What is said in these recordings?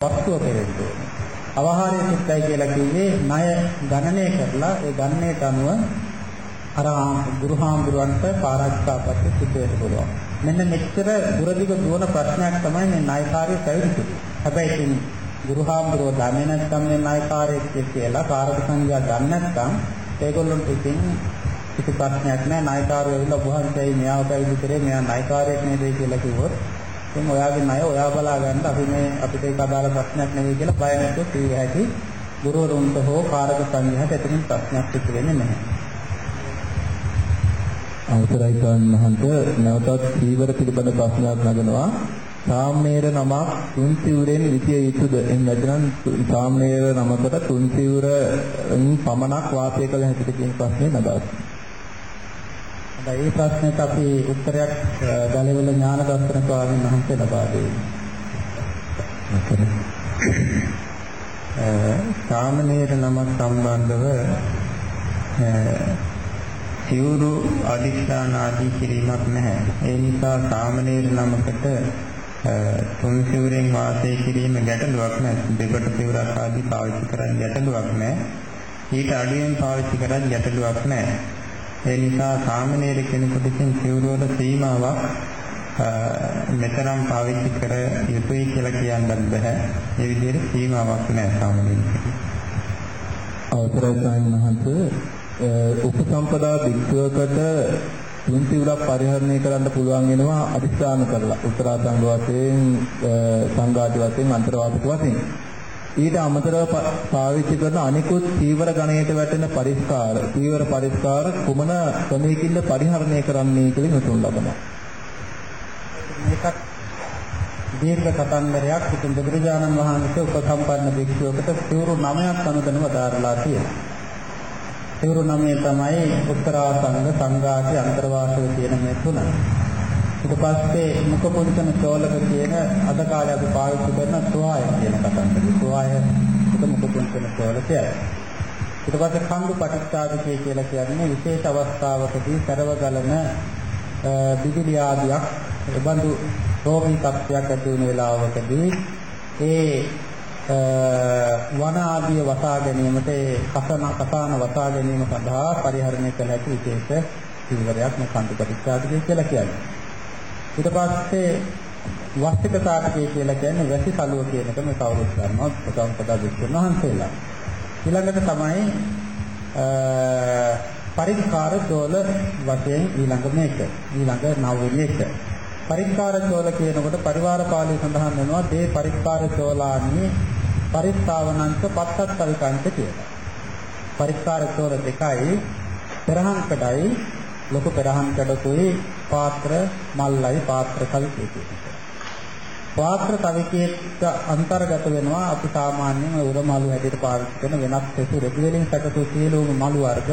වස්තුව පෙරෙන්න ඕනේ. අවහාරයේ සිත්තයි කියලා කිව්වේ ණය ගණනය කරලා ඒ ගණනයට අනුව අර ගුරුහාමුදුරන්ට පාරාජිකාපත් සිද්ධ වෙන්න පුළුවන්. මෙන්න මෙච්චර දුරදිග දුවන ප්‍රශ්නයක් තමයි මේ ණයකාරය පැවිදි හැබැයි ඉතින් ගුරුහාමුදුරුවෝ දන්නේ නැත්නම් මේ ණයකාරයෙක් කියලා කාරක සංඝයා දන්නේ නැත්නම් ඒගොල්ලොන්ට ඉතින් කිසි ප්‍රශ්නයක් නැහැ ණයකාරයෝ ඇවිල්ලා වහන්සේයි මෙයාව පැවිදි කරේ මෙයා ණයකාරයෙක් නේද කියලා කිව්වොත් ඉතින් ඔයාගේ ණය ඔයා බලා ගන්න අපි මේ අපිට ඒක අදාළ ප්‍රශ්නයක් නෙවෙයි කියලා බය නැතුව කිව්ව හැකි ගුරුවරුන්ට හෝ කාරක සංඝයාට එතනින් ප්‍රශ්නයක් සිදු වෙන්නේ නැහැ. අවසරයි සම්හන්ත නැවතත් සීවර පිළිබඳ ප්‍රශ්නයක් නගනවා. සාම්මේර නමක් තුන් සිවුරෙන් විසිය යුතුද? එන් නැත්නම් සාම්මේර නමකට තුන් සිවුරෙන් පමණක් වාසය කළ හැකිද කියන ප්‍රශ්නේ නගනවා. හොඳයි මේ ප්‍රශ්නෙට අපි උත්තරයක් ගලවල ඥාන දර්ශන ස්වාමීන් වහන්සේ ලබා දෙන්නේ. සාමණේර නමක් සම්බන්ධව සිවුරු අදිස්ථාන ආදී කිරීමක් නැහැ. ඒ නිසා සාමණේර නමකට තුන් සිවුරෙන් වාසය කිරීම ගැටලුවක් නැහැ. දෙකට සිවුරක් ආදී පාවිච්චි කරන්න ගැටලුවක් නැහැ. ඊට අඩුවෙන් පාවිච්චි කරන්න ගැටලුවක් නැහැ. ඒ නිසා සාමණේර කෙනෙකුට ඉතින් සිවුර වල සීමාවක් මෙතරම් පාවිච්චි කර යුතුයි කියලා කියන්නත් බෑ. ඒ විදිහට සීමාවක් නැහැ සාමණේර. අවසරයි ස්වාමීන් වහන්සේ උපසම්පදා භික්ෂුවකට තුන් සිවුරක් පරිහරණය කරන්න පුළුවන් වෙනවා අදිස්ථාන කරලා උත්තරා සංඝ වශයෙන් සංඝාති වශයෙන් අන්තරවාසික වශයෙන් ඊට අමතරව පාවිච්චි කරන අනිකුත් චීවර ගණයට වැටෙන පරිස්කාර චීවර පරිස්කාර කුමන ක්‍රමයකින්ද පරිහරණය කරන්නේ කියලා හිතුම් ලබනවා මේකත් දීර්ඝ කතන්දරයක් ඉතින් බුදුරජාණන් වහන්සේ උපසම්පන්න භික්ෂුවකට සිවුරු 9ක් අනුදැනව දාරලා තියෙනවා සිවුරු නමේ තමයි උත්තරාසංග සංඝාති අන්තර්වාසව කියන මේ තුන. ඊට පස්සේ මුඛ පුංචන චෝලක කියන අද කාලේ අපි පාවිච්චි කරන සුවාය කියන කතන්දරය. සුවාය එක මුඛ පුංචන චෝලකය. ඊට පස්සේ කඳු පටිච්චාදිකේ කියලා කියන්නේ විශේෂ අවස්ථාවකදී කරව ගලන විදුලි ආදියක් එබඳු රෝගී තත්ත්වයක් ඇති වෙන වෙලාවකදී ඒ වන ආදිය වසා ගැනීමට ඒ කසන කසාන වසා ගැනීම සඳහා පරිහරණය කළ හැකි විශේෂ චීවරයක් මේ කන්තු ප්‍රතිචාරකය කියලා කියන්නේ. ඊට පස්සේ වස්තික සාධකය කියලා කියන්නේ වැසි සලුව කියන එක මේ කවුරුත් ගන්නවා ප්‍රථම පද විස්තර වහන්සේලා. ඊළඟට තමයි පරිකාර චෝල වශයෙන් ඊළඟ මේක. ඊළඟ නවවෙනි එක. පරිකාර චෝල කියනකොට පරිවාර පාළිය සඳහන් වෙනවා දේ පරිකාර චෝලානි පරිස්සාවනංච පත්තත්තවිකංච කියලා. පරිස්කාර චෝර දෙකයි පෙරහන් කඩයි ලොකු පෙරහන් කඩකුයි පාත්‍ර මල්ලයි පාත්‍ර කවිකේ පාත්‍ර කවිකේට අන්තර්ගත වෙනවා. අපි සාමාන්‍යයෙන් උර මලු හැටියට පාවිච්චි කරන වෙනස් සෙසු රෙදි වලින් සැකසු සියලුම මලු වර්ග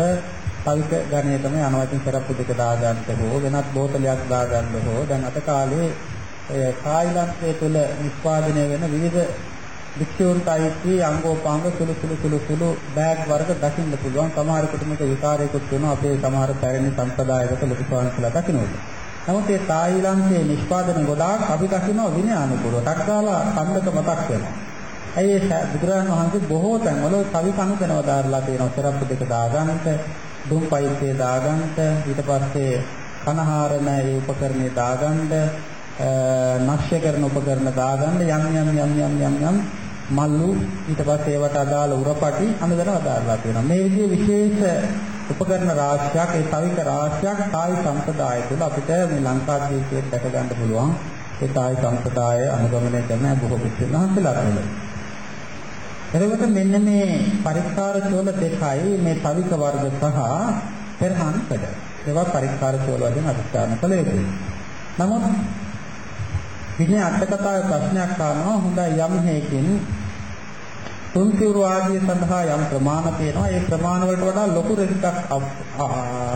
කවික ගණයටම යනවා. ඉතින් කරප්පු දෙක දාගන්න හෝ වෙනත් බෝතලයක් දාගන්න හෝ. දැන් අද කාලේ තායිලන්තයේ තුල නිෂ්පාදනය වෙන විවිධ වික්ෂෝන්ට අයිති අංගෝපාංග සුළු සුළු සුළු සුළු බෑග් වර්ග දකින්න පුළුවන් සමහරකට මේක විකාරයකුත් වෙනවා අපේ සමහර පැරණි සම්ප්‍රදායකට ලොකු ස්වාමීන්වහන්සේලා දකින්නොත්. නමුත් ඒ තායිලන්තයේ නිෂ්පාදන ගොඩාක් අපි දකිනවා විනයානුකූලව. ටක්කාලා කන්දක මතක් වෙනවා. ඇයි ඒ බුදුරජාණන් වහන්සේ බොහෝ තැන්වල කවි කණු දෙනවා දාරලා තියෙනවා. සරප්පු දෙක දාගන්නට, දුම් පයිත්තේ දාගන්නට, ඊට පස්සේ කනහාරන ඒ උපකරණේ දාගන්න, නක්ෂය කරන උපකරණ දාගන්න යම් යම් යම් යම් යම් යම් මල්ලු ඊට පස්සේ ඒවට අදාළ උරපටි අනුදැන අදාළලා තියෙනවා. මේ විදිහේ විශේෂ උපකරණ රාශියක් ඒ තවික රාශියක් කායි සම්ප්‍රදාය තුළ අපිට මේ ලංකාදීපයේ දැක ගන්න පුළුවන්. ඒ කායි සම්ප්‍රදාය අනුගමනය කරන බොහෝ පිළිතුරුහන්සලා තුළ. එතකොට මෙන්න මේ පරිස්කාර චෝල දෙකයි මේ තවික වර්ග සහ පෙරහන් කඩ. ඒවා පරිස්කාර චෝල වලින් අධිෂ්ඨාන කළ යුතුයි. නමුත් විනය අටකතාවේ ප්‍රශ්නයක් ආනවා හොඳයි යම් හේකින්. තුන් සිවුරු ආදිය සඳහා යම් ප්‍රමාණ තියෙනවා. ඒ ප්‍රමාණ වලට වඩා ලොකු රෙද්දක්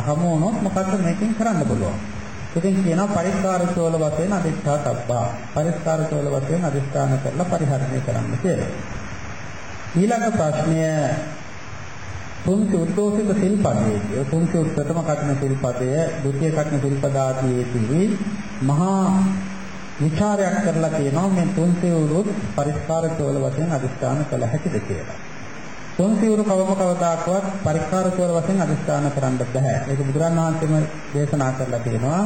හමු වුණොත් මොකද්ද මේකෙන් කරන්න පුළුවන්? ඉතින් කියනවා පරිස්කාර චෝල වශයෙන් අදිෂ්ඨා සබ්බා. පරිස්කාර චෝල වශයෙන් අදිෂ්ඨාන කරලා පරිහරණය කරන්න කියලා. ඊළඟ ප්‍රශ්නය තුන් චුද්ධෝසික සිල්පදයේ තුන් චුද්ධතම කටන සිල්පදය ဒုတိ ය කටන සිල්පදාතියේදී මහා විචාරයක් කරලා තියෙනවා මේ තුන් සිවුරුත් පරිස්කාර චෝල වශයෙන් අදිස්ථාන කළ හැකිද කියලා. තුන් සිවුරු කවම කවදාකවත් පරිස්කාර චෝල වශයෙන් අදිස්ථාන කරන්න බෑ. ඒක බුදුරන් වහන්සේම දේශනා කරලා තියෙනවා.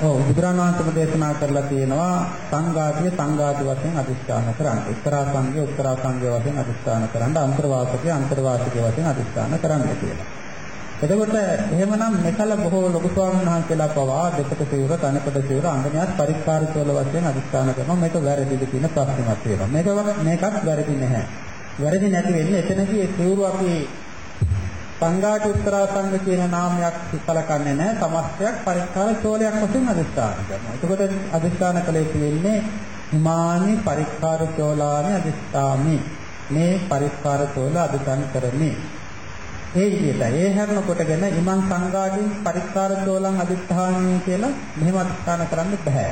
ඔව් බුදුරන් වහන්සේම දේශනා කරලා තියෙනවා සංඝාතිය සංඝාති වශයෙන් අදිස්ථාන කරන්න. උත්තරා සංඝය උත්තරා සංඝය වශයෙන් අදිස්ථාන කරන්න. අන්තර්වාසකය අන්තර්වාසිකය වශයෙන් අදිස්ථාන කරන්න කියලා. එතකොට එහෙමනම් මෙකල බොහෝ ලොකු ස්වාමීන් වහන්සේලා පවා දෙකට සිවුර තනකට සිවුර අංගනයත් පරිස්කාරකවල වශයෙන් අදිස්ථාන කරනවා. මේක වැරදිද කියන ප්‍රශ්නයක් තියෙනවා. මේක මේකත් වැරදි නැහැ. වැරදි නැති වෙන්නේ එතනදී ඒ සිවුරු අපි සංඝාට උත්තරා සංඝ කියන නාමයක් සලකන්නේ නැහැ. සමස්තයක් පරිස්කාර චෝලයක් වශයෙන් අදිස්ථාන කරනවා. එතකොට අදිස්ථාන කලේ තියෙන්නේ හිමානි පරිස්කාර චෝලානි අදිස්ථාමි. මේ පරිස්කාර චෝල අදිස්ථාන කරන්නේ ඒ විදිහට ඒ හැරන කොටගෙන ඉමන් සංඝාටින් පරිස්කාර චෝලං අදිස්ථානයි කියලා මෙහෙම අදිස්ථාන කරන්න බෑ.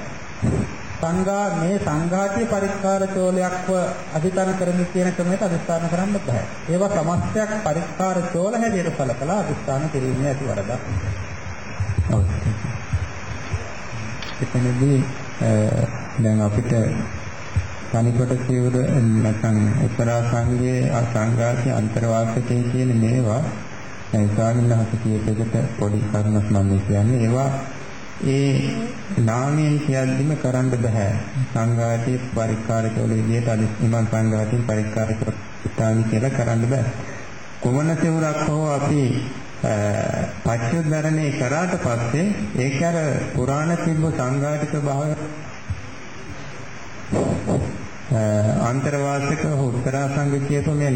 සංඝා මේ සංඝාටිය පරිස්කාර චෝලයක්ව අදිස්ථාන කරමි කියන ක්‍රමයට අදිස්ථාන කරන්න බෑ. ඒවා සමස්තයක් පරිස්කාර චෝල හැටියට සලකලා අදිස්ථාන කිරීමේ ඇති වරදක්. ඔව්. එතනදී දැන් අපිට තනිකොට සිවුර නැත්නම් උත්තරා සංඝයේ අසංඝාති අන්තර්වාසකේ කියන මේවා ස්වාමීන් වහන්සේ කියපෙකට පොඩි කරුණක් මම කියන්නේ. ඒවා ඒ නාමයෙන් කියද්දිම කරන්න බෑ. සංඝාති පරිකාරකවල විදිහට අලි ඉමන් සංඝාතින් පරිකාරකතාවි කියලා කරන්න බෑ. කුමන සිවුරක් හෝ අපි පච්චුද්ධරණේ කරාට පස්සේ ඒක අර පුරාණ තිබ්බ සංඝාතික භාවය අන්තර්වාසික උත්තරා සංඝ කියපු මේ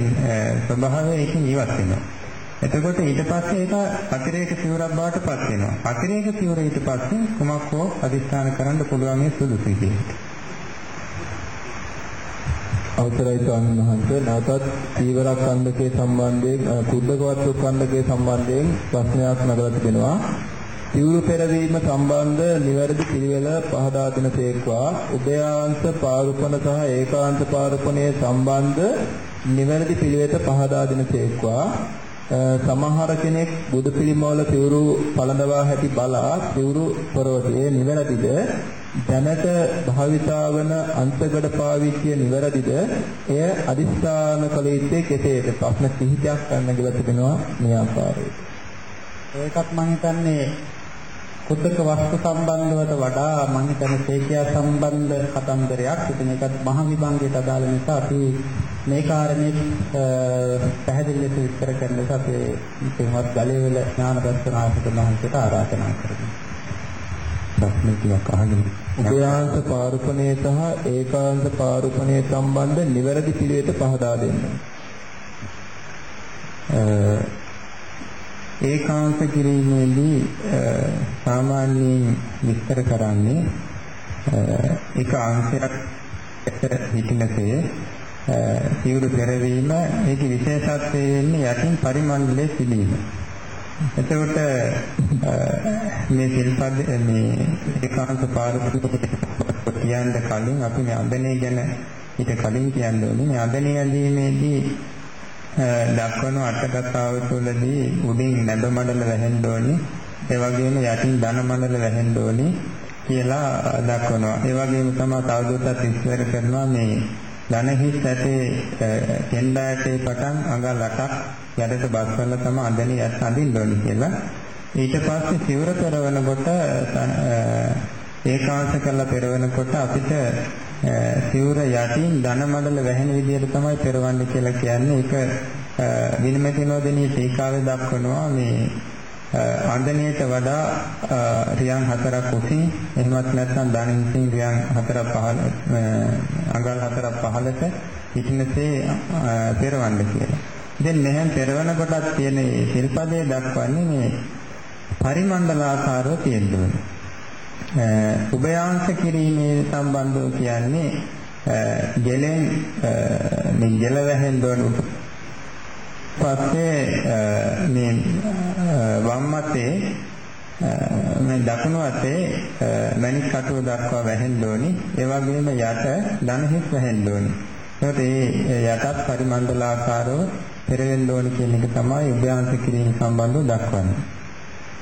ස්වභාවය ඒකෙන් ඉවත් වෙනවා. එතකොට ඊට පස්සේ ඒක අතිරේක සිවුරක් බවට පත් වෙනවා. අතිරේක සිවුර ඊට පස්සේ කුමක් හෝ අදිස්ථාන කරන්න පුළුවන් මේ සුදුසු විදිහට. අවසරයි ස්වාමීන් වහන්සේ නැවතත් චීවරක් කන්දකේ සම්බන්ධයෙන් කුද්දකවත් කන්දකේ සම්බන්ධයෙන් ප්‍රශ්නයක් නගලා තිබෙනවා. සිවුරු පෙරවීම සම්බන්ධ නිවැරදි පිළිවෙල පහදා දෙන තේක්වා උභයාංශ පාරුපණ සහ ඒකාංශ පාරුපණයේ සම්බන්ධ නිවැරදි පිළිවෙත පහදා දෙන තේක්වා සමහර කෙනෙක් බුදු පිළිමවල සිවුරු පළඳවා හැටි බලා සිවුරු පොරවතේ නිවැරදිද? දැනට භාවිතා වන අන්තගඩ පාවිච්චිය නිවැරදිද? එය අදිස්ථාන කළ යුත්තේ කෙසේද? ප්‍රශ්න කිහිපයක් ගන්න කියලා තිබෙනවා මේ ආකාරයට ඒකත් මම හිතන්නේ කුද්දක වස්තු සම්බන්ධවට වඩා මම හිතන්නේ තේකියා සම්බන්ධ කතන්දරයක්. ඉතින් ඒකත් මහ විභංගයට අදාළ නිසා අපි මේ කාරණේ පැහැදිලි ලෙස විස්තර කරන්න නිසා අපි පින්වත් ගලේවල ඥාන දර්ශනාසික මහන්සියට ආරාධනා කරනවා. ප්‍රශ්න ටිකක් අහගෙන උභයාංශ පාරුපණය සහ ඒකාංශ පාරුපණය සම්බන්ධ නිවැරදි පිළිවෙත පහදා දෙන්න. ඒකාන්ත කිරීමේදී සාමාන්‍යයෙන් විස්තර කරන්නේ එක අංශයක් හිටිනසේ සිවුරු පෙරවීම ඒකේ විශේෂත්වය වෙන්නේ යටින් පරිමණ්ඩලයේ සිලීම. එතකොට මේ සිල්පද මේ ඒකාන්ත පාරමිතික කියන්න කලින් අපි මේ අඳනේ ගැන ඊට කලින් කියන්න ඕනේ මේ අඳනේ ඇඳීමේදී දක්වන අටකතාව තුළදී උඩින් නැබ මඩල වැහෙන්න ඕනි. ඒ වගේම යටින් ධන මඩල වැහෙන්න ඕනි කියලා දක්වනවා. ඒ වගේම තමයි තවදුරටත් විස්තර කරනවා මේ ධන හිස් ඇටේ කෙන්ඩාටේ පටන් අඟල් 8ක් යටට බස් කරලා තමයි අඳනේ යත් අඳින්න ඕනි කියලා. ඊට පස්සේ සිවුර පෙරවනකොට ඒකාංශ කරලා පෙරවනකොට අපිට සිවුර යටින් ධන මඩල වැහෙන විදිහට තමයි පෙරවන්නේ කියලා කියන්නේ ඒක විනමතිනෝදනී ටීකාවේ දක්වනවා මේ අන්දනයට වඩා රියන් හතරක් උසින් එහෙමත් නැත්නම් ධනින්සින් රියන් හතරක් පහළ අඟල් හතරක් පහළට හිටිනසේ පෙරවන්න කියලා. දැන් මෙහෙන් පෙරවන කොටත් තියෙන ශිල්පදයේ දක්වන්නේ මේ පරිමණ්ඩලාකාරව තියෙනවා. උභයාංශ කිරීමේ සම්බන්ධව කියන්නේ ජලෙන් මේ ජල වැහෙන්න ඕන පස්සේ මේ වම් අතේ මේ දකුණු අතේ මණික් කටුව දක්වා වැහෙන්න ඕනි ඒ වගේම යට ධන හිස් වැහෙන්න ඕනි ඒකට ඒ යටත් පරිමණ්ඩලාකාරව පෙරෙන්න ඕනි කියන එක තමයි උභයාංශ කිරීම සම්බන්ධව දක්වන්නේ.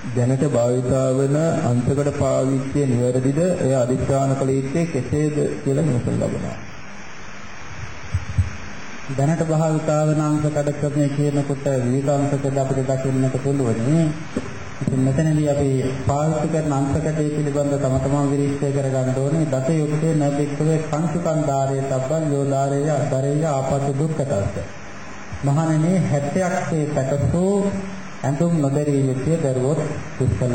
දැනට භාවිතා වන අංශකඩ පාවිච්චිය නිවැරදිද එය අධිෂ්ඨාන කළ යුත්තේ කෙසේද කියලා විමසන ලබනවා. දැනට භාවිතා වන අංශකඩ ක්‍රමය කියනකොට විවිධ අංශකඩ අපිට දකින්නට පුළුවනි. ඉතින් මෙතනදී අපි පාවිච්චි කරන අංශකඩේ පිළිබඳ තම තමන් විනිශ්චය කරගන්න ඕනේ. දත යුක්තේ නැබික්කවේ කංසුකන් ධාරයේ තබ්බන් යෝධාරයේ අධරයේ ආපත් දුක්කටස්ස. මහණෙනි 70ක් පැටසෝ ඇඳුම් නොදැරිය යුත්තේ දරුවොත් දුක්කල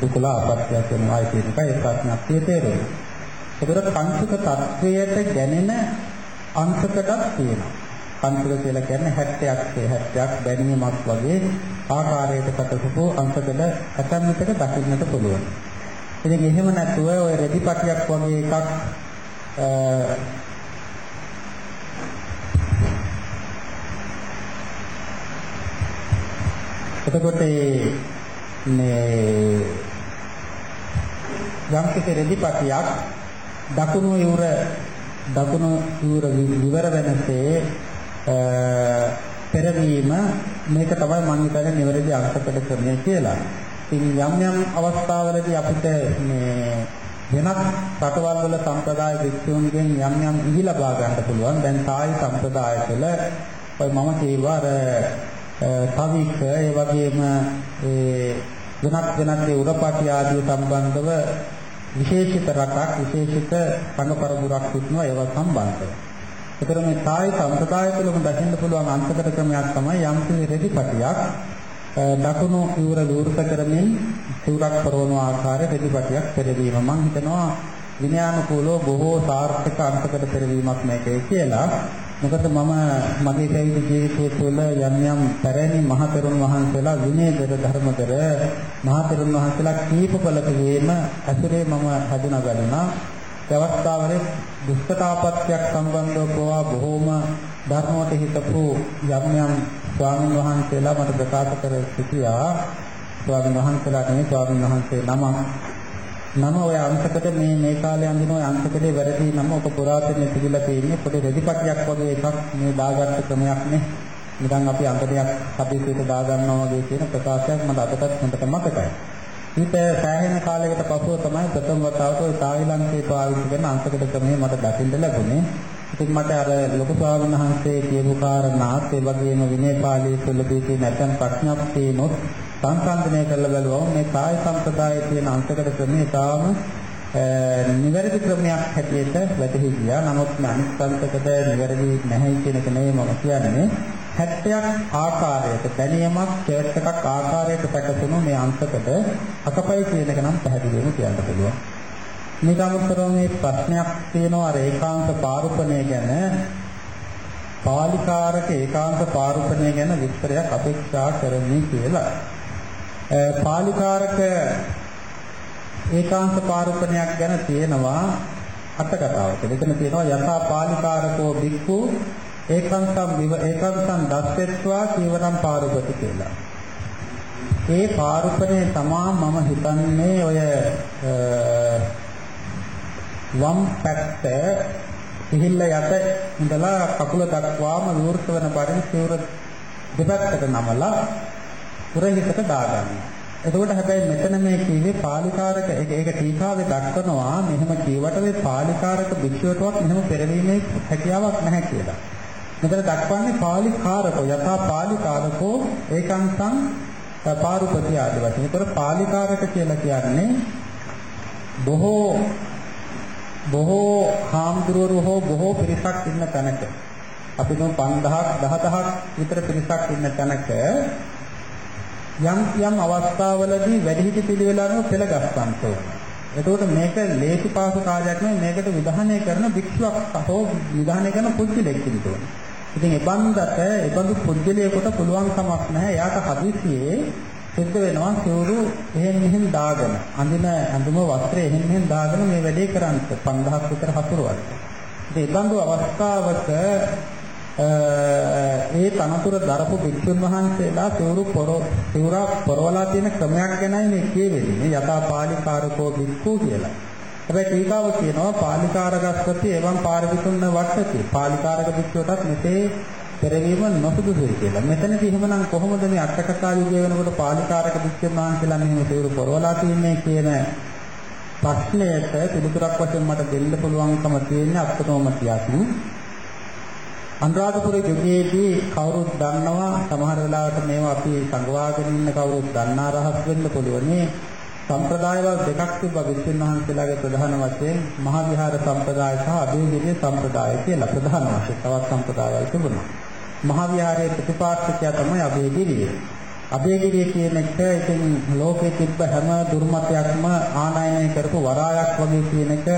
දුකල අපත්‍යක් වෙනවා කියන එක ඒ ප්‍රශ්නක්තිය තේරෙනවා. ඒතර කංසුක තත්වයට ගැනෙන අංශකඩක් තියෙනවා. කංසුක කියලා කියන්නේ 70ක් 70ක් බැඳීමක් වගේ ආකාරයකට සැකසපු අංශකඩ ඇතැම් විටක දකින්නට පුළුවන්. ඉතින් එහෙම නැතුව ඔය රෙදිපටියක් වගේ එකක් එතකොට මේ යම් කිසි රෙදිපටියක් දකුණු යුර දකුණු යුර විවර වෙනසේ පෙරවීම මේක තමයි මම හිතන්නේ නිවැරදි අර්ථකථන ක්‍රමය කියලා. ඉතින් යම් යම් අවස්ථාවලදී අපිට මේ වෙනත් රටවල් වල සම්ප්‍රදාය විශ්වුන්ගෙන් යම් යම් ඉහි ලබා ගන්න පුළුවන්. දැන් තායි සම්ප්‍රදාය තුළ ඔය මම කියවා අර තවික ඒ වගේම ඒ වෙනත් වෙනත් ඒ උරපාටි ආදී සම්බන්ධව විශේෂිත රටක් විශේෂිත සංගපරපුරක් තිබුණා ඒවා සම්බන්ධව. ඒතර මේ තායි සම්ප්‍රදාය තුළම දකින්න පුළුවන් අන්තකට ක්‍රමයක් තමයි යම් කිසි රෙදිපටියක් දකුණු ඉවුර විවෘත කරමින් සිවුරක් පරවන ආකාරයේ රෙදිපටියක් පෙරවීම. මම හිතනවා විනයානුකූලව බොහෝ සාර්ථක අන්තකට පෙරවීමක් මේකේ කියලා. මොකද මම මගේ පැවිදි ජීවිතය තුළ යම් යම් පැරණි මහතෙරුන් වහන්සේලා විනයදර ධර්මදර මහතෙරුන් වහන්සේලා කීප පළක වීම ඇසුරේ මම හඳුනා ගන්නවා. අවස්ථාවලේ දුෂ්කතාපත්‍යක් සම්බන්ධව පවා බොහෝම ධර්මවට හිතපු යම් යම් ස්වාමීන් වහන්සේලා මට ප්‍රකාශ කර සිටියා. ස්වාමීන් වහන්සේලා නෙමෙයි ස්වාමීන් වහන්සේ නමක් නම ඔය අංශකට මේ මේ කාලේ අඳින ඔය අංශකේ වැරදි නම ඔක පුරාතනයේ තිබිලා තියෙන්නේ පොඩි රෙදිපටියක් වගේ එකක් මේ දාගත්ත ක්‍රමයක් නේ. නිකන් අපි අංකඩයක් කපිසෙට දාගන්නවා වගේ කියන ප්‍රකාශයක් මට අදටත් හොඳට මතකයි. ඊට සෑහෙන කාලයකට පසුව තමයි ප්‍රථම වතාවට ඔය තායිලන්තයේ පාවිච්චි කරන අංශකඩ ක්‍රමය මට දකින්න ලැබුණේ. ඉතින් මට අර ලොකු ස්වාමීන් වහන්සේ කියපු කාරණාත් ඒ වගේම විනය පාළියේ තුලදී තියෙන නැත්නම් ප්‍රශ්නක් තියෙනොත් සංසන්දනය කරලා බලුවම මේ කාය සම්ප්‍රදායේ තියෙන අංශකඩ ක්‍රමය තාම නිවැරදි ක්‍රමයක් හැටියට වැටහි ගියා. නමුත් අනිත් සංකතද නිවැරදි නැහැ කියන එක නෙවෙයි මම කියන්නේ. 70ක් ආකාරයක දැනියමක් චර්ච් එකක් ආකාරයක පැකසුණු මේ අංශකඩ අකපයි කියන එක නම් පැහැදිලිවම කියන්න පුළුවන්. මේක අමතරව මේ ප්‍රශ්නයක් තියෙනවා අර ඒකාන්ත පාරුපණය ගැන පාලිකාරක ඒකාන්ත පාරුපණය ගැන විස්තරයක් අපේක්ෂා කරමි කියලා. පාලිකාරක ඒකාන්ත පාරුපණයක් ගැන තියෙනවා අටකතාවක. එතන තියෙනවා යථා පාලිකාරකෝ බික්ඛු ඒකාන්තම් විව ඒකාන්තම් දස්සෙත්වා කීවරම් පාරුපති කියලා. ඒ පාරුපණය තමා මම හිතන්නේ ඔය වම් පැත්ත සිහිල්ල යට ඉඳලා කකුල දක්වාම විවෘත වෙන පරිදි සිවුර දෙපැත්තට නමලා පුරහිතට දාගන්නවා. එතකොට හැබැයි මෙතන මේ කිව්වේ පාලිකාරක ඒක ඒක ටීකාවේ දක්වනවා මෙහෙම කියවට මේ පාලිකාරක භික්ෂුවටවත් මෙහෙම පෙරවීමේ හැකියාවක් නැහැ කියලා. මෙතන දක්වන්නේ පාලිකාරකෝ යථා පාලිකාරකෝ ඒකාන්තං පාරුපති ආදී වශයෙන්. ඒතර පාලිකාරක කියලා කියන්නේ බොහෝ බොහෝ හාමුදුරුවෝ හෝ බොහෝ පිරිසක් ඉන්න තැනක අපි තුන් 5000ක් 10000ක් විතර පිරිසක් ඉන්න තැනක යම් යම් අවස්ථාවලදී වැඩිහිටි පිළිවෙල අනුව පෙළ ගස්සන්න ඕනේ. එතකොට මේක ලේසි පාසු කාර්යයක් නෙවෙයි මේකට විධානය කරන භික්ෂුවක් හෝ විධානය කරන පුද්ගලෙක් ඉන්න ඕනේ. ඉතින් ඒ බන්දට ඒ බඳු පුද්ගලයෙකුට පුළුවන් කමක් නැහැ. එයාට හදිසියේ සිද්ධ වෙනවා සිවුරු එහෙන් මෙහෙන් දාගෙන අඳින අඳුම වස්ත්‍රය එහෙන් මෙහෙන් දාගෙන මේ වැඩේ කරන්න 5000ක් විතර හසුරුවන්න. ඉතින් ඒ බඳු අවස්ථාවක ඒ තනතුර දරපු භික්ෂුන් වහන්සේලා සිවුරු පොර සිවුරා පොරවලා තියෙන ක්‍රමයක් ගැනයි මේ කියවෙන්නේ යථා පාලිකාරකෝ භික්ඛු කියලා. හැබැයි ටීකාව කියනවා පාලිකාරගස්සති එවං පාරවිතුන්න වට්ටති. පාලිකාරක භික්ෂුවටත් මෙසේ පෙරවීම නොසුදුසුයි කියලා. මෙතනදී එහෙමනම් කොහොමද මේ අටකතා යුගය වෙනකොට පාලිකාරක විච්ඡේද වහන්සේලා මෙහෙම සිවුරු පොරවලා තියන්නේ කියන ප්‍රශ්නයට පිළිතුරක් වශයෙන් මට දෙන්න පුළුවන්කම තියෙන අත්නෝමතියක්. අනුරාධපුර යුගයේදී කවුරුත් දන්නවා සමහර වෙලාවට මේවා අපි සංගවාගෙන ඉන්න කවුරුත් දන්නා රහස් වෙන්න පුළුවනේ සම්ප්‍රදායවල දෙකක් තිබ්බා විසුණු වහන්සේලාගේ ප්‍රධාන වශයෙන් මහා විහාර සම්ප්‍රදාය සහ අභිවිද්‍ය සම්ප්‍රදාය කියලා ප්‍රධාන වශයෙන් තවත් සම්ප්‍රදායවල් තිබුණා. මහා විහාරයේ ප්‍රතිපාක්ෂිකයා තමයි අභිවිද්‍ය. අභිවිද්‍ය කියන එක ඉතින් ලෝකේ තිබ්බ හැම දුර්මතයක්ම ආනයනය කරපු වරායක් වගේ කියන එක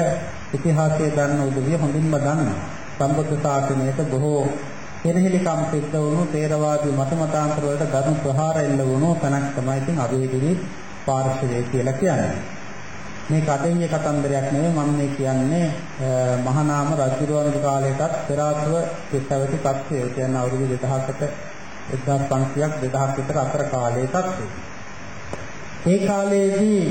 ඉතිහාසයේ දන්න උදවිය හොඳින්ම දන්නවා. සම්බුද්ධ ශාසනයට බොහෝ කෙනෙහිලිකම් සිද්ධ වුණු තේරවාදී මත මතාන්තර වලට ධර්ම ප්‍රහාර එල්ල වුණු තැනක් තමයි ඉතින් අභිවිද්‍ය පාර්ශවය කියලා කියන්නේ. මේ කඩෙන්නේ කතන්දරයක් නෙවෙයි මම මේ කියන්නේ මහානාම රජුරුවන්ගේ කාලයටත් පෙර ආත්ව පිටවති තත්ත්වය. ඒ කියන්නේ අවුරුදු 2000කට 1500ක් 2000ක් විතර අතර කාලයේ තත්ත්වය. ඒ කාලයේදී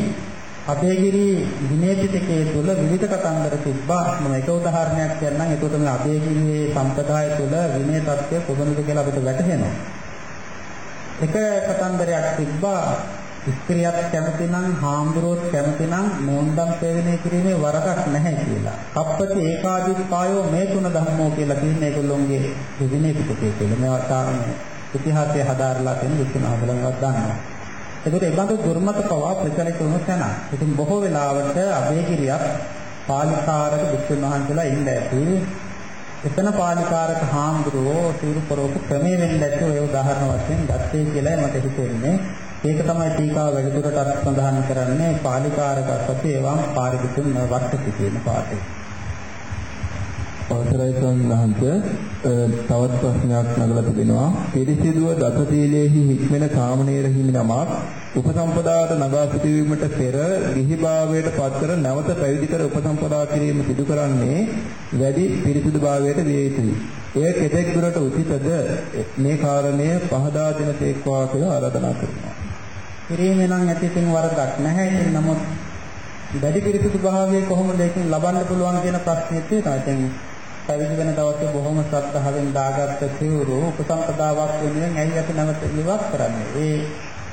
අබේගිරි විනය පිටකයේ තුල විවිධ කතන්දර තිබ්බා. මම එක උදාහරණයක් කියන්නම්. එතකොට මේ අබේගිරියේ සම්ප්‍රදාය තුල විනය තත්ත්වය කොහොමද කියලා අපිට වැටහෙනවා. එක කතන්දරයක් තිබ්බා ස්ත්‍රියක් කැමති නම් හාමුදුරුවෝත් කැමති නම් මෝන්දම් සේවනය කිරීමේ වරදක් නැහැ කියලා. කප්පති ඒකාදිකායෝ මේ තුන ධම්මෝ කියලා කියන්නේ ඒගොල්ලොන්ගේ විනය පිටකයේ කියලා. මේවා තාම ඉතිහාසයේ හදාarලා තියෙන විසුණුහදලන්වත් දන්නවා. ඒකට ඒ බඳු දුර්මත පවා ප්‍රචලිත වුණු තැන. ඉතින් බොහෝ වෙලාවට අබේගිරියක් පාලිකාරක විසුණු වහන්සේලා ඉන්න ඇති. එතන පාලිකාරක හාමුදුරුවෝ සිවුරු පරෝප ක්‍රමයේ වෙන්න ඇති ඔය උදාහරණ වශයෙන් ගත්තේ කියලා මට හිතෙන්නේ. ඒක තමයි ටීකාව වැඩිදුරටත් සඳහන් කරන්නේ පාලිකාරක සති එවම් පාරිකුතුන් වර්තති කියන පාඩේ. අවසරයි සම්හංශ තවත් ප්‍රශ්නයක් නගලා තිබෙනවා පිරිසිදුව දස සීලේහි හික්මෙන කාමනීර හිමි නමක් උපසම්පදාට නගා සිටීමට පෙර ගිහිභාවයට පත්කර නැවත පැවිදි කර උපසම්පදා කිරීම සිදු කරන්නේ වැඩි පිරිසිදු භාවයට විය යුතුයි. එය කෙතෙක් දුරට උචිතද මේ කාරණය පහදා දෙන තේක්වා කියලා ආරාධනා කරනවා. කිරීමේ නම් ඇතිතින් වරදක් නැහැ. ඉතින් නමුත් වැඩි පිරිසිදු භාවය කොහොමද ඒකෙන් ලබන්න පුළුවන් කියන ප්‍රශ්නේ තියෙනවා. ඉතින් පැවිදි වෙන දවසේ බොහොම ශ්‍රද්ධාවෙන් දාගත්ත සිවුරු උපසම්පදාවක් වෙනුවෙන් ඇයි අපි නැවත ඉවත් කරන්නේ? ඒ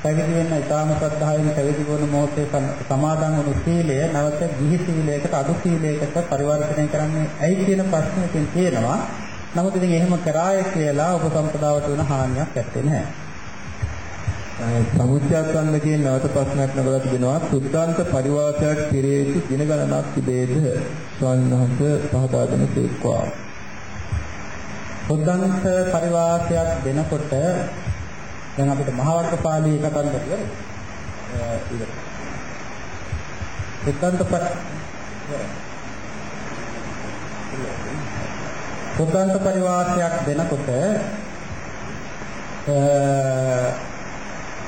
පැවිදි වෙන ඊටාම ශ්‍රද්ධාවෙන් පැවිදි වුණ මොහොතේ සමාදන් වුණු සීලය නැවත ගිහි සීලයකට අදු සීලයකට පරිවර්තනය කරන්නේ ඇයි කියන ප්‍රශ්නයකින් තියෙනවා. නමුත් ඉතින් එහෙම කරාය කියලා උපසම්පදාවට වෙන හානියක් ඇත්තේ නැහැ. සමුච්ඡාසන්න කියන නැවත ප්‍රශ්නයක් නගලා තිබෙනවා. සුද්ධාන්ත පරිවාසයක් කෙරේ යුතු දින ගණනක් තිබේද? ස්වන්හස පහදා දෙන තේක්වා. සුද්ධාන්ත පරිවාසයක් දෙනකොට දැන් අපිට මහවර්ගපාළී කතන්දර ඉවරයි ඉවරයි. සුද්ධාන්ත සුද්ධාන්ත පරිවාසයක් දෙනකොට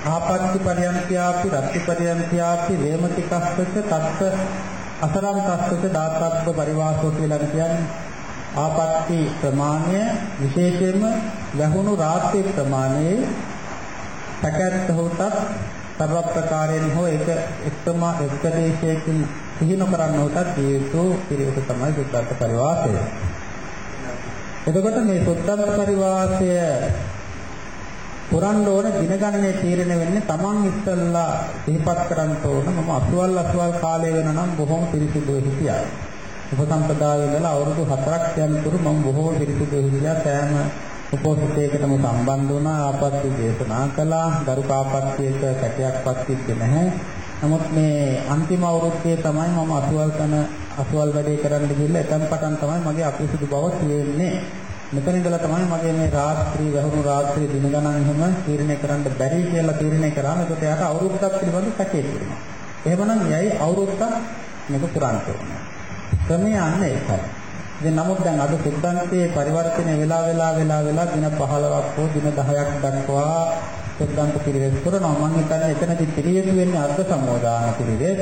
ආපත්‍ති පරියන්ත්‍යාපි රත්ති පරියන්ත්‍යාපි වේමතිකස්සක තත්ත අසරම් තස්සක දාතත්ව පරිවාසෝ කියලා කියන්නේ ආපත්‍ති ප්‍රමාණය විශේෂයෙන්ම ලැබුණු රාත්‍රී ප්‍රමාණයේ පැකැත් හොතත් සර්ව ප්‍රකාරයෙන් හෝ එක එක්තම එක්දේශයකින් සිහින කරන්න හොතත් හේතු පිළිවෙත තමයි සුද්ධාර්ථ පරිවාසය. එතකොට මේ සුද්ධාර්ථ පරිවාසය පුරන්න ඕන දින ගණනේ තීරණය වෙන්නේ Taman ඉස්සල්ලා සිහිපත් කරන්න ඕන මම අසුවල් අසුවල් කාලය වෙන නම් බොහොම පිරිසිදුව හිටියා. උපසම්පදායේ ඉඳලා අවුරුදු 4ක් යනතුරු මම බොහෝ පිරිසිදුව හිටියා. සෑම උපෝසථයකටම සම්බන්ධ වුණා. ආපත්‍ය දේශනා කළා. දරුකාපත්‍යයක කැටයක්වත් තිබ්බේ නැහැ. නමුත් මේ අන්තිම අවුරුද්දේ තමයි මම අසුවල් කරන අසුවල් වැඩේ කරන්න ගිහිල්ලා එතන පටන් තමයි මගේ අපිරිසිදු බව තියෙන්නේ. මෙතන ඉඳලා තමයි මගේ මේ රාත්‍රී වැහුණු රාත්‍රී දින ගණන් එහෙම තීරණය කරන්න බැරි කියලා තීරණය කරාම ඒකට යාට අවුරුද්දක් පිළිබඳ සැකේ තියෙනවා. එහෙමනම් යයි අවුරුද්දක් මේක පුරාණ කරනවා. ක්‍රමය අන්න ඒකයි. ඉතින් නමුත් දැන් අද සුද්ධාන්තයේ පරිවර්තනය වෙලා වෙලා වෙලා වෙලා දින 15ක් හෝ දින 10ක් දක්වා සුද්ධාන්ත පිළිවෙත් කරනවා. මම හිතන්නේ එතනදී පිළිවෙත් වෙන්නේ අර්ථ සම්මෝදාන පිළිවෙත්.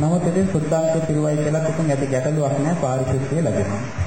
නමුත් ඉතින් සුද්ධාන්ත පිළිවයි කියලා කිසිම ඇති ගැටලුවක් නැහැ පාරිශුද්ධිය ලැබෙනවා.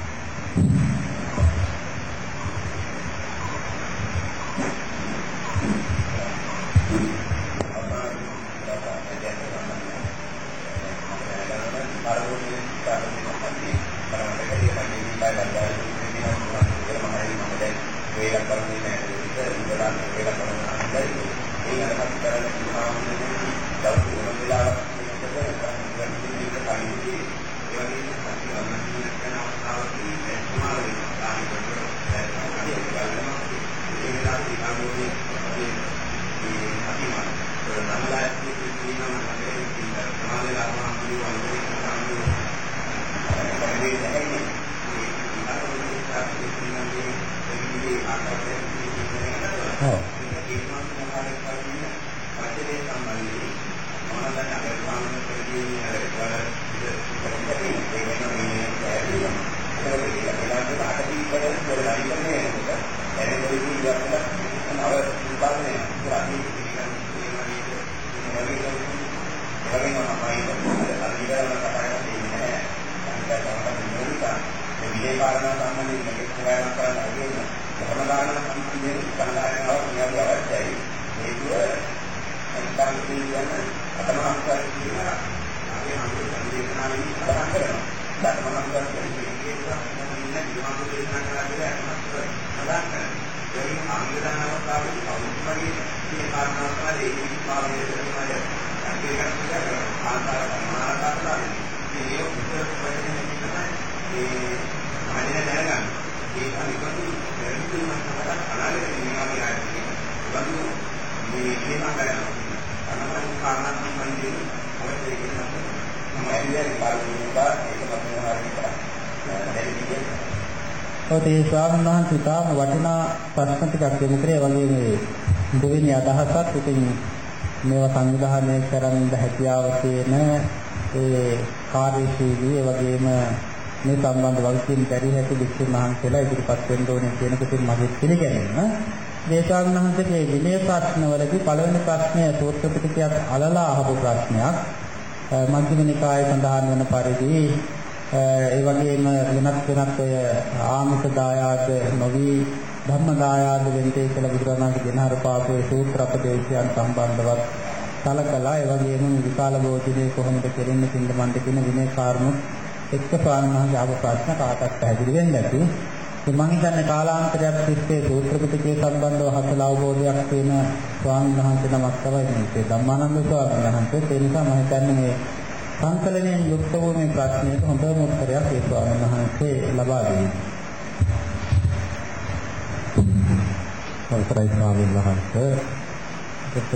ස්වාමීන් වහන්සේ තාම වටිනා ප්‍රශ්න ටිකක් දෙන්න කරේ වගේ මේ දෙවෙනි අදහසත් ඉතින් මේවා සංවිධානය කරන්න හැකියාව තියෙන ඒ කාර්යශීලී ඒ වගේම මේ සම්බන්ධ වගකීම් බැරි හැටි වික්ෂුන් වහන්සේලා ඉදිරිපත් වෙන්න ඕනේ කියන කිසිම මගේ පිළිගැනීම. දේශාන් වහන්සේගේ විනය ප්‍රශ්නවලදී පළවෙනි ප්‍රශ්නය සූත්‍ර පිටකයක් අලලා අහපු ප්‍රශ්නයක්. මධ්‍යම නිකායේ සඳහන් වන පරිදි ඒ වගේම වෙනත් වෙනත් ඔය ආමිෂ දායාද නොවි ධර්ම දායාද වෙන්ටේ කියලා බුදුරණාහි දෙනහර පාපේ සූත්‍ර අපදේශයන් සම්බන්ධවත් සලකලා ඒ වගේම විකාල භෝජනේ කොහොමද කෙරෙන්නේ සින්දමන්ට කියන විනය කාරණුත් එක්ක ප්‍රාණමහගේ ආව ප්‍රශ්න කාටත් පැහැදිලි වෙන්නේ නැති. ඉතින් මම හිතන්නේ කාලාන්තරයක් තිස්සේ සූත්‍ර පිටකයේ සම්බන්ධව හසල අවබෝධයක් තියෙන ස්වාමීන් වහන්සේ නමක් තමයි මේ ධම්මානන්ද ස්වාමීන් වහන්සේ. ඒ නිසා මම හිතන්නේ මේ සංකලනයෙන් යුක්ත වූ මේ ප්‍රශ්නයට හොඳම උත්තරයක් ඒ ස්වාමීන් වහන්සේ ලබා දෙන්නේ. අවසරයි ස්වාමීන් වහන්සේ. ඒක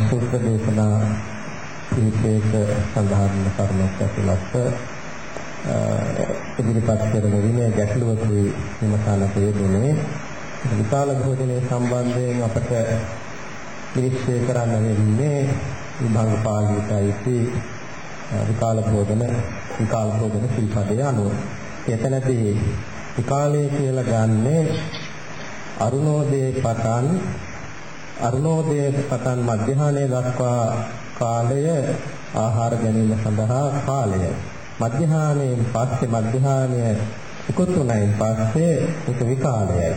සූත්‍ර දේශනා පිළිපේක සඳහන් කරුණක් ඇතුළත් ඉදිරිපත් කරන විනය ගැටලුවකුයි විමසන තේරුනේ විශාල භෝජනයේ සම්බන්ධයෙන් අපට නිරීක්ෂය කරන්න වෙන්නේ විභංග පාළියටයි විකාල භෝජන විකාල භෝජන සිල්පදේ අනුව. එතනදී විකාලය කියලා ගන්නේ අරුණෝදයේ පටන් අරුණෝදයේ පටන් මධ්‍යහානයේ දක්වා කාලය ආහාර ගැනීම සඳහා කාලය. මධ්‍යහානයෙන් පස්සේ මධ්‍යහානය ඉක්ුත් උනායින් පස්සේ ඒක විකාලයයි.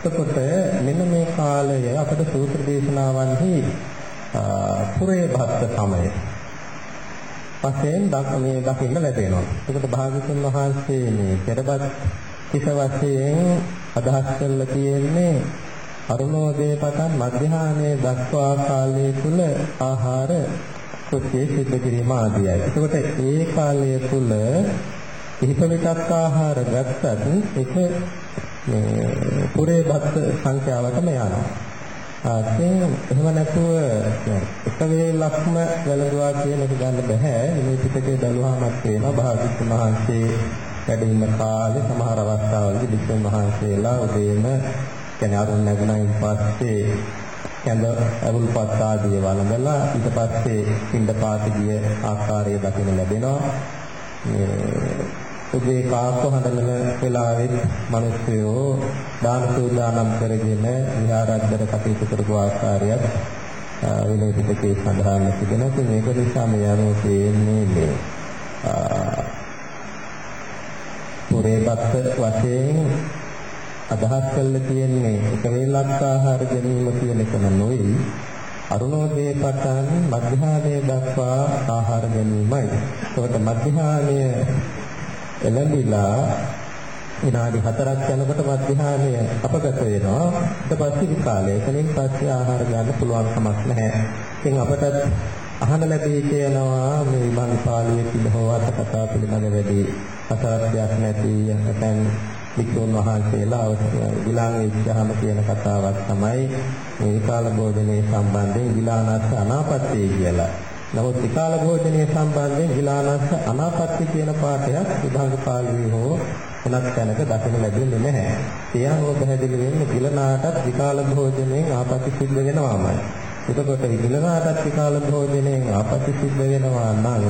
එතකොට මෙන්න මේ කාලය අපට සූත්‍ර දේශනාවන්හි පුරේ භක්ත සමය වශයෙන් මේ දකින්න ලැබෙනවා. ඒකට භාගතුන් වහන්සේ මේ පෙරබත් කිස වශයෙන් අදහස් කරලා තියෙන්නේ අරුණෝදේ පටන් මධ්‍යහානයේ දක්වා කාලය තුල ආහාර කෘත්‍ය සිද්ධ කිරීම ආදියයි. ඒකට ඒ කාලය තුල ඉහිප විතක් ආහාර ගත්තත් ඒක මේ පුරේ බත් සංඛ්‍යාවටම යනවා. ආයෙන් එහෙම නැතුව එක වේලක්ම වැළඳුවා කියන එක ගන්න බෑ. මේ පිටකේ බැලුවාමත් පේනවා භාගතුන් වහන්සේ වැඩ ඉන්න කාලේ සමහර අවස්ථාවලදී වික්‍රම මහන්සියලා උදේම කියන්නේ අරුණ නැගුණයින් පස්සේ කැඳ අවුල්පත් ආදී වළඳලා ඊට පස්සේ පින්ඩ පාත ගිය ආකාරය දකින්න ලැබෙනවා. උදේ කාක්ක හඳන වෙලාවෙත් මිනිස්සුયો දාන සූදානම් කරගෙන විහාරද්දර කටයුතු කරපු ආකාරයක් විනය පිටකේ සඳහන් තිබෙනවා. ඉතින් මේක නිසා මේ අනුව තේන්නේ මේ පුරේපත් වශයෙන් අදහස් කරලා තියෙන්නේ එක වේලක් ආහාර ගැනීම කියන එක නෙවෙයි අරුණෝදයේ පටන් මධ්‍යහානයේ දක්වා ආහාර ගැනීමයි. ඒකට මධ්‍යහානය එළඹිලා විනාඩි 4ක් යනකොට මධ්‍යහානය අපගත වෙනවා. ඊට පස්සේ විකාලය. එතනින් පස්සේ ආහාර ගන්න පුළුවන් කමක් නැහැ. ඉතින් අපට අහන ලැබී කියනවා මේ විභංග පාළියේ පිළිහොවත් කතා පිළිබඳ වැඩි අසාර්ථයක් නැති නැත්නම් වික්‍රම වහන්සේලා විලාංග ඉච්ඡාම කියන කතාවක් තමයි මේ විකාල භෝජනයේ සම්බන්ධයෙන් විලානස්ස අනාපත්තිය කියලා. නමුත් විකාල භෝජනයේ සම්බන්ධයෙන් විලානස්ස අනාපත්තිය කියන පාඩයක් විභංග පාළියේ හෝ වෙනත් තැනක දකින්න ලැබෙන්නේ නැහැ. ඒ අනුව පැහැදිලි වෙන්නේ විලනාටත් විකාල භෝජනයෙන් ආපත්‍ය සිද්ධ වෙනවාමයි. එතකොට විලනාටත් විකාල භෝජනයෙන් ආපත්‍ය සිද්ධ වෙනවා නම්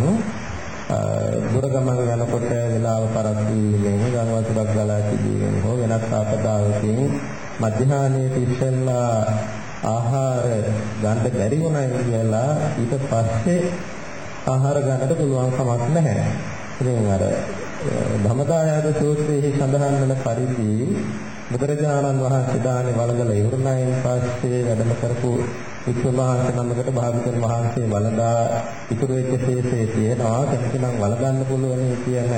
දුර ගමන යනකොට වෙලාව පරද්ද වීමෙන් ගංගා වතුරක් ගලා තිබීමෙන් හෝ වෙනත් ආපදාවකින් මධ්‍යහානයේ ඉස්සෙල්ලා ආහාර ගන්න බැරි වුණා කියලා ඊට පස්සේ ආහාර ගන්නට පුළුවන් කමක් නැහැ. ඉතින් අර ධමදායාද සූත්‍රයේ සඳහන් වන පරිදි බුදුරජාණන් වහන්සේ දානේ වළඳලා ඉවරණයෙන් පස්සේ වැඩම කරපු වික්‍රම මහන්සේ නමකට භාගතුන් වහන්සේ වළඳා ඉතුරු වෙච්ච ශේෂයේ තියෙනවා කෙනෙකුනම් වළඳන්න පුළුවන් කියන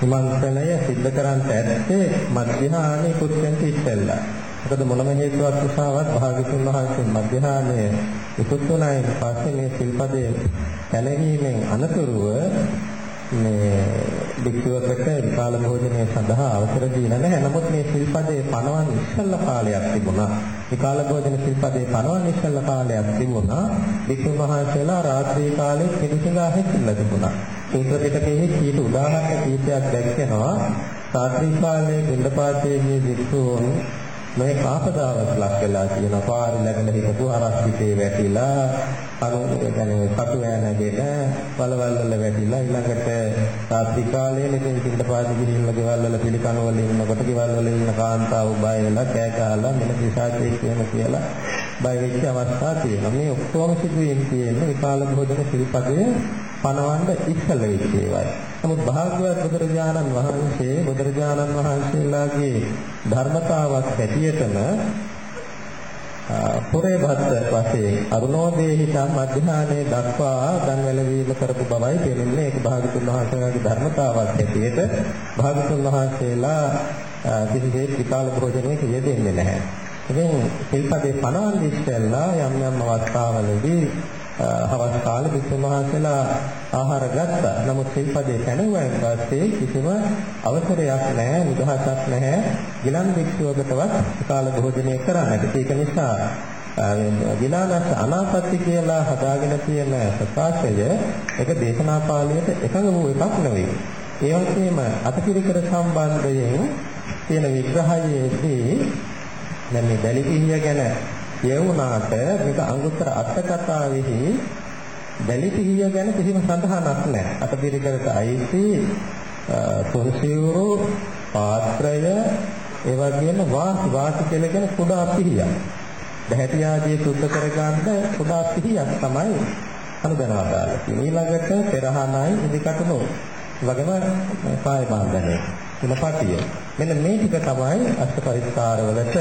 නිමන්ත්‍රණය සිද්ධ කරන්ට ඇත්තේ මධ්‍යහානයේ කුත්ෙන්ට ඉස්සෙල්ලා. මොකද මොනම හේතුවක් නිසාවත් භාගතුන් වහන්සේ මධ්‍යහානයේ ඉක්ුත් වුණායින් පස්සේ මේ සිල්පදයේ පැනවීමෙන් අනතුරුව මේ භික්ෂුවකට විපාල භෝජනය සඳහා අවසර දීලා නැහැ. නමුත් මේ සිල්පදේ පනවන්න ඉස්සෙල්ලා කාලයක් තිබුණා. විපාල භෝජන සිල්පදේ පනවන්න ඉස්සෙල්ලා කාලයක් තිබුණා. භික්ෂුන් වහන්සේලා රාත්‍රී කාලේ පිළිසිඟා හැසිරලා තිබුණා. සූත්‍ර පිටකයේ කීට උදාහරණ කීපයක් දැක්වෙනවා. රාත්‍රී කාලයේ පින්දපාතයේ භික්ෂුන් මේ ආපදාවට ලක් වෙලා තියෙන පාර නැගෙන හිටපු ආරක්ෂිතේ වැටිලා අරුණේ කියන්නේ පතු වෑනගෙන වලවල් වල වැටිලා ඊළඟට රාත්‍රී කාලයේ මෙතෙන් පිට පාද ගිහිල්ලා ගෙවල් වල පිළිකන වල ඉන්නකොට ගෙවල් වල ඉන්න කාන්තාව බය වෙලා කෑ ගහලා මෙන්න විසාතේ කියන කියලා බය වෙච්ච අවස්ථා තියෙනවා මේ ඔක්කොම සිදුවීම් තියෙන්නේ විකාල භෝජන සිල්පදයේ පනවන්න ඉස්සල වෙච්ච ඒවායි. නමුත් භාග්‍යවත් බුදුරජාණන් වහන්සේ බුදුරජාණන් වහන්සේලාගේ ධර්මතාවක් හැටියටම පුරේ භද්ද වශයෙන් අරුණෝදේහි තම මධ්‍යාහනේ දක්වා දන් වැළවීම කරපු බවයි තේරෙන්නේ ඒක භාගතුන් වහන්සේලාගේ ධර්මතාවක් හැටියට භාගතුන් වහන්සේලා කිසිසේත් විකාල භෝජනයේ යෙදෙන්නේ නැහැ. ඉතින් සිල්පදේ පනවන්න ඉස්සෙල්ලා යම් යම් අවස්ථාවලදී හවස් කාලේ විසුණු මහසලා ආහාර ගත්තා. නමුත් සිල්පදේ පැනුවෙන් පස්සේ කිසිම අවසරයක් නැහැ, නිදහසක් නැහැ. ගිලන් වික්ෂුවකටවත් කාල භෝජනය කරන්නට. ඒක නිසා ගිලානස් අනාපත්‍ය කියලා හදාගෙන තියෙන ප්‍රකාශය ඒක දේශනා පාළියට එකඟ වූ එකක් නෙවෙයි. ඒ වගේම අතපිරිකර සම්බන්ධයෙන් තියෙන විග්‍රහයේදී දැන් මේ බැලිපිහිය ගැන කියවුණාට මේක අංගුත්තර අට කතාවෙහි බැලිපිහිය ගැන කිසිම සඳහනක් නැහැ. අතපිරිකරට අයිති තුන්සිවුරු පාත්‍රය ඒ වගේම වාසි වාසි කියලා කියන කුඩා පිහියක්. දැහැටි ආදී සුද්ධ කරගන්න කුඩා පිහියක් තමයි අනුදැනවා දාලා තියෙන්නේ. ඊළඟට පෙරහනයි ඉදිකටුනෝ වගේම පාය බන්ධනය කුණපටිය. මෙන්න මේ ටික තමයි අෂ්ට පරිස්කාරවලට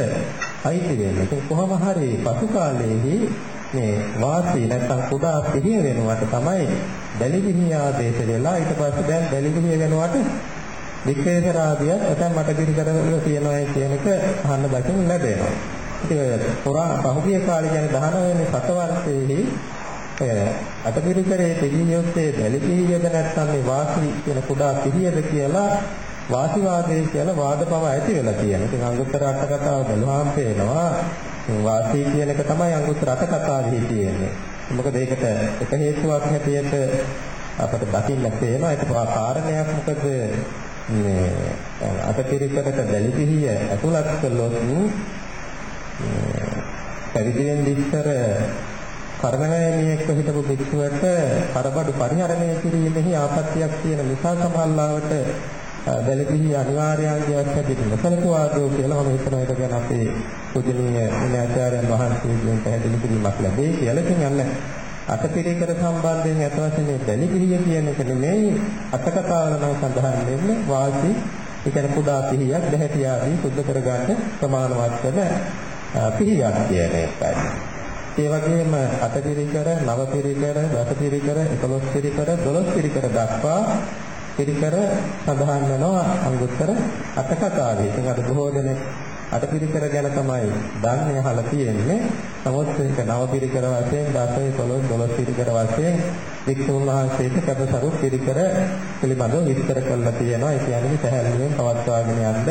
අයිති වෙන්නේ. ඒක කොහොම හරි පසු කාලයේදී මේ වාසී නැත්තම් කුඩා පිළිය වෙනවට තමයි දැලිවිහි ආදේශ වෙලා ඊට පස්සේ දැන් දැලිවිහි වෙනවට වික්‍රේතරාදියත් ඇතැම් මටගිරි කරලා තියෙනවා කියන එක අහන්න දකින්න ලැබෙනවා. ඉතින් පුරා පහුගිය කාලේ කියන්නේ 19 වෙනි සතවර්ෂයේදී අටපිරිකරේ පිළියොත්තේ දැලිවිහියද නැත්නම් මේ වාසී කියන කුඩා පිළියද කියලා වාසිවාදයේ කියලා වාදපව ඇති වෙලා තියෙනවා. ඉතින් අංගුත්තර අට කතාව බලුවාම පේනවා වාසී කියන එක තමයි අංගුත්තර අට කතාවේ තියෙන්නේ. මොකද ඒකට එක හේතුවක් හැටියට අපට දකින්න පේනවා ඒක කාරණයක් මොකද මේ අටපිරිකරට දැලිපිහිය ඇතුළත් කළොත් පැවිදිෙන් ඉස්සර කර්මණයනියෙක්ව හිටපු භික්ෂුවට කරබඩු පරිහරණය කිරීමෙහි ආපත්‍යක් තියෙන නිසා සමහරවිට දැලපිහි අනිවාර්යාංගයක් හැටියට නොසලකුවාදෝ කියලා මම හිතනවා ඒක ගැන අපේ පූජනීය විනයාචාර්යන් වහන්සේගෙන් පැහැදිලි කිරීමක් ලැබේ කියලා. ඉතින් අන්න අටපිරිකර සම්බන්ධයෙන් අත වශයෙන් මේ දැලිපිහිය කියන එක නෙමෙයි අටකතාවල නම් සඳහන් වෙන්නේ වාසි ඒ කියන්නේ කුඩා පිහියක් දැහැටි ආදී සුද්ධ කරගන්න ප්‍රමාණවත් වෙන පිහියක් කියන එකයි. ඒ වගේම අටපිරිකර, නවපිරිකර, දසපිරිකර, 11 පිරිකර, 12 පිරිකර දක්වා පිරිකර සඳහන් වෙනවා අංගුත්තර අට කතාවේ. ඉතින් අද බොහෝ දෙනෙක් අට පිරිකර ගැන තමයි දන්නේ අහලා තියෙන්නේ. නමුත් ඒක නව පිරිකර වශයෙන් 10 12 12 පිරිකර වශයෙන් වික්ෂුන් වහන්සේට කැපසරු පිරිකර පිළිබඳව විස්තර කරලා තියෙනවා. ඒ කියන්නේ පැහැදිලිවම පවත්වාගෙන යන්න,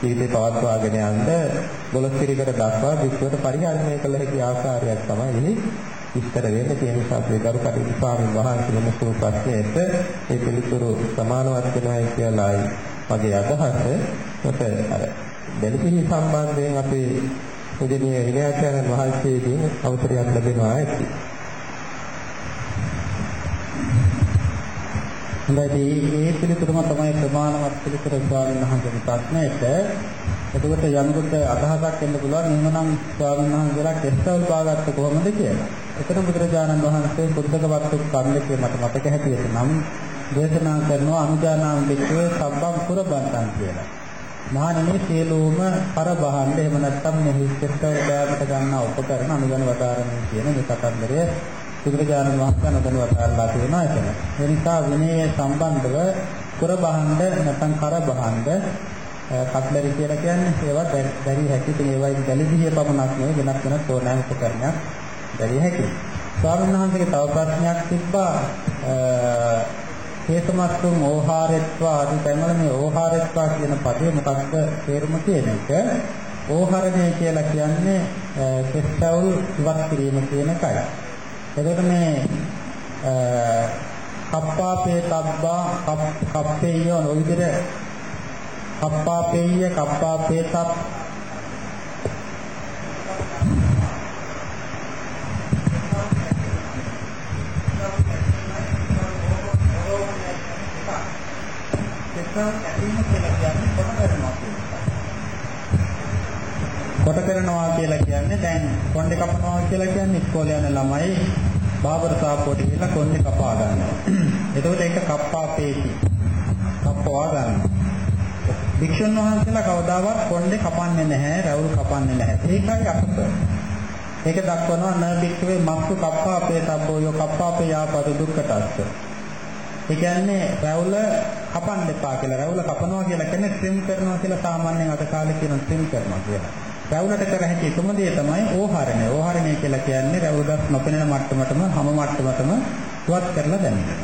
ජීවිතේ පවත්වාගෙන යන්න 12 පිරිකර දක්වා වික්ෂුවට පරිහරණය කළ හැකි ආකාරයක් තමයි විස්තර වෙන්නේ තියෙන නිසා අපේ ගරු කටයුතු ස්වාමීන් වහන්සේ වෙන සූ ප්‍රශ්නයට ඒ පිළිතුරු සමානවත් වෙනවායි කියලායි මගේ අදහස. මොකද අර දැලිපිලි සම්බන්ධයෙන් අපේ උදේනිය විනයාචාර්යන් වහන්සේගෙන් අවසරයක් ලැබෙනවා ඇති. හොඳයි මේ පිළිතුරම තමයි ප්‍රමාණවත් පිළිතුර ස්වාමීන් වහන්සේගේ ප්‍රශ්නයට එතකොට යනකොට අදහසක් එන්න පුළුවන් එහෙමනම් ස්වාමීන් වහන්සේලා කෙස්තවල් පාගත්ත කොහොමද කියලා. එතන බුදුරජාණන් වහන්සේ බුද්ධක වත්තු කර්ණකේ මට මතක හැටියට නම් දේශනා කරනවා අනුජානාම දෙකේ සබ්බම් පුරබන්තන් කියලා. මහණෙනි සියලුම පර බහන්න එහෙම නැත්නම් මේ කෙස්තවල් බෑමට ගන්න උපකරණ අනුගණ වදාරමින් කියන මේ කතන්දරය බුදුරජාණන් වහන්සේ අනුගණ වදාරලා තියෙනවා එතන. ඒ නිසා විනය සම්බන්ධව පුර බහන්න නැත්නම් කර බහන්න කට්ලරි කියලා කියන්නේ ඒවා දැරිය හැකි. ඉතින් ඒවයි දැලිදිහිය පමණක් නෙවෙයි වෙනත් වෙනත් ඕනෑම උපකරණයක් දැරිය හැකි. ස්වාමීන් වහන්සේගේ තව ප්‍රශ්නයක් තිබ්බා හේතමත්තුම් ඕහාරෙත්වා ආදී තැන්වල මේ ඕහාරෙත්වා කියන පදේ මොකක්ද තේරුම කියන එක ඕහරණය කියලා කියන්නේ කෙස්ටවුල් ඉවත් කිරීම කියන එකයි. එතකොට මේ කප්පාපේ තබ්බා කප්පේය ඔය විදිහට කප්පාපේය කප්පාපේතත් කොට කරනවා කියලා කියන්නේ දැන් කොණ්ඩේ කපනවා කියලා කියන්නේ ඉස්කෝලේ යන ළමයි බාබර සාප්පුවට ගිහලා කොණ්ඩේ කපා ගන්නවා. එතකොට ඒක කප්පා පේටි. කප්පවා ගන්නවා. භික්ෂුන් වහන්සේලා කවදාවත් කොණ්ඩේ කපන්නේ නැහැ, රැවුල් කපන්නේ නැහැ. ඒකයි අපත. ඒක දක්වනවා න භික්ඛවේ මක්ඛු කප්පා අපේ තබ්බෝ යෝ කප්පා අපේ යාපද දුක්ඛටස්ස. ඒ කියන්නේ රැවුල කපන්න එපා කියලා. රැවුල කපනවා කියලා කියන්නේ ට්‍රිම් කරනවා කියලා සාමාන්‍යයෙන් අද කාලේ කියන ට්‍රිම් කරනවා කියලා. රැවුලට කර හැකි එකම දේ තමයි ඕහරණය. ඕහරණය කියලා කියන්නේ රැවුල ගස් නොපෙනෙන මට්ටමටම හැම මට්ටමටම ඉවත් කරලා දැමීම.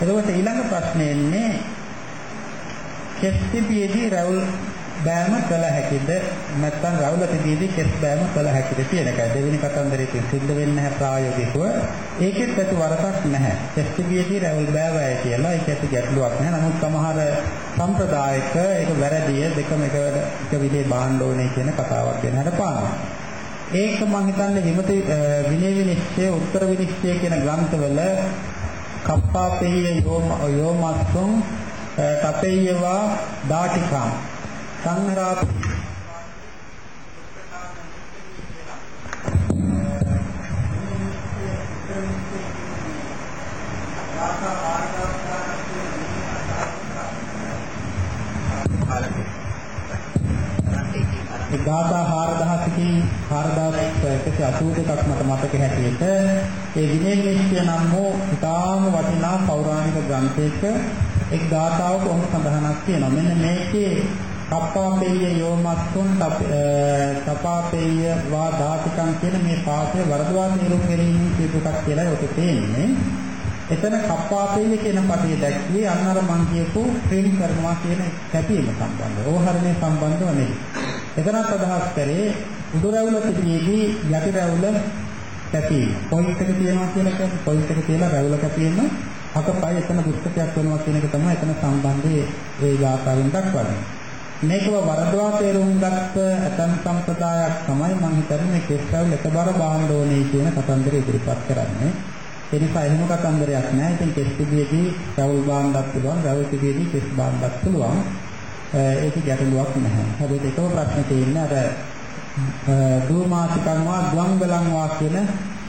එතකොට ඊළඟ ප්‍රශ්නේ එන්නේ කෙස් තිබියදී රැවුල් බෑම කළ හැකිද? නැත්නම් රැවුල තිබියදී කෙස් බෑම කළ හැකිද කියන එකයි. දෙවෙනි කතන්දරයේ සිද්ධ වෙන්නේ නැහැ ප්‍රායෝගිකව. ඒකෙත් ඇති වරසක් නැහැ. කෙස් තිබියදී රැවුල් බෑවයි කියලා. ඒක ඇති ගැටලුවක් නැහැ. නමුත් සමහර සම්ප්‍රදායක ඒක වැරදිය දෙකම එක එක විදිහේ බාන්න ඕනේ කියන කතාවක් ගැන හරපානවා ඒක මම හිතන්නේ විමති විනය විනිශ්චය උත්තර විනිශ්චය කියන ග්‍රන්ථවල කප්පාපෙහිය යෝම යෝමස්සුම් තපේයවා දාටිකම් සංහරා ඒ ගාථා 4000කින් 4182ක් මට මතක හැටියට ඒ විනය නිශ්චය නම් වූ ඉතාම වටිනා පෞරාණික ග්‍රන්ථයක එක් ගාථාවක ඔහොම සඳහනක් තියෙනවා. මෙන්න මේකේ කප්පාපේය යෝමස්සුන් තපාපේය වා ධාතිකං කියන මේ පාඨය වරදවා තේරුම් ගැනීම කියපු එකක් කියලා ඔක තේන්නේ. එතන කප්පාපේය කියන පදේ දැක්වේ අන්න අර මං කියපු ට්‍රේන් කරනවා කියන කැපීම සම්බන්ධව. ඕහරණය සම්බන්ධව නෙවෙයි. එතනත් අදහස් කරේ උඩු රැවුල පිටියේදී යටි රැවුල කැපීම. පොයින්ට් එක තියනවා කියන එක පොයින්ට් එක තියලා රැවුල කැපීම අකපය එතන පුස්තකයක් වෙනවා කියන එක තමයි එතන සම්බන්ධයේ ඒ ගාථාවෙන් දක්වන්නේ. මේකව වරදවා තේරුම් ගත්ත ඇතන් සම්ප්‍රදායක් තමයි මම හිතන්නේ මේ කෙස්කවල එකබර බාන්න ඕනේ කියන කතන්දර ඉදිරිපත් කරන්නේ. ඒ නිසා එහෙම කතන්දරයක් නැහැ. ඉතින් කෙස් පිළියේදී රවුල් බාන්නත් පුළුවන්, රවුල් පිළියේදී කෙස් බාන්නත් පුළුවන්. ඒක ගැටලුවක් නැහැ. හැබැයි එකම ප්‍රශ්නේ තියෙන්නේ අර දුමාතිකං වා ද්වංගලං වා කියන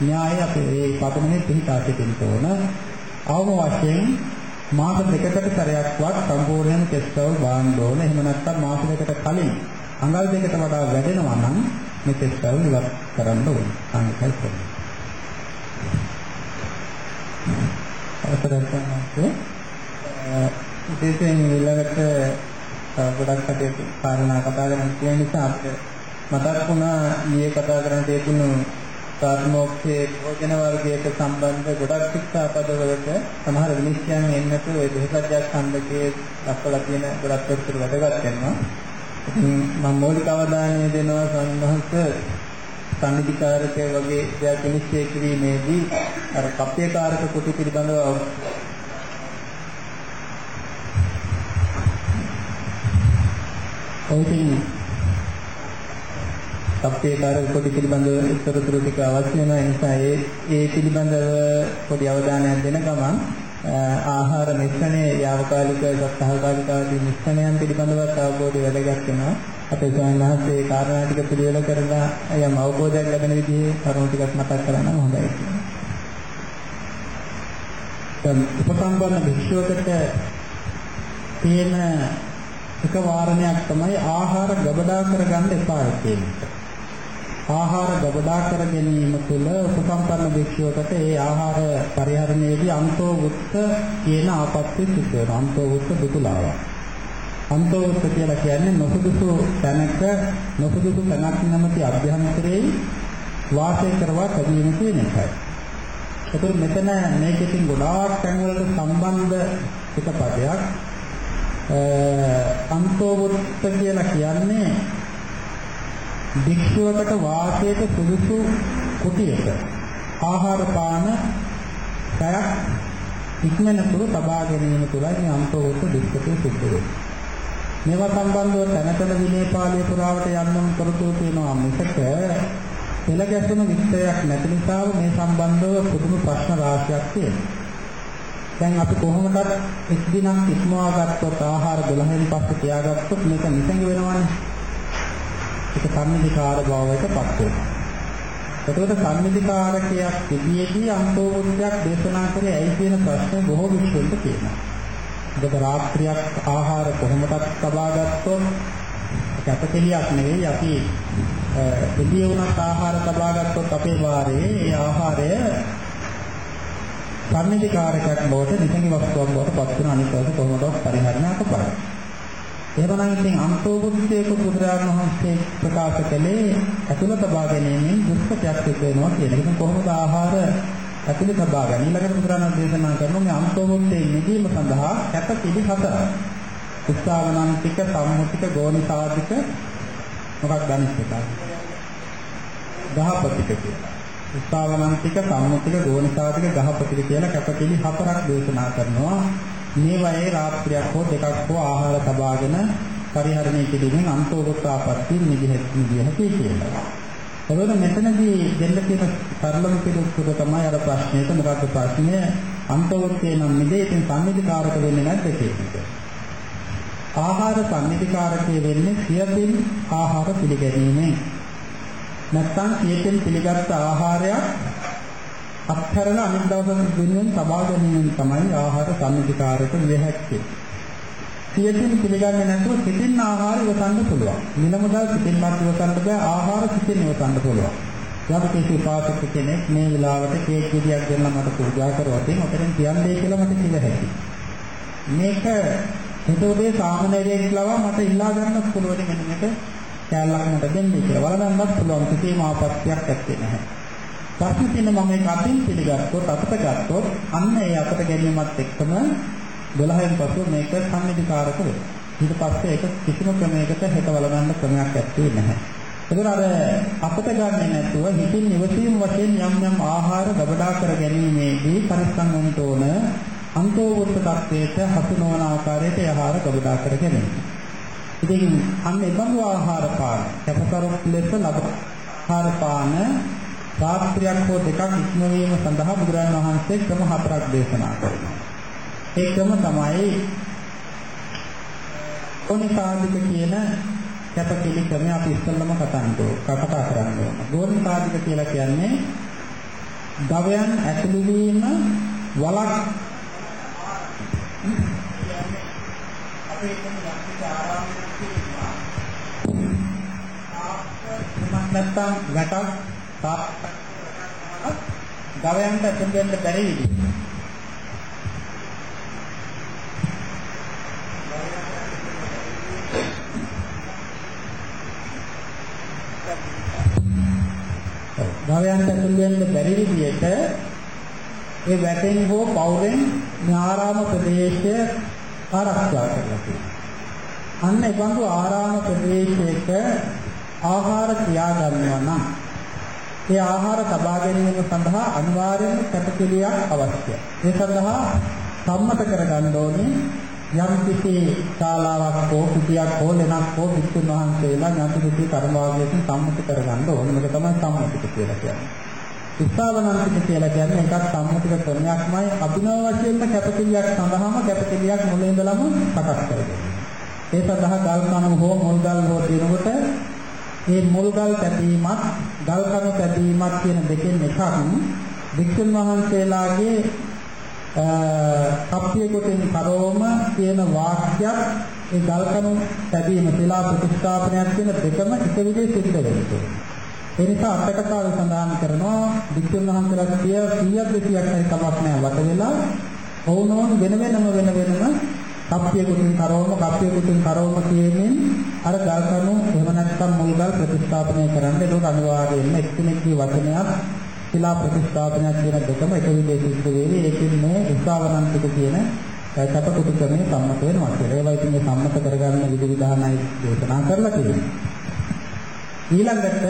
න්‍යාය අපේ මේ පදමනේ පිළිපදා සිටින්න ඕන. අවම වශයෙන් මාස දෙකකට සැරයක්වත් සම්පූර්ණයෙන් ටෙස්ට්වල් බාන්න ඕන. එහෙම නැත්නම් මාස දෙකකට කලින් අඟල් දෙකට වඩා වැඩෙනවා නම් මේ ටෙස්ට්වල් ඉවත් කරන්න ඕන. අනිකයි කරන්නේ. අවසරයි තමයි. විශේෂයෙන් ඊළඟට ගොඩක් කටයුතු කාරණා කතා කරන්න තියෙන නිසා අපිට මතක් වුණා ඊයේ කතා කරන්න තියුණු සාත්මෝක්ෂයේ භෝජන වර්ගයට සම්බන්ධ ගොඩක් ශික්ෂාපදවලට සමහර විනිශ්චයන් එන්නතු ඒ බෙහෙත්ජාත් ඛණ්ඩකයේ දක්වලා තියෙන ගොඩක් තොරතුරු වැදගත් වෙනවා. ඉතින් මම මූලික අවධානය දෙනවා සංඝහස සම්නිධිකාරක වගේ දෙයක් විනිශ්චය කිරීමේදී අර කප්පේකාරක කුටි පිළිබඳව ඔයිතින් සප්පේකාරක කොටි පිළිබඳව උත්තරතුරු ටික අවශ්‍ය වෙනවා ඒ නිසා ඒ ඒ පිළිබඳව පොඩි අවධානයක් දෙන ගමන් ආහාර මිශ්‍රණයේ යාවකාලික සහකාලික ආදී මිශ්‍රණයන් පිළිබඳව අවබෝධය වැදගත් වෙනවා අපේ ස්වාමීන් ඒ කාරණා ටික පිළිවෙල කරලා යම් අවබෝධයක් ලැබෙන විදිහේ කරුණු ටිකක් මතක් කරගන්න හොඳයි කියලා. දැන් උපසම්පන්න භික්ෂුවකට තියෙන එක වාරණයක් තමයි ආහාර ගබඩා කරගන්න එපා කියන එක. ආහාර ගබඩා කර ගැනීම තුළ උපසම්පන්න භික්ෂුවකට ඒ ආහාර පරිහරණයේදී අන්තෝ වුත්ත කියන ආපත්‍ය සිද්ධ වෙනවා. අන්තෝ වුත්ත දුකලාවක්. අන්තෝවත්ත කියලා කියන්නේ නොසුදුසු තැනක නොසුදුසු තැනක් නැමැති අභ්‍යන්තරයේ වාසය කරවා තිබීම කියන එකයි. ඒතර මෙතන මේකකින් ගොඩාක් තැන්වලට සම්බන්ධ එක පදයක්. අන්තෝවත්ත කියලා කියන්නේ භික්ෂුවකට වාසයට සුදුසු කුටියක ආහාර පාන සයක් ඉක්මනටම තබා ගැනීම තුළයි මේ අන්තෝවත්ත දුක්ඛේ සිද්ධ වෙන්නේ. මේවා සම්බන්ධව තැනතන විනයපාලයේ පුරාවට යන්නම් කරතුරු තියෙනවා මිසක පෙළ ගැසෙන විස්තරයක් නැති නිසා මේ සම්බන්ධව පුදුම ප්‍රශ්න රාශියක් තියෙනවා. දැන් අපි කොහොමදත් එක් දිනක් ඉක්මවා ගත්තොත් ආහාර 12න් පස්සේ තියාගත්තොත් මේක නිසංග වෙනවනේ. ඒක සම්මිධිකාර භාවයට පත් වෙනවා. එතකොට සම්මිධිකාරකයක් තිබියදී අන්තෝමුද්දයක් දේශනා කරේ ඇයි කියන ප්‍රශ්නේ බොහෝ විශ්වන්ත තියෙනවා. මොකද රාත්‍රියක් ආහාර කොහොමදත් තබා ගත්තොත් කැපකෙලියක් නෙවෙයි අපි එළිය වුණත් ආහාර තබා ගත්තොත් අපේ වාරයේ ඒ ආහාරය සම්මිතිකාරකයක් බවට නිසංගි වස්තුවක් බවට පත් වෙන අනිත් එක කොහොමදවත් පරිහරණය කරපරයි. එහෙමනම් ඉතින් අන්තෝබුද්ධයක බුදුරජාණන් වහන්සේ ප්‍රකාශ කළේ ඇතුළත බා ගැනීමෙන් දුෂ්කරයක් සිදු වෙනවා කියන එක. කොහොමද ආහාර ඇතුළේ තබා ගන්න. ඊළඟට බුදුරජාණන් දේශනා කරනවා මේ අන්තෝබුද්ධයේ නිදීම සඳහා කැප පිළි හතරක්. උස්සාවනන්තික, සම්මුතික, ගෝනිසාදික මොකක් ගන්නත් එකක්. ගහපතික කියලා. උස්සාවනන්තික, සම්මුතික, ගෝනිසාදික, ගහපතික කියලා කැප පිළි හතරක් දේශනා කරනවා. මේවායේ රාත්‍රියක් හෝ දෙකක් හෝ ආහාර තබාගෙන පරිහරණය කිරීමෙන් අන්තෝගතාපත්ති නිදිහෙත් නිදිහෙති කියලා. එතකොට මෙතනදී දෙන්න තියෙන සරලම පිළිතුර තමයි අර ප්‍රශ්නේට මොකක්ද ප්‍රශ්නය අන්තෝගතේ නම් නිදේ ඉතින් සම්නිධිකාරක වෙන්නේ නැද්ද කියන එක. ආහාර සම්නිධිකාරකයේ වෙන්නේ සියදින් ආහාර පිළිගැනීමෙන්. නැත්නම් සියදින් පිළිගත් ආහාරයක් අත්හැරලා අනිත් දවසට වෙනුවෙන් තබා ගැනීමෙන් තමයි ආහාර සම්නිධිකාරක විය හැක්කේ. සියදින් පිළිගන්නේ නැතුව සිතින් ආහාර ඉවසන්න පුළුවන්. මිල මුදල් සිතින්වත් ඉවසන්න බෑ ආහාර සිතින් ඉවසන්න පුළුවන්. යම් කිසි පාසක කෙනෙක් මේ වෙලාවට කේක් ගෙඩියක් දෙන්න මට පූජා කරුවොත් ඔතෙන් කියන්නේ කියලා මට කිව හැකියි. මේක හිතෝදේ සාමනේරයෙන් ලවා මට ඉල්ලා ගන්නත් පුළුවන් මෙන්න මේක කැලලක් මට දෙන්න කියලා. වලඳන්නත් පුළුවන් කිසිම ආපත්‍යක් ඇත්තේ නැහැ. පස්සේ තියෙන මම මේක අතින් පිළිගත්තොත් අතට ගත්තොත් අන්න ඒ අතට ගැනීමත් එක්කම 12න් පසු මේක සම්නිධිකාරක වෙනවා. ඊට පස්සේ ඒක කිසිම ක්‍රමයකට හෙට වලගන්න ක්‍රමයක් ඇත්තේ නැහැ. ඒකර අර අපත ගන්නේ නැතුව හිතින් නිවසීම වශයෙන් යම් යම් ආහාර ගබඩා කර ගැනීමේදී පරිස්සම් වෙන්න ඕන අන්තෝවෘත්ත tattweට හසු නොවන ආකාරයට ආහාර ගබඩා කර ගැනීම. ඉතින් අන්න ඒ බඳු ආහාර පාන කැපකරුක් ලෙස ලබන ආහාර පාන රාත්‍රියක් හෝ දෙකක් ඉක්මවීම සඳහා බුදුරජාණන් වහන්සේ ක්‍රම හතරක් දේශනා කරනවා. ඒ ක්‍රම තමයි ඕනිසාදික කියන කැපකිලි ක්‍රමය අපි ඉස්සෙල්ලම කතා කතා කරන්න ඕන. ඕනිසාදික කියලා කියන්නේ ගවයන් ඇතුළු වීම වලක් අපේ ආරාමයක් තියෙනවා. නැත්තම් වැටක් ගවයන්ට ඇතුළු වෙන්න බැරි විදිහට භවයන්ට ඇතුල් වෙන්න බැරි විදිහට ඒ වැටෙන් හෝ පවුරෙන් ආරාම ප්‍රදේශය ආරක්ෂා කරලා තියෙනවා. අන්න ඒ බඳු ආරාම ප්‍රදේශයක ආහාර තියා ගන්නවා නම් ඒ ආහාර තබා ගැනීම සඳහා අනිවාර්යයෙන්ම කැපකිලියක් අවශ්‍යයි. ඒ සඳහා සම්මත කරගන්න ඕනේ යම් කිසි ශාලාවක් හෝ කුටියක් හෝ ලෙනක් හෝ විසුණු වහන්සේලා යම් කිසි කර්මවාගයකින් සම්මත කරගන්න ඕනේ. මේක තමයි සම්මතික කියලා කියන්නේ. උත්සාවනන්තික කියලා කියන්නේ එකක් සම්මතික ක්‍රමයක්මයි අභිනව වශයෙන්ම කැපකිලියක් සඳහාම කැපකිලියක් මුලින් ඉඳලම සකස් කරගන්න. ඒ සඳහා ගල් කණු හෝ මුල් ගල් හෝ දිනකොට මේ මුල් ගල් තැබීමත් ගල් කණු තැබීමත් කියන දෙකෙන් එකක් වික්ෂුන් වහන්සේලාගේ කප්පිය කොටින් කරෝම කියන වාක්‍යයක් ඒ ගල් කණු තැබීම තිලා ප්‍රතිස්ථාපනයක් කියන දෙකම එක විදිහේ සිද්ධ වෙනවා. ඒ නිසා අටකතාවේ සඳහන් කරනවා වික්ෂුන් වහන්සේලාට 100ක් 200ක් හරි කමක් නැහැ වට වෙලා ඔවුනෝන් වෙන වෙනම වෙන වෙනම කප්පිය කුටින් කරවම කප්පිය කුටින් කරවම කියමින් අර ගල් කණු එහෙම නැත්නම් මුල් ගල් ප්‍රතිස්ථාපනය කරන්න ඒක අනිවාර්යයෙන්ම එක්කෙනෙක්ගේ වචනයක් ශිලා ප්‍රතිස්ථාපනයක් කියන දෙකම එක විදිහේ සිද්ධ වෙන්නේ ඒකින් මේ උසාවනන්තික කියන සැප කුටි ක්‍රමයේ සම්මත වෙනවා කියලා. ඒවා ඉතින් මේ සම්මත කරගන්න විදි විධානයි දේශනා කරලා තියෙන්නේ. ඊළඟට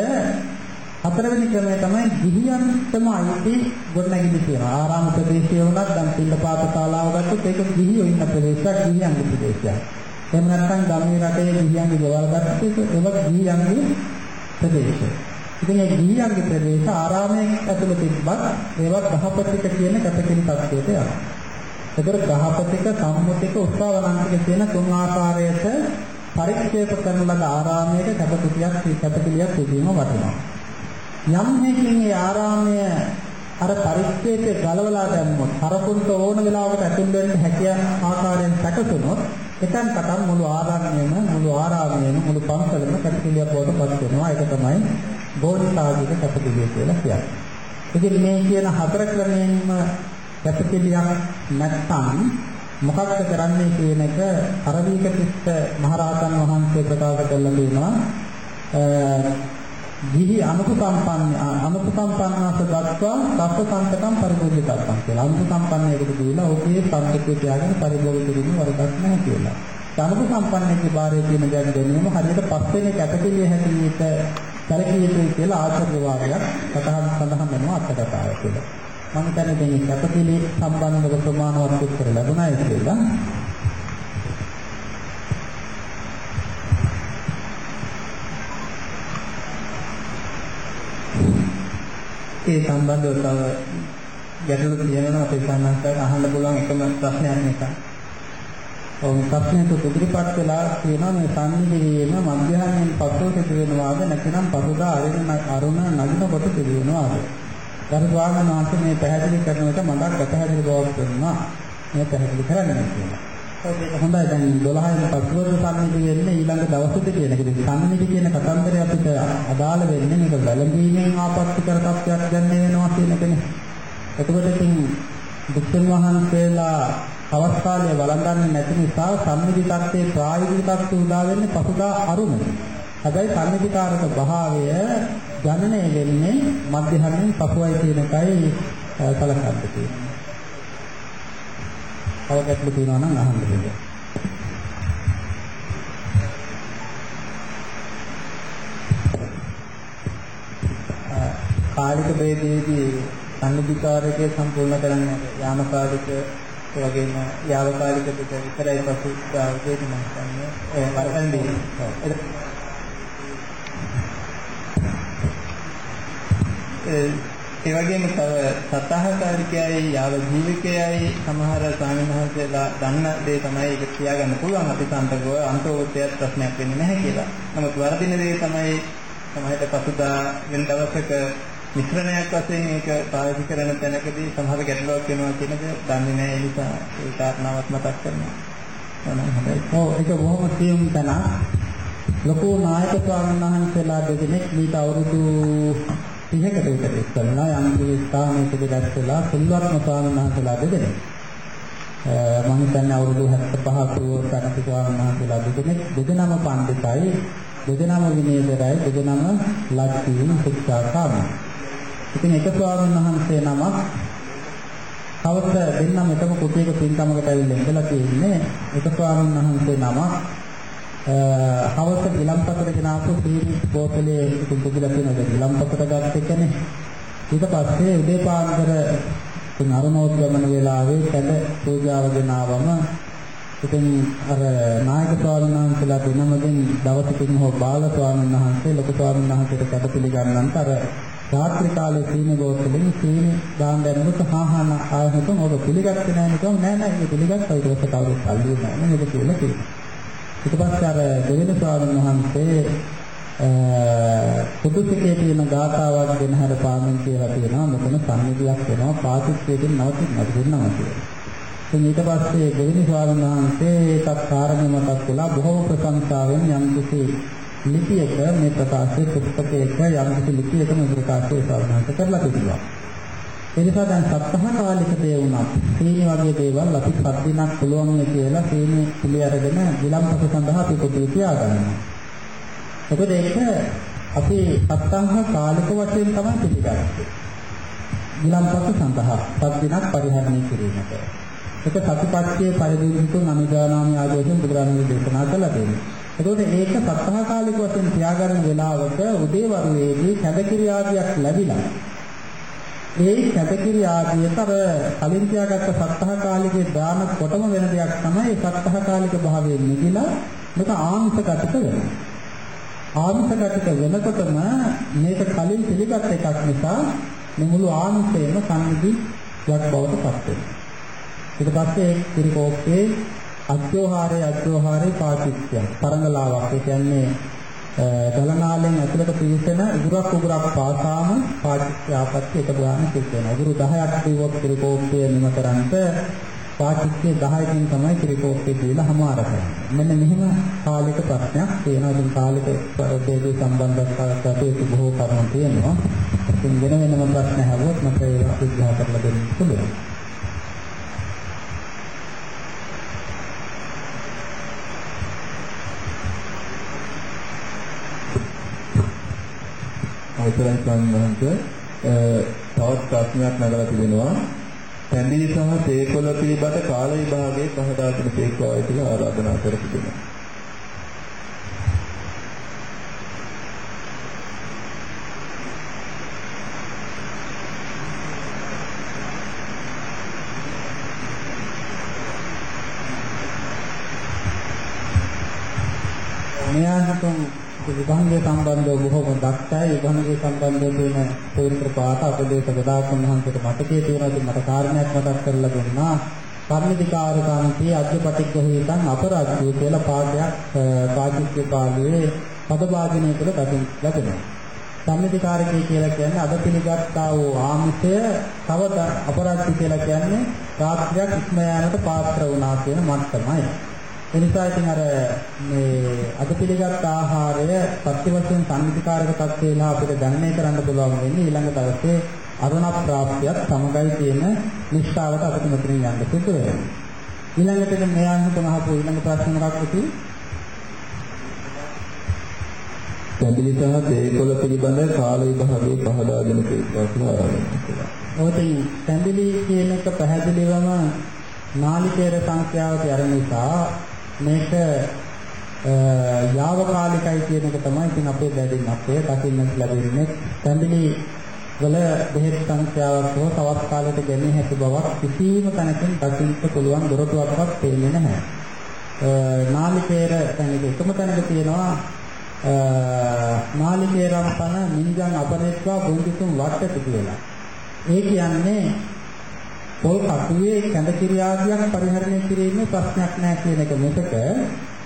හතරවෙනි ක්‍රමය තමයි ගිහියන්ටම අයිති ගොඩනැගිලි කියනවා. ආරාම ප්‍රදේශයේ වුණත් දැන් පිළිපාත ශාලාව ගත්තොත් ඒක ගිහියෝ ඉන්න ප්‍රදේශයක් ගිහියන්ගේ ප්‍රදේශයක්. එහෙම නැත්නම් ගමේ රටේ ගිහියන්ගේ ගෙවල් ගත්තොත් ඒක ගිහියන්ගේ ප්‍රදේශය. ඉතින් මේ ගිහියන්ගේ ප්‍රදේශ ආරාමයෙන් ඇතුළත තිබ්බත් ඒවත් ගහපතික කියන කැපකිරි තත්ත්වයට යනවා. ඒතර ගහපතික සම්මුතික උත්සාවනාන්තික කියන තුන් ආකාරයට පරික්ෂේප කරන ලද ආරාමයක කැපකිරියක් කැපකිරියක් තිබීම වටිනවා. යම් හේකින් ඒ ආරාමය අර පරිච්ඡේදයේ ගලවලා දැම්මොත් හරකුන්ට ඕන වෙලාවකට ඇතුල් වෙන්න හැකිය ආකාරයෙන් සැකසුනොත් එතෙන් පටන් මුළු ආරාමයේම මුළු ආරාමයේම මුළු පන්සලම කැපකිලිය බවට පත් වෙනවා ඒක තමයි බෝධිසාධික කැපකිලිය කියලා කියන්නේ. ඉතින් මේ කියන හතර ක්‍රමයෙන්ම කැපකිලියක් නැත්නම් මොකක්ද කරන්නේ කියන එක අරවීක තිස්ස මහරහතන් වහන්සේ ප්‍රකාශ කළා කියනවා ගිහි අනුසම්පන්න අනුසම්පන්නස දක්වා සස්ස සංකතම් පරිභෝගිකත්වම් කියලා. අනුසම්පන්නයකට දීලා ඔකේ සංකේතය තියාගෙන පරිභෝග කිරීම වරදක් නැහැ කියලා. අනුසම්පන්නයේ බාරයේ තියෙන දැන ගැනීම හරියට පස්වෙනි කැටපිලිය හැටියට සැලකිය යුතුයි කියලා ආචාර්ය වාදයක් සතහන් සඳහන් වෙනවා අත්කතාව කියලා. මම හිතන්නේ මේ කැටපිලි සම්බන්ධව ප්‍රමාණවත් උත්තර ලැබුණායි කියලා. ඒ සම්බන්ධව තව ගැටලු තියෙනවා අපේ සම්මාසයට අහන්න පුළුවන් එකම ප්‍රශ්නයක් නිසා. ඔව් ප්‍රශ්නයට ඉදිරිපත් වෙලා තියෙනවා මේ සංනිවේම මධ්‍යහණයෙන් පසුව සිදු වෙනවාද නැත්නම් පසුදා අරින අරුණ නගිනකොට සිදු වෙනවාද? ගරු ස්වාමීන් වහන්සේ මේ පැහැදිලි කරන විට මඩක් පැහැදිලි බවක් වෙනවා. මේ පැහැදිලි කරන්න කියලා. හොඳයි දැන් 12න් පස්වර සම්නිධි වෙන්නේ ඊළඟ දවසට කියන එක. සම්නිධි කියන කතන්දරය අපිට අදාළ වෙන්නේ මේක වැළඳීමෙන් ආපත්‍ය කර තත්ත්වයක් ගන්න වෙනවා කියන එකනේ. එතකොට ඉතින් බුද්ධන් වහන්සේලා අවස්ථාවේ වළඳන්නේ නැති නිසා සම්නිධි තත්ත්වයේ ප්‍රායෝගික තත්ත්ව උදා වෙන්නේ පසුදා අරුණ. හැබැයි සම්නිධිකාරක භාවය ගණනය වෙන්නේ මධ්‍යහණයෙන් පසුවයි කියන එකයි සලකන්න තියෙන්නේ. තව ගැටලු තියෙනවා නම් අහන්න දෙන්න. කාලික ભેදයේදී සම්නිධිකාරකයේ සම්පූර්ණ කරන්නේ යාමකාලික ඒ වගේම යාවකාලික දෙක විතරයි පසු ගාවේදී මම කියන්නේ. ඒ වරන්දී ඒ ඒ වගේම තව සතහකාරිකයයි යාව ජීවිකයයි සමහර ස්වාමීන් වහන්සේලා දන්න දේ තමයි ඒක කියාගන්න පුළුවන් අපි සම්පතව අන්තෝත්‍යයක් ප්‍රශ්නයක් වෙන්නේ නැහැ කියලා. නමුත් වර්ධින දේ තමයි සමහරට පසුදා වෙන දවසක මිශ්‍රණයක් වශයෙන් ඒක පාවිච්චි කරන තැනකදී සමහර ගැටලුවක් වෙනවා කියන එක දන්නේ නැහැ ඒ නිසා ඒ කාරණාවත් මතක් කරනවා. හොඳයි. ඔව් ඒක බොහොම සියුම් තැනක්. ලොකු නායක ස්වාමීන් වහන්සේලා දෙදෙනෙක් මීට අවුරුදු 30කට විතර ඉස්සෙල්ලා යම්කිසි ස්ථානයකදී දැක්කලා සිල්වත්ම ස්වාමීන් වහන්සේලා දෙදෙනෙක්. මම හිතන්නේ අවුරුදු 75 කුව තරක ස්වාමීන් වහන්සේලා දෙදෙනෙක් දෙදෙනාම පඬිතයි දෙදෙනාම විනයදරයි දෙදෙනාම ලක්ෂීන් ශික්ෂාකාමී. ඉතින් එක ස්වාමීන් වහන්සේ නමක් හවස දෙන්නම එකම කුටියක පින්කමකට ඇවිල්ලා ඉඳලා තියෙන්නේ එක ස්වාමීන් වහන්සේ නමක් හවස ගිලම්පතට ගෙනාපු සීනි බෝතලේ කුඹුදලා තියෙන ගිලම්පතට ගත්ත එකනේ. ඊට පස්සේ උදේ පාන්දර ඉතින් අරුණෝද්ගමන වේලාවේ කැඩ පූජාව ගෙනාවම ඉතින් අර නායක ස්වාමීන් වහන්සේලා දිනමකින් දවසකින් හෝ බාල ස්වාමීන් වහන්සේ ලොකු ස්වාමීන් වහන්සේට කැඩ පිළිගන්නන්ට අර රාත්‍රී කාලේ සීනි බෝතලෙන් සීනි දාන්න යනකොට හාහන ආයතන ඔබ පිළිගත්තේ නැහැ නේද නෑ නෑ. මේ පිළිගත්තා ඊට පස්සේ කවුරුත් අල්ලුවේ නැහැ නේද කියලා කිව්වා ඊට පස්සේ අර දෙවෙනි ස්වාමීන් වහන්සේ සුදුසිකේ තියෙන ගාථාවක් ගැන හර පාමින් කියලා තියෙනවා මෙතන සම්නිධියක් වෙනවා පාටිච්චයෙන් නවතිනවා කියනවා කියලා. ඉතින් ඊට පස්සේ දෙවෙනි ස්වාමීන් වහන්සේ ඒකත් කාරණේ මතක් කළා බොහෝ ප්‍රශංසාවෙන් යම් කිසි ලිපියක මේ ප්‍රකාශයේ පුස්තකයක යම් කිසි ලිපියක මේ ප්‍රකාශය සාධනත කරලා තිබුණා. ඒ නිසා දැන් සත්‍තහ කාලික දේ වුණා. සීනි වගේ දේවල් අපි පස් දිනක් පුළුවන් කියලා සීනි පිළි අරගෙන විලම්පස සඳහා අපි පොතේ තියාගන්නවා. එතකොට ඒක අපි සත්‍තහ කාලික වශයෙන් තමයි පිළිගන්නේ. විලම්පස සඳහා පස් දිනක් පරිහරණය කිරීමට. ඒක සතිපට්ඨියේ පරිදි නමිදානාමි ආදේශයෙන් බුදුරජාණන් දේශනා කළා දෙන්නේ. එතකොට ඒක සත්‍තහ කාලික වශයෙන් තියාගන්න වෙලාවක උදේවරුවේදී කැදකිරි ආදියක් ලැබිලා ඒ කැටකිරි ආදියට අර කලින් තියාගත්ත සත්‍තහ කාලිකේ දාන කොටම වෙන දෙයක් තමයි සත්‍තහ කාලික භාවයෙන් නිදිලා මේක ආංශ කටක වෙනවා. ආංශ කටක වෙනකොටම මේක කලින් පිළිගත් එකක් නිසා මේ මුළු ආංශයම සම්නිධියක් බවට පත් වෙනවා. ඊට පස්සේ ත්‍රිකෝප්පේ අද්‍යෝහාරයේ අද්‍යෝහාරයේ පාටිච්චය. තරංගලාවක්. ඒ කියන්නේ ගලනාලෙන් ඇතුළට පිවිසෙන උගුරක් උගුරක් පාසාම පාටිච්චාපත්‍ය එක ගාන සිද්ධ වෙනවා. උගුරු 10ක් තිබුවොත් ත්‍රිකෝප්පය නිම කරන්ට පාටිච්චය 10කින් තමයි ත්‍රිකෝප්පය දීලා හමාර කරන්නේ. මෙන්න මෙහෙම කාලික ප්‍රශ්නයක් තියෙනවා. ඉතින් කාලික ප්‍රදේශ සම්බන්ධතාවයට බොහෝ කරුණු තියෙනවා. ඉතින් වෙන වෙනම ප්‍රශ්න අහුවොත් මට ඒක විග්‍රහ කරලා දෙන්න පුළුවන්. අවසරයි සම්මහන්ත තවත් ප්‍රශ්නයක් නගලා තිබෙනවා. පැන්දිලි සහ තේකොළ පිළිබඳ කාල විභාගයේ පහදා දෙන තේකවායි කියලා ආරාධනා කර තිබෙනවා මෙයාටම විභංගය සම්බන්ධව බොහොම දක්ෂයි විභංගය සම්බන්ධව තියෙන සූත්‍ර පාඨ අපදේශ ගොඩාක් උන්වහන්සේට මතකයේ තියෙනවා ඉතින් මට කාරණයක් මතක් කරලා දුන්නා. පරිණිතිකාරකාන්තී අධ්‍යපටිග්‍රහීතං අපරාජ්‍ය කියලා පාඩයක් පාටිච්ච පාළියේ පදවාදිනය තුළ දකින්න ලැබෙනවා සම්මිතිකාරකී කියලා කියන්නේ අද පිළිගත්තා වූ ආමිෂය තව අපරාජ්‍ය කියලා කියන්නේ රාත්‍රියක් ඉක්ම යාමට පාත්‍ර වුණා කියන මට්ටමයි. එනිසා ඉතින් අර මේ අද පිළිගත් ආහාරය සත්‍ය වශයෙන් සම්මිතිකාරක තත්ත්වේලා අපිට දැනනය කරන්න පුළුවන් වෙන්නේ ඊළඟ දවසේ අරුණ ප්‍රාප්තියත් සමගයි තියෙන නිෂ්ඨාවට අපිට මෙතනින් යන්න සිදු වෙනවා. ඊළඟට මේ අංශතම අහපු ඊළඟ ප්‍රශ්න මොකක්ද? පැන්දිලි සහ තේකොළ පිළිබඳ කාල විභාගයේ පහදා දෙන තේකවා කියලා. ඔතන පැන්දිලි කියන එක පැහැදිලිවම නාලිකේර සංඛ්‍යාවට යන නිසා මේක යාවකාලිකයි කියන එක තමයි ඉතින් අපේ බැදින් අපේ දකින්නට ලැබෙන්නේ පැන්දිලි වල බෙහෙත් සංඛ්‍යාවක් හෝ තවත් කාලයකට ගෙනිය හැකි බවක් කිසිම තැනකින් දකින්න පුළුවන් දොරටුවක්වත් පේන්නේ නැහැ. නාලිකේර තැනක එකම තැනක තියෙනවා නාලිකේරම් පන මින්ජන් අපරේත්වා බුද්ධිතුම් වට්ටති කියලා. ඒ කියන්නේ පොල් කටුවේ කැඳ කිරියාදියක් පරිහරණය කිරීමේ ප්‍රශ්නයක් නැහැ කියන එක මෙතක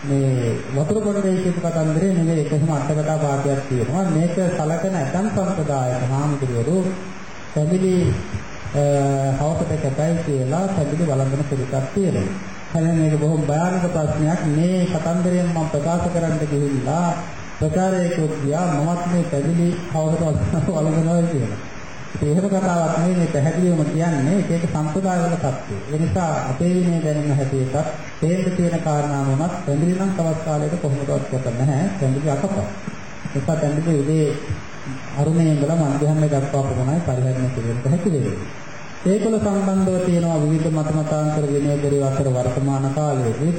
මේ වතුර පොඩේ කියපු කතන්දරේ නෙවෙයි ඒක එහෙම අටකටා පාඩයක් තියෙනවා මේක සලකන ඇතන් සම්ප්‍රදායක හාමුදුරුවෝ පැමිණි හවසට කැපයි කියලා පැමිණි වළඳන පිළිකක් තියෙනවා. හැබැයි මේක බොහොම භයානක ප්‍රශ්නයක් මේ කතන්දරයෙන් මම ප්‍රකාශ කරන්න ගිහිල්ලා ප්‍රචාරයකට ගියා මමත් මේ පැමිණි හවසට වළඳනවා කියලා. එහෙම කතාවක් නෙවෙයි මේ පැහැදිලිවම කියන්නේ ඒක ඒක සම්ප්‍රදායවල තත්ත්වය. ඒ නිසා අපේ විනය දැනුම හැටියට තේන්න තියෙන කාරණා වුණත් පැහැදිලි නම් තවත් කාලයක කොහොමදවත් කොට නැහැ. පැහැදිලි අකපා. ඒක පැහැදිලි උදේ අරුණේ ඉඳලා මධ්‍යහ්න දක්වා පමණයි පරිහරණය කිරීමට හැකි වෙන්නේ. ඒකල සම්බන්ධව තියෙනවා විවිධ මත මතාන්තර විනයදරි අතර වර්තමාන කාලයේදී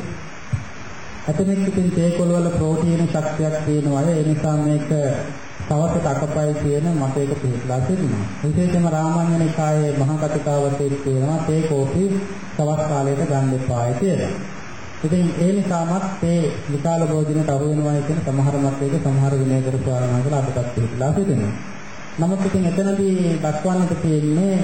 අතනෙක් ඉතින් තේකොළ වල ප්‍රෝටීන ශක්තියක් තියෙනවා. ඒ නිසා මේක තවසට අකපයි කියන මතයක පිළිපලා තිබෙනවා. විශේෂයෙන්ම රාමඤ්ඤ නිකායේ මහා කතිකාවතේ තියෙනවා තේ කෝපි තවත් කාලයකට ගන්න එපායි කියලා. ඉතින් ඒ නිසාමත් මේ විකාල භෝජනයට අහු වෙනවා කියන සමහර මතයක සමහර විනය කරපු ආරණා කියලා අපටත් පිළිපලා තිබෙනවා. නමුත් ඉතින් එතනදී දක්වන්නට තියෙන්නේ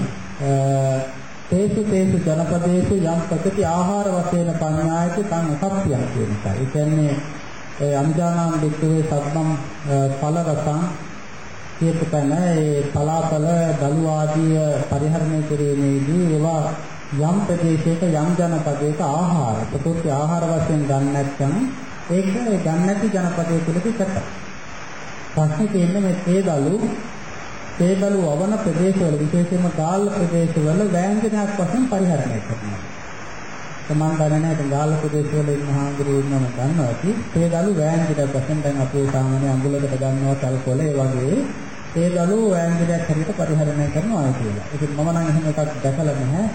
තේසු තේසු ජනපදේසු යම් ප්‍රකති ආහාර වශයෙන් පඤ්ඤායති තං අසත්‍යං කියන එක. ඒ කියන්නේ ඒ අනුජානන දෙක්කේ සබ්බම් ඵල රසං කියපු තැන ඒ පලාපල දලු ආදී පරිහරණය කිරීමේදී ඒවා යම් ප්‍රදේශයක යම් ජනපදයක ආහාර ප්‍රකෘති ආහාර වශයෙන් ගන්න නැත්නම් ඒක ගන්න නැති ජනපදයේ තුලදී කැත. ප්‍රශ්නේ තියෙන්නේ මේ තේදලු තේදලු වවන ප්‍රදේශවල විශේෂයෙන්ම ගාල්ල ප්‍රදේශවල වෑංජනයක් වශයෙන් පරිහරණය කරනවා. තමන් දන්නේ නැහැ ගාල්ල ප්‍රදේශවල ඉන්න හාමුදුරුවෝ ඉන්නවම දන්නවා ඇති. තේදලු වෑංජනයක් වශයෙන් දැන් අපේ සාමාන්‍ය අඟුලකට ගන්නවා තල්කොළ ඒ වගේ තේදලු වෑංජනයක් හැටියට පරිහරණය කරනවා කියලා. ඉතින් මම නම් එහෙම එකක් දැකලා නැහැ.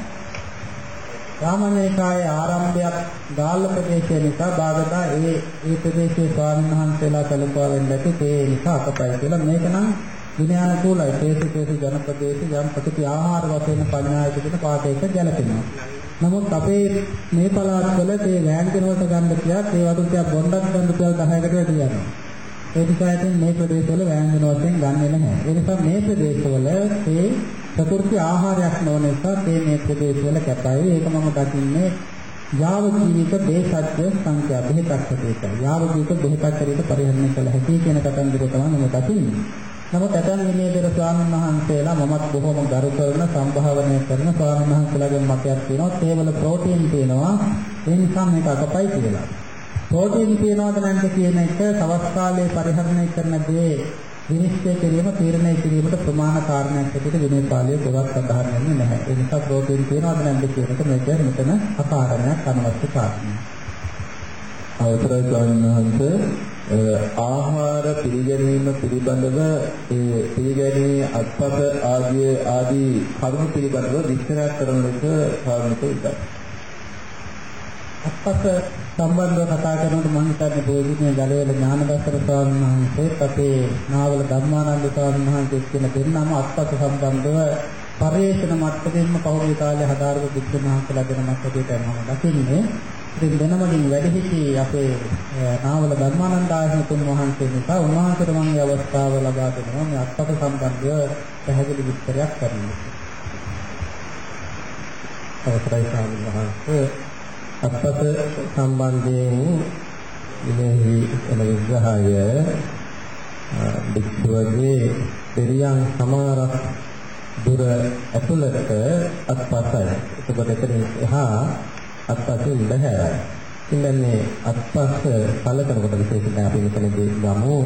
රාමණේකායේ ආරම්භයක් ගාල්ල ප්‍රදේශය නිසා බාගදා ඒ ඒ ප්‍රදේශයේ ස්වාමීන් වහන්සේලා කලකවා වෙන්න ඇති ඒ නිසා අපතයි කියලා මේක නම් විනයානුකූලයි තේසු තේසු ජනපදේශ යම් ප්‍රති ආහාර වශයෙන් පඤ්ඤායක කියන පාඩයක ගැලපෙනවා. නමුත් අපේ මේ පළාත්වල මේ වෑංජන වලට ගන්න කියක් ඒ වගේ තියා බොණ්ඩක් ගන්න කියලා 10කට වැඩි යනවා. ඒ නිසා ඉතින් මේ ප්‍රදේශවල වෑංජන වශයෙන් ගන්නෙ නැහැ. ඒ නිසා මේ ප්‍රදේශවල ඒ ප්‍රකෘති ආහාරයක් නොවන නිසා මේ මේ ප්‍රදේශවල කැපයි. ඒක මම දකින්නේ යාව ජීවිත බේසත්‍ය සංඛ්‍යා බෙහෙතක් දෙක. යාව ජීවිත බෙහෙතක් පරිහරණය කළ හැකි කියන කතන්දර තමයි මම දකින්නේ. නමුත් ඇතන් විනයදර ස්වාමීන් වහන්සේලා මමත් බොහොම ගරු කරන සම්භාවනය කරන ස්වාමීන් වහන්සේලාගේ මතයක් තියෙනවා. ඒවල ප්‍රෝටීන් තියෙනවා. ඒ නිසා මේක අකපයි කියලා. ප්‍රෝටීන් තියනවද නැද්ද කියන එක තවස් කාලයේ පරිහරණය කරන දේ විනිශ්චය කිරීම තීරණය කිරීමට ප්‍රමාණ කාරණයක් ඇටියට විනය පාළිය ගොඩක් සඳහන් වෙන්නේ නැහැ. ඒ නිසා ප්‍රෝටීන් තියනවද නැද්ද කියන එක මේක මෙතන අකාරණයක් අනවශ්‍ය කාරණයක්. අවසරයි ස්වාමීන් වහන්සේ ආහාර පිළිගැනීම පිළිබඳව ඒ පිළිගැනීමේ අත්පත ආදී ආදී කරුණු පිළිබඳව විස්තර කරන ලෙස කාරණක විතරයි. අත්පත් සම්බන්ධව කතා කරනකොට මම හිතන්නේ බෝධිඥ ජලවල ඥානදස්සර ස්වාමීන් වහන්සේත් අපේ නාවල ධර්මානන්ද ස්වාමීන් වහන්සේත් කියන දෙන්නම අත්පත් සම්බන්ධව පරිේශන මට්ටමින්ම පහුගිය කාලේ හදාරපු විද්‍යාඥයන්ලා දෙන මතකයට මම දකින්නේ ඉතින් වෙනමකින් වැඩිහිටි අපේ නාවල ධර්මානන්ද ආයතන වහන්සේ නිසා උන්වහන්සේට මම මේ අවස්ථාව ලබා දෙනවා මේ අත්පත් සම්බන්ධව පැහැදිලි විස්තරයක් කරන්න. අවසරයි ස්වාමීන් වහන්සේ අත්පත සම්බන්ධයෙන් මෙහි එන විග්‍රහය වික්ෂුවගේ පෙරියන් සමාරක් දුර ඇතුළත අත්පසයි. එතකොට එතනින් එහා අත්පසින් බහැරයි. ඉතින් මේ අත්පස කලකරකට විශේෂයෙන් අපි මෙතනදී ගමු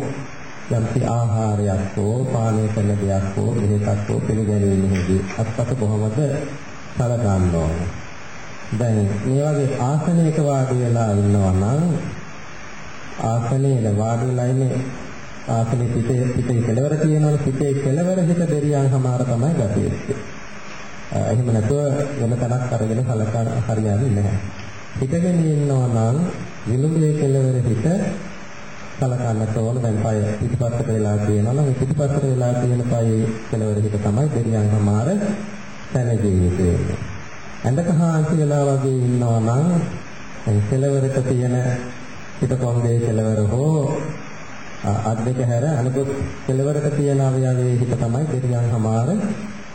යම්කි ආහාරයක් හෝ පානය කරන දෙයක් හෝ බෙහෙතක් හෝ පිළිගැනීමේදී අත්පස කොහොමද සලකන්න ඕනේ? දැන් මේ වගේ ආසනයක වාඩි වෙලා ඉන්නවා නම් ආසනයේ වාඩි වෙලා ඉන්නේ ආසනේ පිටේ පිටේ කෙලවර තියෙනවනේ පිටේ කෙලවර හිත දෙරියන් සමහර තමයි ගතියෙන්නේ. එහෙම නැතුව වෙන තැනක් අරගෙන කලකන හරියන්නේ නැහැ. හිතගෙන ඉන්නවා නම් විලුඹේ කෙලවර හිත කලකන්නට ඕන දැන් පය පිටිපස්සට වෙලා තියෙනවා නම් පිටිපස්සට වෙලා තියෙන පයේ කෙලවර හිත තමයි දෙරියන් සමහර තැනදී තියෙන්නේ. ඇඳක හාන්සි වෙලා වගේ ඉන්නවා නම් කෙලවරක තියෙන හිත කොන්දේ කෙලවර හෝ අත් දෙක හැර අනිකුත් කෙලවරක තියෙන අවයවයේ හිත තමයි දෙවියන් සමාර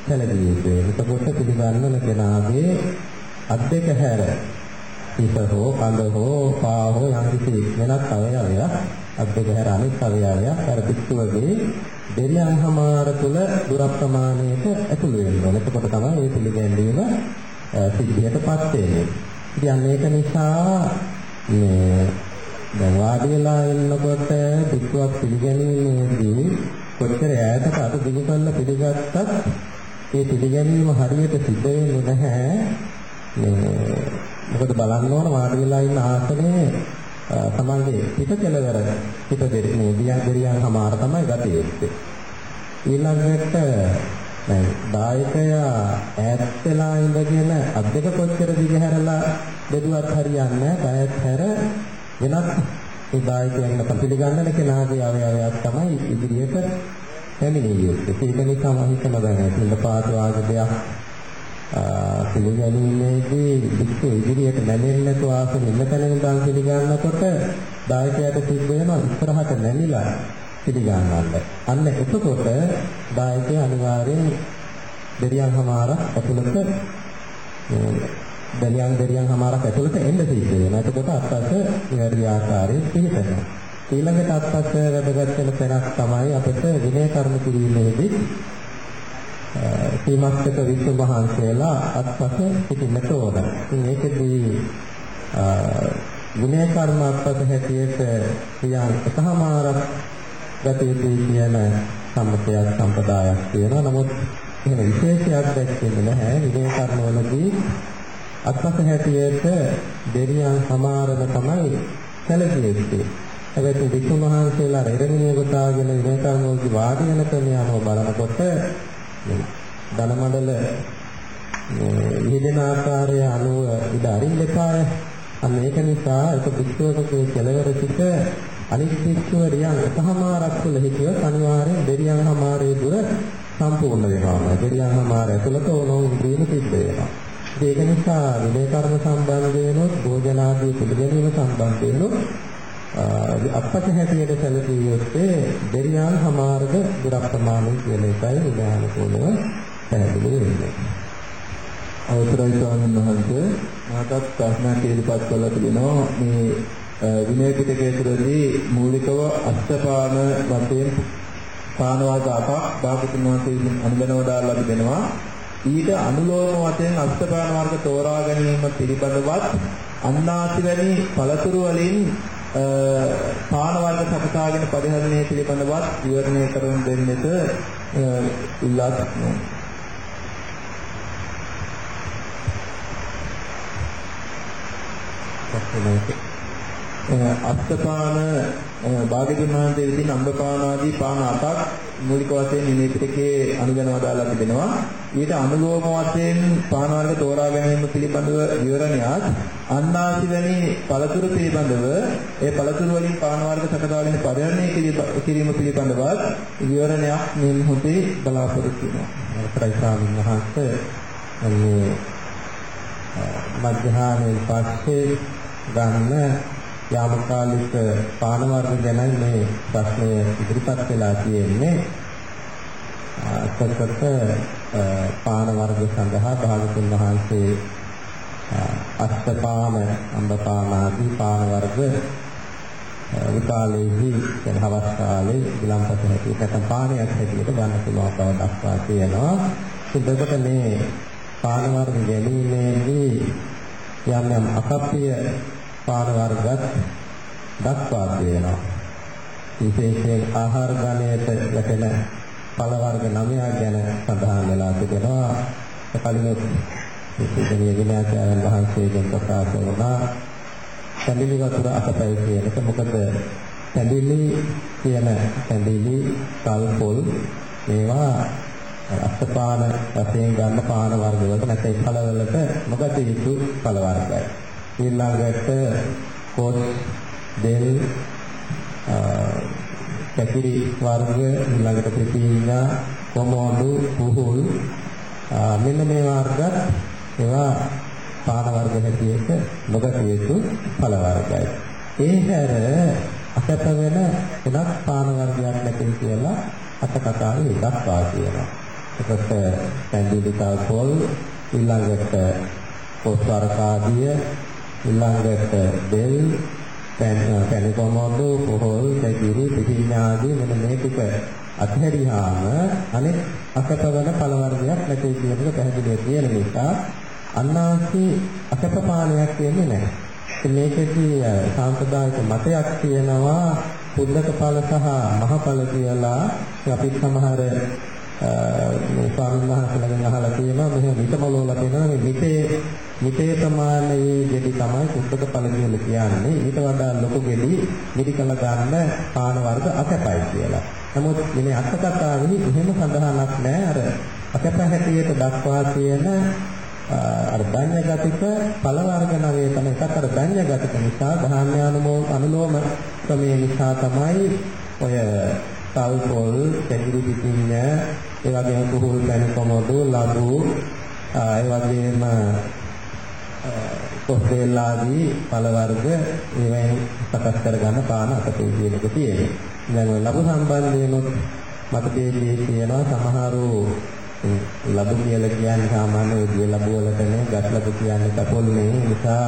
සැලකිය යුත්තේ. එතකොට පිළිගන්නන කෙනාගේ අත් දෙක හැර හිත හෝ කඳ හෝ පා හෝ යම් කිසි වෙනත් අවයවයක් අත් දෙක හැර අනිත් අවයවයක් අර පිටුවගේ දෙවියන් සමාර තුල දුර ප්‍රමාණයට ඇතුළු වෙනවා. එතකොට තමයි මේ පිළිගැන්වීම සිද්ධියටපත් වෙන්නේ. ඉතින් මේක නිසා මේ දැන් වාඩි වෙලා ඉන්නකොට පිටුවක් පිළිගැනීමේදී කොච්චර ඈතට අත දිගු කරලා පිළිගත්තත් ඒ පිළිගැනීම හරියට සිද්ධ වෙන්නේ නැහැ. මේ මොකද බලන්න ඕන වාඩි වෙලා ඉන්න ආසනේ තමන්ගේ පිට කෙලවර පිට දෙන්නේ දියන් දෙරියන් සමාර තමයි ගතියෙන්නේ. ඊළඟට දැන් දායකයා ඈත් වෙලා ඉඳගෙන අත් දෙක කොච්චර දිගහැරලා බෙදුවත් හරියන්නේ නැහැ. හැර වෙනත් ඒ දායකයන් පිළිගන්නන කෙනාගේ අවයවයක් තමයි ඉදිරියට පැමිණිය යුත්තේ. ඒක නිසා මම හිතනවා දැන් පිළ පාද වාගදයක් පිළිගැනීමේදී වික්ෂු ඉදිරියට නැමෙන්නේ නැතුව ආසන ඉන්න තැන ඉඳන් පිළිගන්නකොට දායකයාට සිද්ධ වෙනවා ඉස්සරහට නැමිලා පිළිගන්නන්න. අන්න එතකොට දායකයා අනිවාර්යෙන් දෙරියන් හමාර ඇතුළත දලියන් දලියන් හමාරක් ඇතුළට එන්න සිද්ධ වෙනවා. එතකොට අත්පස නිවැරදි ආකාරයෙන් පිළිපදනවා. ඊළඟට අත්පස වැඩගත් වෙන තැනක් තමයි අපිට විනය කර්ම කිරීමේදී සීමස්තක විසු මහන්සියලා අත්පස සිටින්නට ඕන. ඉතින් ඒකදී විනය කර්ම අත්පස හැටියට ක්‍රියා එකමාරක් ගත යුතුයි කියන සම්මතයක් සම්පදායක් තියෙනවා. නමුත් එහෙම විශේෂයක් දැක්කේ නැහැ. විනය කර්මවලදී අත්පස හැටියට දෙවියන් සමාරණ තමයි සැලසිය යුත්තේ. හැබැයි විසුණු මහන්සියලා රෙරමිනිය ගොතාගෙන විනය කර්මවලදී වාඩි වෙන ක්‍රමය අනුව බලනකොට ධනමඩල යෙදෙන ආකාරය අනුව ඉඩ අරින්න එපාය. අන්න ඒක නිසා එක භික්ෂුවකගේ කෙලවර සිට අනිත් භික්ෂුව රියන් එකමාරක් තුළ හිටියොත් අනිවාර්යෙන් දෙරියන් හමාරේ දුර සම්පූර්ණ වෙනවා. දෙරියන් හමාර ඇතුළත ඕනෝන් දීම සිද්ධ වෙනවා. ඒක නිසා විනය කර්ම සම්බන්ධ වෙනොත් භෝජනාදී පිළිගැනීම සම්බන්ධ වෙනොත් අපට හැටියට සැලකිය යුත්තේ දෙරියන් හමාරද දුර ප්‍රමාණය කියන එකයි විඥානකෝලව පැහැදිලි වෙන්නේ. අවසරයි ස්වාමීන් වහන්සේ. මාතත් ප්‍රශ්නයක් ඉදිරිපත් කළා තිබෙනවා. මේ විනය පිටකයේ තුළදී මූලිකව අෂ්ටපාන වශයෙන් පානවාද අටක් භාගතුන් වහන්සේ අනුගමනව දාලා තිබෙනවා. ඊට අනුලෝම වශයෙන් අෂ්ටපාන වර්ග තෝරා ගැනීම පිළිබඳවත් අන්නාසි වැනි පළතුරු වලින් පාන වර්ග සකසාගෙන පරිහරණය පිළිබඳවත් විවරණය කරන දෙන්නට ඉල්ලා සිටිනවා අත්තපාන භාග්‍යතුන් වහන්සේ විසින් අම්බපාන ආදී පාන අටක් මූලික වශයෙන් මේ පිටකේ අනුගමනව දාලා තිබෙනවා. ඊට අනුලෝම වශයෙන් පාන වර්ග තෝරා ගැනීම පිළිබඳව විවරණයක් අන්නාසි වැනි පළතුරු පිළිබඳව ඒ පළතුරු වලින් පාන වර්ග සකදාගෙන පරිහරණය කිරීම පිළිබඳව විවරණයක් මේ මොහොතේ බලාපොරොත්තු වෙනවා. අපරයි ස්වාමීන් වහන්සේ මේ මධ්‍යහානයේ පස්සේ ගන්න යාමකාලික පාන වර්ග ගැන මේ ප්‍රශ්නය ඉදිරිපත් වෙලා තියෙන්නේ අත්‍යකට පාන වර්ග සඳහා භාගතුන් වහන්සේ අෂ්ටපාන අම්බපාන ආදී පාන වර්ග විකාලයේදී කියන හවස් කාලේ විලම්පත හැටියට නැත්නම් පානයක් හැටියට ගන්න පුළුවන් බව දක්වා තියෙනවා. ඒකට මේ පාන වර්ග ගැනීමේදී යම් යම් අකප්පිය පාන වර්ගත් දක්වා තියෙනවා. විශේෂයෙන් ආහාර ගණයට වැටෙන පළ වර්ග 9ක් ගැන සඳහන් වෙලා තිබෙනවා. කලින් ඉතිරිය විනාශයන් වහන්සේගෙන් ප්‍රකාශ වුණා. සැඳිලි වතුර අතපය කියන එක මොකද සැඳිලි කියන සැඳිලි සල්පොල් මේවා අස්පාන වශයෙන් ගන්න පාන වර්ග වලට නැත්නම් ඵල වලට මොකද යුතු ඵල වර්ගයි. ඊළඟට පොත් දෙල් කැකිරි වර්ග ඊළඟට පිපිඤ්ඤා කොමෝඩු පුහුල් මෙන්න මේ වර්ගත් ඒවා පාන වර්ග හැටියට නොගත යුතු ඵල වර්ගයි. ඒ හැර අසත වෙන වෙනත් පාන වර්ගයක් නැති කියලා අත කතාවේ දක්වා තියෙනවා. එතකොට පැන්ඩිලිකල් පොල් ඊළඟට පොස්වරකාදිය ඊළඟට දෙල් පැනිකොමොඩු පොහොල් තැගිරි පිටිඥාදී මෙන්න මේ ටික අත්හැරියාම අනෙක් අකපවන පළ වර්ගයක් නැති කියන එක පැහැදිලිව තියෙන නිසා අන්නාසි අකපපානයක් කියන්නේ නැහැ. මේකේදී සාම්ප්‍රදායික මතයක් තියෙනවා පුද්දක ඵල සහ මහ ඵල කියලා අපි සමහර මේ ස්වාමීන් වහන්සේලාගෙන් අහලා තියෙනවා. මෙහෙම මිටමලෝලා තියෙනවා. මේ මිටේ මිටේ ප්‍රමාණයේ ගෙඩි තමයි කුද්දක ඵල කියලා කියන්නේ ඊට වඩා ලොකු ගෙඩි මිටි කළ ගන්න පාන වර්ග අකපයි කියලා. නමුත් මේ අටකතාවෙහි එහෙම සඳහනක් නැහැ අර අකප හැටියට දක්වා තියෙන අර ධාන්‍යගතික ඵල වර්ග නවේ තමයි එකක් අර ධාන්‍යගතික නිසා ධාන්‍යානුමෝ අනුලෝම ක්‍රමයේ නිසා තමයි ඔය සල්පොල් පැතිරි පිටින්න ඒ වගේම කුහුල් පැන කොමඩු ලබු ඒ වගේම කොස්දේලාදී ඵල වර්ග ඒවෙන් සකස් කරගන්න පාන අතේ කියන එක තියෙනවා. දැන් ඔය ලබු සම්බන්ධයෙන්ොත් මතකයේදී කියනවා සමහරු ලැබු කියලා කියන්නේ සාමාන්‍ය විදිය ලැබු වලටනේ ගස් ලැබු කියන්නේ තපොල්නේ නිසා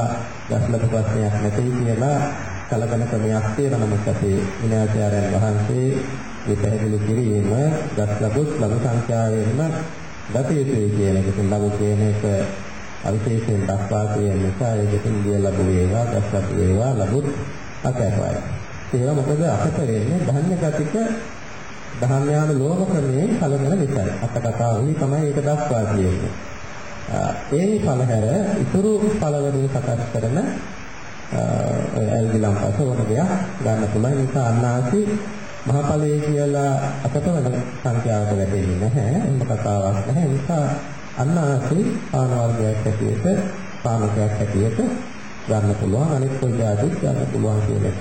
ගස් ලැබු ප්‍රශ්නයක් නැtei කියලා කලකන ක්‍රමයක් තියෙනවා නමුත් අපේ විනයාචාර්යන් වහන්සේ මේ පැහැදිලි කිරීම ගස් ලැබුත් ලැබු සංඛ්‍යාවෙන්ම ගත යුතුයි කියන එක. ලැබු කියන එක අවිශේෂයෙන් දක්වා කියන නිසා ඒකෙන් දිය ලැබු වේවා ගස් ලැබු වේවා ලැබුත් අකැපයි. ඒවා මොකද අපට වෙන්නේ ධර්ම ගතික ධර්මයාන ලෝභ ක්‍රමයේ කලබල නිසායි. අට කතාවෙහි තමයි ඒක දක්වා තියෙන්නේ. ඒ ඵලහැර ඉතුරු ඵලවලින් සකස් කරන ඇල්ගිලම් පස වන දෙයක් ගන්න පුළුවන් නිසා අන්නාසි මහා ඵලයේ කියලා අපට වෙන සංඛ්‍යාවට වැටෙන්නේ නැහැ. එහෙම කතාවක් නැහැ. ඒ නිසා අන්නාසි පාන වර්ගයක් හැටියට පානකයක් හැටියට ගන්න පුළුවන්. අනෙක් කොයි જાතිත් ගන්න පුළුවන් කියන එක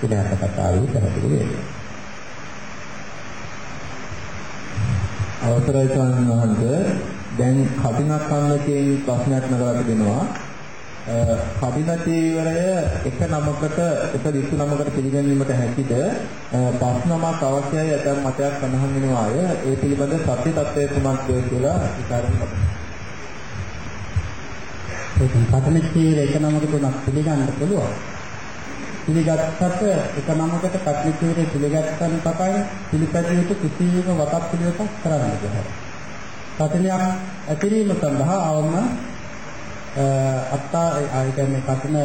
විනාශ කතාවේ පැහැදිලි වෙනවා. අවසරයි ස්වාමීන් වහන්සේ දැන් කටිනක් කන්න කියන ප්‍රශ්නයක් නගලා තිබෙනවා කටින චීවරය එක නමකට එක විසු නමකට පිළිගැනීමට හැකිද? පස් නමක් අවශ්‍යයි ඇතම් මතයක් සඳහන් වෙනවා අය. ඒ පිළිබඳ සත්‍ය තත්ත්වය කුමක්ද කියලා විචාරණ කරනවා ඒක කටන චීවරය එක නමකට උනත් පිළිගන්න පුළුවන්. පිළිගත්තට එක නමකට කටන චීවරය පිළිගත්තන් පටන් පිළිපැදිය යුතු කිසිම වතක් පිළිවෙතක් කරන්න බෑ කටනයක් ඇතිරීම සඳහා අවම අත්තා ඒ කියන්නේ කටින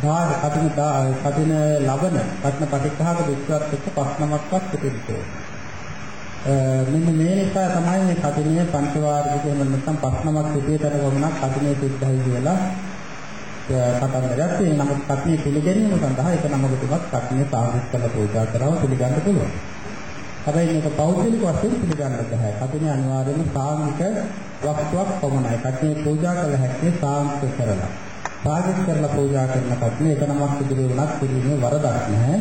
දා කටින දා කටින ලබන කටින පටිඝාක විස්තරත් එක්ක පස්නමක්වත් පිටින්නේ. මෙන්න මේ නිසා තමයි මේ කටිනේ පංචවාර්ගික එහෙම නැත්නම් පස්නමක් පිටියතර වුණා කටිනේ සිද්ධයි කියලා කතන්දරයක් තියෙන නමුත් කටිනේ පිළිගැනීම සඳහා එක නමකටවත් කටිනේ සාහිත්‍ය කළ පූජා කරව පිළිගන්න පුළුවන්. හැබැයි මේක පෞද්ගලික වශයෙන් පිළිගන්න බෑ. කටිනේ අනිවාර්යයෙන්ම සාංගික වස්තුවක් පමණයි. කටිනේ පූජා කළ හැක්කේ සාංගික කරලා. සාගත කරලා පූජා කරන කටිනේ එක නමක් ඉදිරි වුණත් පිළිමේ වරදක් නැහැ.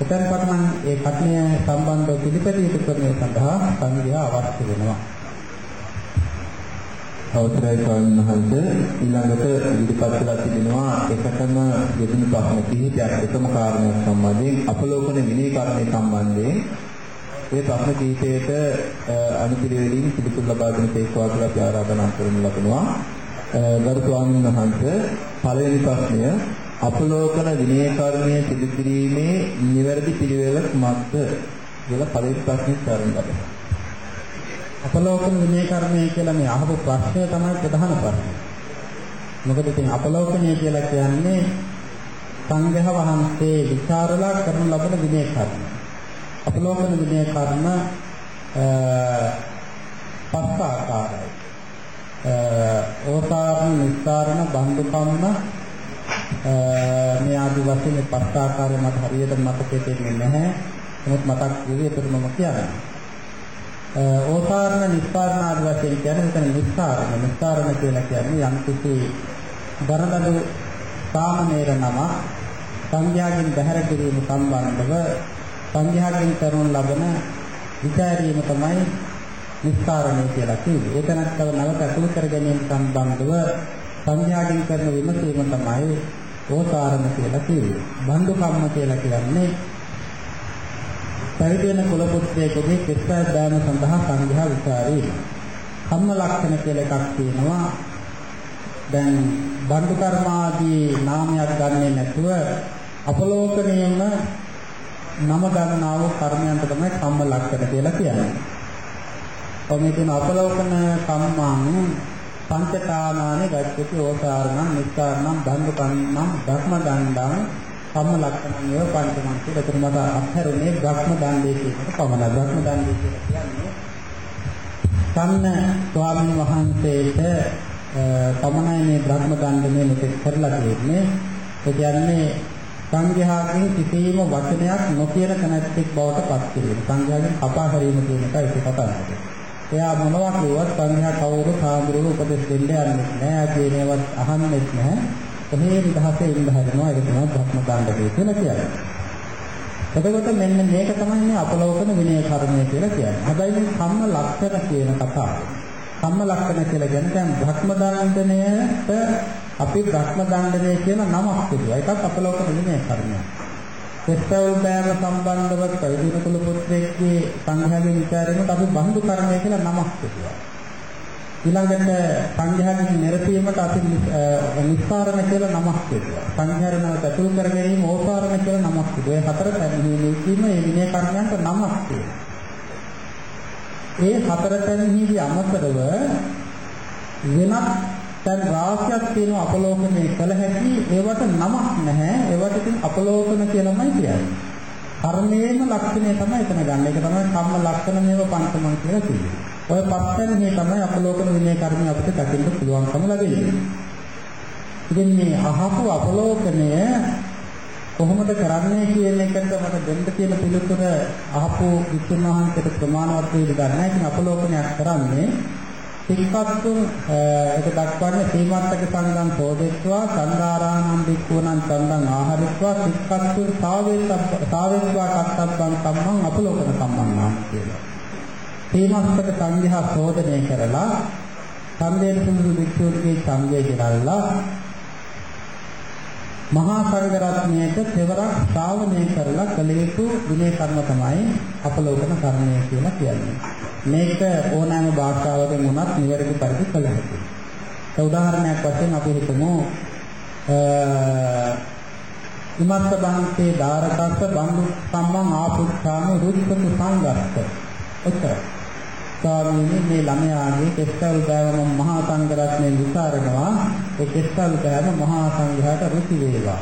එතන පටන් ඒ කටිනේ සම්බන්ධව පිළිපැදිය යුතු ක්‍රමය සඳහා සංඝයා අවශ්‍ය වෙනවා. අවසරයි ස්වාමීන් වහන්සේ ඊළඟට ඉදිරිපත් කළා තිබෙනවා එකටම යෙදුණු ප්‍රශ්න කිහිපයක් එකම කාරණයක් සම්බන්ධයෙන් අපලෝකන විනය කර්මය සම්බන්ධයෙන් ඒ ප්‍රශ්න කීපයක අනුපිළිවෙලින් පිළිතුරු ලබා දෙන තේක්වා කියලා අපි ආරාධනා කරනු ලබනවා. ගරු ස්වාමීන් වහන්සේ පළවෙනි ප්‍රශ්නය අපලෝකන විනය කර්මය සිදු කිරීමේ නිවැරදි පිළිවෙල කුමක්ද කියලා පළවෙනි ප්‍රශ්නේ සාරණ ලබනවා. අපලෝකන විනය කර්මය කියලා මේ අහපු ප්‍රශ්නය තමයි ප්‍රධාන ප්‍රශ්නේ. මොකද ඉතින් අපලෝකනය කියලා කියන්නේ සංඝහ වහන්සේ විචාරලා කරනු ලබන විනය කර්මය. අපලෝකන විනය කර්ම පස් ආකාරයි. ඕසාරණ නිස්සාරණ බන්දු කම්ම මේ ආදි වශයෙන් මේ පස් ආකාරය මට හරියට මතකෙට එන්නේ නැහැ. නමුත් මතක් වෙවි ඒකට මම කියන්නේ. ඕසාරණ නිස්සාරණ ආදි වශයෙන් කියන්නේ මෙතන නිස්සාරණ නිස්සාරණ කියලා කියන්නේ යම් කිසි දරදඬු සාමනීර නම සංඥාකින් බහැර කිරීම සම්බන්ධව සංඝයාගෙන් කරන ලබන විචාරීම තමයි නිස්කාරණය කියලා කිව්වේ. ඒක නැත්නම් නවත අතුල් කර ගැනීම සම්බන්ධව සංඝයාගෙන් කරන විමසීම තමයි ඕසාරණ කියලා කිව්වේ. බන්දු කම්ම කියලා කියන්නේ පැවිදි වෙන කුල පුත්‍රයෙකුගේ කෙස්පෑ දාන සඳහා සංඝයා විචාරීම. කම්ම ලක්ෂණ කියලා එකක් තියෙනවා. දැන් බන්දු කර්මාදී නාමයක් ගන්නෙ නැතුව අපලෝකණයෙන්ම නම ගන්නා වූ කර්මයන්ට තමයි කම්ම ලක්ෂණ කියලා කියන්නේ. ඔමේ තියෙන අපලෝකන කම්මං පංචකාමානි ගච්ඡති ඕසාරණං නිස්සාරණං බන්දු කම්මං ධර්ම දණ්ඩං කම්ම ලක්ෂණං ඒව පංචමං කියලා එතන මත අත්හැරුනේ ධර්ම දණ්ඩේ කියනකොට පමණයි. ධර්ම දණ්ඩේ කියලා කියන්නේ සම්න ස්වාමීන් වහන්සේට පමණයි මේ ධර්ම දණ්ඩ මෙතෙක් කරලා තියෙන්නේ. ඒ කියන්නේ සංඝයාගෙන් කිසිම වචනයක් නොකියන කැනැත්තෙක් බවට පත් කිරීම. සංඝයාගෙන් කපා හැරීම කියන එකයි ඒක කතාවේ. එයා මොනවා කිව්වත් සංඝයා කවුරු සාඳුරු උපදෙස් දෙන්න යන්නේ නැහැ. කියන ඒවත් අහන්නෙත් නැහැ. කොහේ නිදහසේ ඉන්න හදනවා. ඒක තමයි භක්ම දණ්ඩකේ කියලා කියන්නේ. එතකොට මෙන්න මේක තමයි මේ අපලෝකන විනය කර්මය කියලා කියන්නේ. හැබැයි මේ කම්ම ලක්ෂණ කියන කතාව. කම්ම ලක්ෂණ කියලා කියන්නේ දැන් භක්ම දණ්ඩනයට අපි භ්‍රම දණ්ඩනය කියන නමක් තිබුණා. ඒකත් අපලෝක විනය කර්මයක්. සෙස්තවල් බෑම සම්බන්ධව පැවිදි කුල පුත්‍රයෙක්ගේ සංඝයාගේ විචාරෙකට අපි බඳු කර්මය කියලා නමක් තිබුණා. ඊළඟට සංඝයාගේ නිරපීමට අපි නිස්සාරණ කියලා නමක් කියනවා. සංඝයාරණවට ඇතුළු කර ගැනීම ඕසාරණ කියලා නමක් කියනවා. ඒ හතර තැන්හිදී මේ විනය කර්මයන්ට නමක් තියෙනවා. ඒ හතර තැන්හිදී අමතරව වෙනත් දැන් රාශියක් තියෙන අපලෝකනය කළ හැකි ඒවට නමක් නැහැ ඒවට ඉතින් අපලෝකන කියලාමයි කියන්නේ කර්මයේම ලක්ෂණය තමයි එතන ගන්න. ඒක තමයි කම්ම ලක්ෂණ මේව පංචමං කියලා කියන්නේ. ඔය පස්තන මේ තමයි අපලෝකන විනය කර්මය අපිට දකින්න පුළුවන්කම ලැබෙන්නේ. ඉතින් මේ අහපු අපලෝකනය කොහොමද කරන්නේ කියන එකට මට දෙන්න තියෙන පිළිතුර අහපු විසුණු වහන්සේට ප්‍රමාණවත් වෙයි ගන්න. ඉතින් අපලෝකනයක් කරන්නේ සික්කත්තුන් ඒක දක්වන්නේ සීමාත්තක සංගම් සෝදෙත්වා සංඝාරාණම් වික්කුණං සංගම් ආහාරත්වා සික්කත්තුන් සාවෙත්වා කත්තබ්බං සම්මං අපලෝකන සම්මං නාම කියලා. සීමාත්තක සංඝයා සෝදනය කරලා සම්දේන සුමුදු වික්ෂුන්ගේ සංඝය ගෙනල්ලා මහා සංඝ රත්නයට තෙවරක් ශ්‍රාවණය කරලා කළ යුතු විනය කර්ම තමයි අපලෝකන කර්මය කියලා කියන්නේ. මේක ඕනෑම භාෂාවකින් වුණත් නිවැරදි පරිදි කළ හැකියි. ඒ උදාහරණයක් වශයෙන් අපි හිතමු ඉමත්ත බන්තේ ධාරකස්ස බඳු සම්මන් ආපුච්ඡාම රුද්ධතු සංගස්ස. එතන ස්වාමීනි මේ ළමයාගේ කෙස්කල් බෑවම මහා සංඝ රත්නයෙන් විචාරනවා ඒ කෙස්කල් බෑව මහා සංඝයාට රුචි වේවා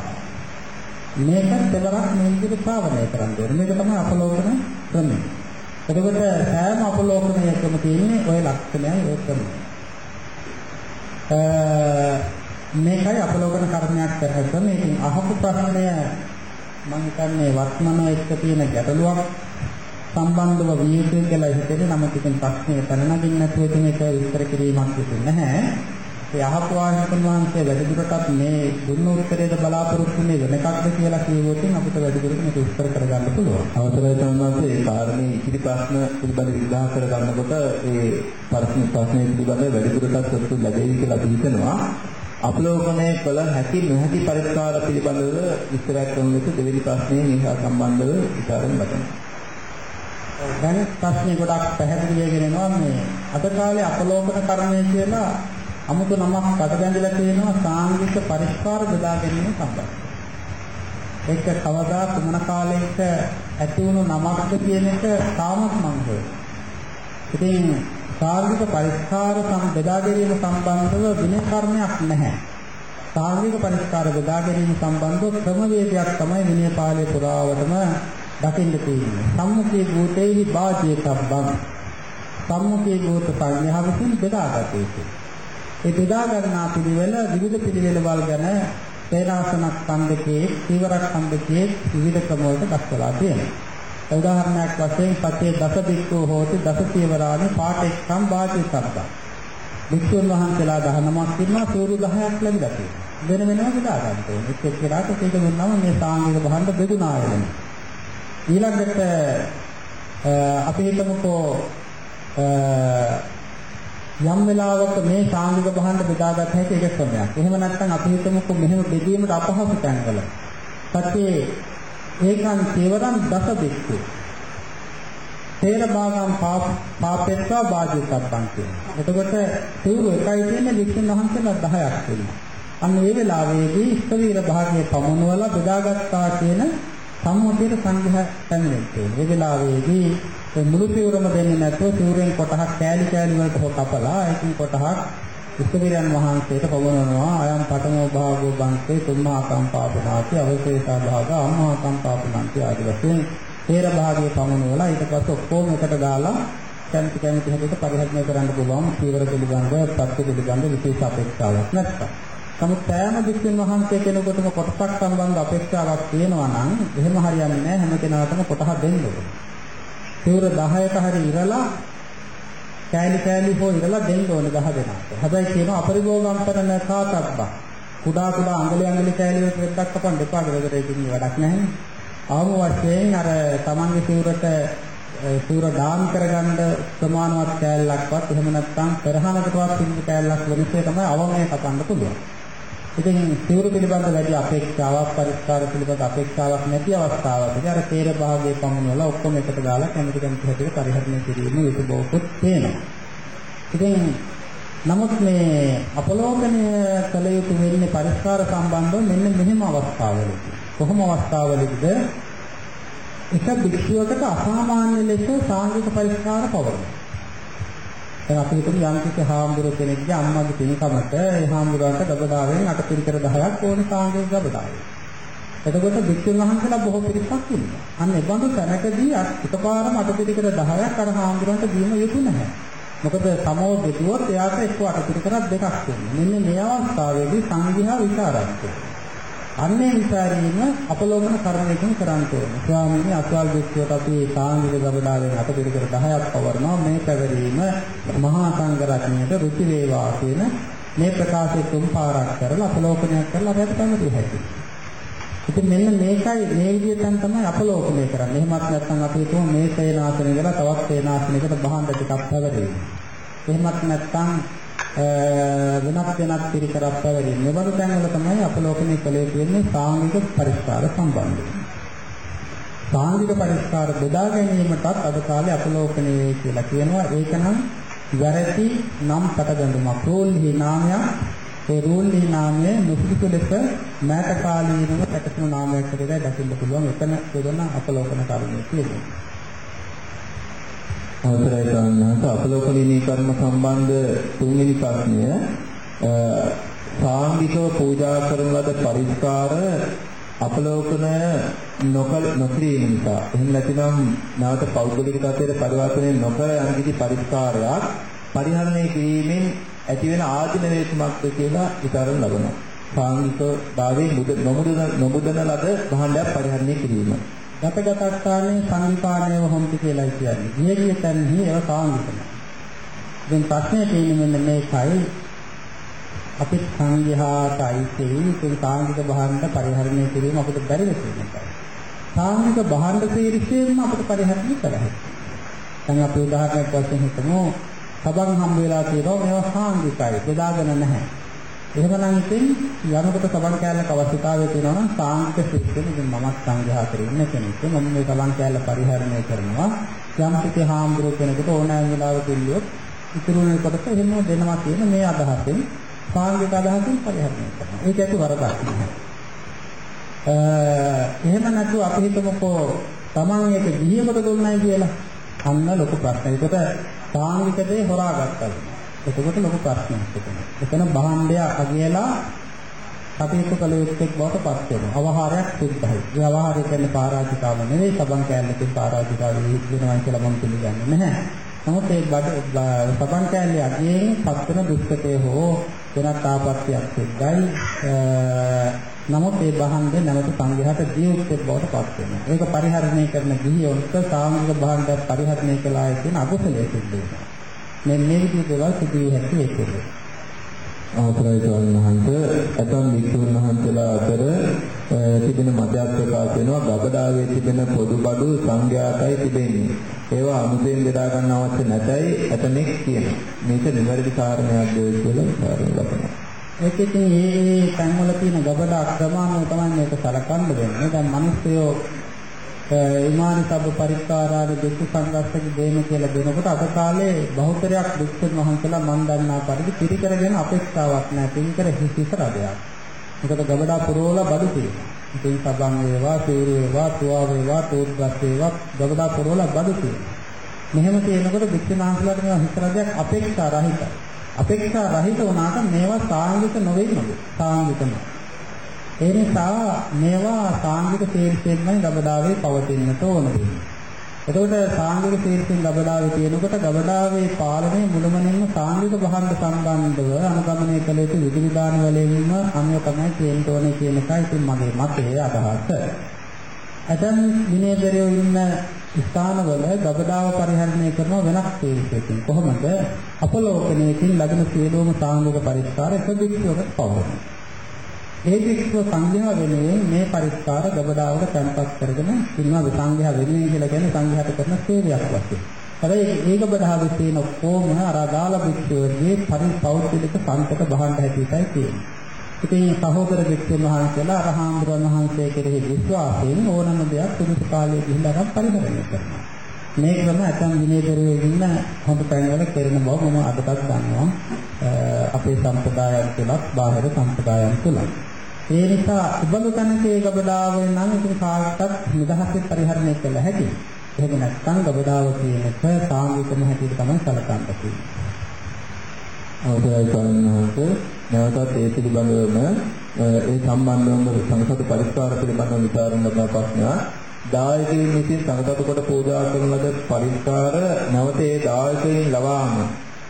මේක දෙවරක් මේ විදිහට ශ්‍රාවණය කරන්න ඕනේ මේක තමයි අපලෝකන ක්‍රමය එතකොට සෑම අපලෝකනයකම තියෙන්නේ ওই ලක්ෂණයයි ওই ක්‍රමය මේකයි අපලෝකන කර්මයක් කරහැත මේකෙන් අහපු ප්‍රශ්නය මම හිතන්නේ වත්මන එක්ක තියෙන ගැටලුවක් සම්බන්ධව විය යුතුයි කියලා හිතෙන්නේ නම් ඉතින් ප්‍රශ්නේ පැනනගින් නැතුව ඉතින් ඒක විස්තර කිරීමක් තිබුණේ නැහැ. ඒ අහපු ආයතන වහන්සේ වැඩිදුරටත් මේ දුන්න උත්තරේද බලාපොරොත්තු වෙන්නේ වෙන එකක්ද කියලා කියවොත් අපිට වැඩිදුරට මේක විස්තර කරගන්න පුළුවන්. අවසරයි සම්මාසයේ ඒ කාරණේ ඉතිරි ප්‍රශ්න පිළිබඳ විග්‍රහ කරගන්නකොට ඒ ප්‍රශ්න ප්‍රශ්නේ පිළිබඳ වැඩිදුරටත් ඔත්තු ලැබෙයි කියලා අපි හිතනවා. අපලෝකනය කළ හැකි නොහැකි පරිස්කාර පිළිබඳව විස්තරයක් කරන ලෙස දෙවෙනි ප්‍රශ්නේ නිසා සම්බන්ධව විචාරණ ලබනවා. දැන් ප්‍රශ්නේ ගොඩක් පැහැදිලි වෙගෙන එනවා මේ අද කාලේ අපලෝකන කර්මය කියලා අමුතු නමක් අතගැඳලා තියෙනවා සාංගික පරිස්කාර බෙදා ගැනීම සම්බන්ධ. ඒක කවදා කුමන කාලයක ඇති වුණු නමක්ද කියන එක තාමත් මම ඉතින් සාංගික පරිස්කාර සම් බෙදා ගැනීම සම්බන්ධව විනය කර්මයක් නැහැ. සාංගික පරිස්කාර බෙදා ගැනීම සම්බන්ධව ක්‍රමවේදයක් තමයි විනය පාළේ පුරාවටම දකින්න තියෙන්නේ. සම්මුතිය භූතේහි වාචිය සබ්බං. සම්මුතිය භූත සංඥාවකින් බෙදාගත යුතුයි. ඒ බෙදා ගන්නා පිළිවෙල විවිධ පිළිවෙලවල් ගැන තේනාසනක් සම්දකේ, සීවරක් සම්දකේ විවිධ ක්‍රම වලට දක්වලා තියෙනවා. උදාහරණයක් වශයෙන් පතේ දස බික්කෝ හෝති දස සීවරානි පාටෙක්කම් වාචිය සබ්බං. වික්ෂුන් වහන්සේලා 19ක් ඉන්නවා සූරු 10ක් ලැබිලා තියෙනවා. වෙන වෙනම බෙදා ගන්න ඕනේ. එක් එක්කෙනාට ඒක දුන්නම මේ සාංගික භාණ්ඩ බෙදුනා වෙනවා. ඊළඟට අපි හිතමුකෝ යම් වෙලාවක මේ සාංගික භාණ්ඩ බෙදාගත හැකි එක ක්‍රමයක්. එහෙම නැත්නම් අපි හිතමුකෝ මෙහෙම බෙදීමට අපහසු තැන්වල. සත්‍යේ ඒකන් තේවරම් දස දෙක්කු. තේර භාගම් පාපෙත්වා වාජිකප්පං කියනවා. එතකොට සිවුරු එකයි තියෙන්නේ වික්ෂුන් වහන්සේලා 10ක් තියෙනවා. අන්න ඒ වෙලාවේදී ස්තවීර භාගයේ පමුණවලා බෙදාගත්තා කියන සම්මුතියට සංඝයා පැමිණෙන්නේ. ඒ වෙලාවේදී මුළු පියවරම දෙන්නේ නැතුව පියවරෙන් කොටහක් කෑලි කෑලි වලට කපලා ඒකින් කොටහක් ඉස්තවිරයන් වහන්සේට පවනනවා. අයම් පඨමෝ භාගෝ බන්තේ තුම්මා කම්පාපනාති අවශේෂා භාග අම්මා කම්පාපනාති ආදී වශයෙන් තේර භාගයේ පවනවලා ඊට පස්සේ ඔක්කොම එකට දාලා කැමති කැමති හැටියට පරිහරණය කරන්න පුළුවන්. පියවර පිළිබඳව පත්‍ය පිළිබඳව විශේෂ අපේක්ෂාවක් නැත්නම් නමුත් සෑම වික්ෂුන් වහන්සේ කෙනෙකුටම කොටසක් සම්බන්ධ අපේක්ෂාවක් තියෙනවා නම් එහෙම හරියන්නේ නැහැ හැම කෙනාටම කොටහක් දෙන්න ඕනේ. පියවර 10ක හරි ඉරලා කෑලි කෑලි හෝ ඉරලා දෙන්න ඕනේ 10 දෙනාට. හැබැයි කියනවා අපරිභෝගම්පරණ කාතබ්බ. කුඩා කුඩා අඟලි අඟලි කෑලි වලට දෙකක් කපන්න එපා දෙකට ඒකින් වැඩක් නැහැ. ආම වශයෙන් අර Tamange සිවුරට සිවුර දාන් කරගන්න ප්‍රමාණවත් කෑල්ලක්වත් එහෙම නැත්නම් පෙරහනකටවත් පිළිඳ කෑල්ලක් වෙනසේ තමයි අවමය කපන්න පුළුවන්. ඉතින් සිවුරු පිළිබඳ වැඩි අපේක්ෂාවක් පරිස්කාර පිළිබඳ අපේක්ෂාවක් නැති අවස්ථාවකදී අර තේර භාගයේ පමුණවලා ඔක්කොම එකට දාලා කැමති කැමති හැටියට පරිහරණය කිරීම යුතු බවකුත් තියෙනවා. ඉතින් නමුත් මේ අපලෝකනය කළ යුතු වෙන්නේ පරිස්කාර සම්බන්ධව මෙන්න මෙහෙම අවස්ථාවලදී. කොහොම අවස්ථාවලදීද එක භික්ෂුවකට අසාමාන්‍ය ලෙස සාංගික පරිස්කාර පවරනවා. දැන් අපි හිතමු යම් කිසි හාමුදුරුවෝ කෙනෙක්ගේ අම්මගේ පින්කමට ඒ හාමුදුරුවන්ට ගබඩාවෙන් අටපිරිකර 10ක් ඕන සාංගික ගබඩාවේ. එතකොට භික්ෂුන් වහන්සේලා බොහෝ පිරිසක් ඉන්නවා. අන්න ඒ බඳු තැනකදී එකපාරම අටපිරිකර 10ක් අර හාමුදුරුවන්ට දීම යුතු නැහැ. මොකද සමෝ දෙතුවොත් එයාට එක්ක අටපිරිකරක් දෙකක් වෙනවා. මෙන්න මේ අවස්ථාවේදී සංඝයා විචාරයක් කරනවා. අන්නේ විචාරීම අපලෝකන කර්මයකින් කරන්න ඕනේ. ස්වාමීනි අස්වල් දුක්ඛයට අපි සාංගික ගබඩාවෙන් අටපිරිකර 10ක් පවරනවා. මේ පැවරීම මහා සංඝ රත්නයට රුචි වේවා කියන මේ ප්‍රකාශය තුන් පාරක් කරලා අපලෝකනයක් කරලා අපිට පැමිණිය හැකියි. ඉතින් මෙන්න මේකයි මේ විදිහටම තමයි අපලෝකනය කරන්නේ. එහෙමත් නැත්නම් අපි හිතමු මේ සේනාසනෙ ඉඳලා තවත් සේනාසනයකට බහන්න ටිකක් පැවරීම. එහෙමත් නැත්නම් වෙනත් වෙනත් පිරිකරක් පැවරීම. මේ වගේ තැන්වල තමයි අපලෝකනය කළේ කියන්නේ සාංගික පරිස්කාර සම්බන්ධයෙන්. සාංගික පරිස්කාර බෙදා ගැනීමටත් අද කාලේ අපලෝකනය කියලා කියනවා. ඒක නම් වැරදි නම් පටගඳුමක්. රෝල්හි නාමයක් ඒ රූල්ලි නාමය මුසුදුසු ලෙස මෑත කාලීනව පැටසුණු නාමයක් විදිහට දකින්න පුළුවන්. එතන යොදන අපලෝකන කර්මය කියන්නේ. අවසරයි ගන්නහස අපලෝකනීය කර්ම සම්බන්ධ තුන්වෙනි ප්‍රශ්නය සාංගිකව පූජා කරන ලද පරිස්කාර අපලෝකන නොකල නොකිරීම නිසා එහෙම නැතිනම් නැවත පෞද්ගලික තත්ත්වයට පරිවර්තනය නොකර යම් කිසි පරිස්කාරයක් පරිහරණය කිරීමෙන් ඇති වෙන ආධිනවේ කුමක්ද කියලා විතරන ලබනවා. සාංගික භාවයේ මුද නොමුදන නොමුදන ලද භාණ්ඩයක් පරිහරණය කිරීම. ගතගතස්ථානයේ සංවිපාණයව හොම්ති කියලා කියන්නේ. ගියගිය තැන්හි ඒව සාංගිකයි. දැන් ප්‍රශ්නේ තියෙන්නේ මෙන්න මේකයි. අපි සංඝයාටයි තේ සාංගික භාණ්ඩ පරිහරණය කිරීම අපිට බැරි වෙන්නේ. සාංගික භාණ්ඩ තීරිසෙන්ම අපිට පරිහරණය කළ හැකියි. දැන් අපි උදාහරණයක් වශයෙන් හිතමු සබන් හම්බ වෙලා තියෙනවා මේවා සාංගිකයි බෙදාගෙන නැහැ. එහෙමනම් ඉතින් යනකොට සබන් කෑල්ලක අවශ්‍යතාවය තියෙනවා නම් සාංගික ශිෂ්‍යෙ ඉතින් මමත් සංඝයාතර ඉන්න කෙනෙක්. මම මේ සබන් කෑල්ල පරිහරණය කරනවා. යම් කිසි හාමුදුරුවෝ කෙනෙකුට ඕනෑම වෙලාවක ඉල්ලුවොත් ඉතුරු වෙන කොටස එහෙම දෙනවා කියන මේ අදහසෙන් සාංගික අදහසින් පරිහරණය කරනවා. ඒක ඇති වරදක් නෑ. එහෙම නැතුව අපි හිතමුකෝ Taman එක ගිහියකට දුන්නයි කියලා. අන්න ලොකු ප්‍රශ්නයක්. ඒකට සාංගික දේ හොරාගත්තා. එතකොට ලොකු ප්‍රශ්නයක් තියෙනවා. එතන භාණ්ඩය අගියලා කටයුතු කළ යුත්තේ බවට පත් වෙනවා. අවහාරයක් සිද්ධයි. ඒ අවහාරය කියන්නේ පරාජිකාව නෙවෙයි, සබන් කෑල්ලකින් පරාජිකාව වෙනවා කියලා මම පිළිගන්නේ නැහැ. නමුත් ඒ බඩ සබන් කෑල්ලේ අගියෙන් පත් වෙන දුෂ්කතේ හෝ වෙනත් ආපත්‍යක් සිද්ධයි. නමුත් ඒ භාණ්ඩ නැවත සංඝයාට දී උත්තේ බවට පත් වෙනවා. ඒක පරිහරණය කරන ගිහියොන්ට සාමූහික භාණ්ඩයක් පරිහරණය කළා කියන අකුසලයේ සිද්ධ වෙනවා. මේ මේ විදිහේ දේවල් සිදු වී හැකි. අවසරයි ස්වාමීන් වහන්සේ ඇතම් වික්ෂුන් වහන්සේලා අතර තිබෙන මතයක් ප්‍රකාශ වෙනවා ගබඩාවේ තිබෙන පොදු බඩු සංඝයාටයි තිබෙන්නේ. ඒවා අමුතෙන් බෙදා ගන්න අවශ්‍ය නැතයි ඇතනෙක් කියනවා. මේක නිවැරදි කාරණයක්ද කියලා කාරණා ලබනවා. ඒක ඉතින් මේ තැන්වල තියෙන ගබඩා ක්‍රමානුව තමයි මේක සලකන්න වෙන්නේ. දැන් මිනිස්සුયો ඉමානි සබ්බ පරික්කාරාද දුක් සංගස්සක දෙන කියලා දෙනකොට අද කාලේ බහුතරයක් දුක්ඛ මහන්සලා මන් දන්නා පරිදි පිළිකරගෙන අපේක්ෂාවක් නැහැ. පිළිකර හිසිත රදයක්. මොකද ගබඩා පුරවලා බඩු තියෙනවා. ඉතින් සබන් වේවා, සූරු වේවා, තුවා වේවා, තෝත්ගස් වේවා ගබඩා පුරවලා බඩු තියෙනවා. මෙහෙම තියෙනකොට දුක්ඛ මහන්සලාට මේවා හිත රදයක් අපේක්ෂා රහිතයි. අපේක්ෂා රහිත වුණාට මේවා සාංගික නොවේ නේද? සාංගිකම. ඒ නිසා මේවා සාංගික තීර්ථයෙන්මයි ගබඩාවේ පවතින්නට ඕන වෙන්නේ. එතකොට සාංගික තීර්ථයෙන් ගබඩාවේ තියෙනකොට ගබඩාවේ පාලනය මුලමනින්ම සාංගික භාණ්ඩ සම්බන්ධව අනුගමනය කළ යුතු විධි විධාන වලින්ම අනුව තමයි තියෙන්න ඕනේ කියන එකයි ඉතින් මගේ මතයේ අදහස. ඇතන් විනයදරයෝ ඉන්න ස්ථානවල ගබඩාව පරිහරණය කරන වෙනස් තීර්ථයකින් කොහොමද අපලෝකනයකින් ලැබෙන සියලුම සාංගික පරිස්කාර එක දික්කවකට පවරනවා. ඒ වික්ෂුව සංඝයා වෙනුවෙන් මේ පරිස්කාර ගබඩාවකට තැන්පත් කරගෙන ඉන්නවා සංඝයා වෙනුවෙන් කියලා කියන්නේ සංඝයාට කරන සේවයක් වශයෙන්. හැබැයි ඒ ගබඩාවේ තියෙන ඔක්කොම අර අදාළ වික්ෂුවගේ පරිපෞද්ගලික සංකත බහන්න හැටියටයි තියෙන්නේ. ඉතින් සහෝදර වික්ෂුන් වහන්සේලා අරහාමුදුරන් වහන්සේ කෙරෙහි විශ්වාසයෙන් ඕනම දෙයක් සුදුසු කාලයේ ගිහිල්ලා පරිහරණය කරනවා. මේ ක්‍රම ඇතම් විනයදරයෝ ඉන්න හොඳ තැන්වල කෙරෙන බව මම අදටත් දන්නවා අපේ සම්ප්‍රදායන් තුලත් බාහිර සම්ප්‍රදායන් තුලත්. ඒ නිසා ඉබඳු තැනකේ ගබඩාව නම් ඉතින් කාටත් නිදහසේ පරිහරණය කළ හැකියි. එහෙම නැත්නම් ගබඩාව කියන එක සාංගිකම හැටියට තමයි සැලකන්න තියෙන්නේ. අවසරයි ස්වාමීන් නැවතත් ඒ පිළිබඳවම ඒ සම්බන්ධවම සංසද පරිස්කාර පිළිබඳව විචාරණ ලබන ප්‍රශ්නයක් දායකයන් විසින් සංගත කොට පූජා කරන ලද පරිස්කාර නැවත ඒ දායකයන් ලවාම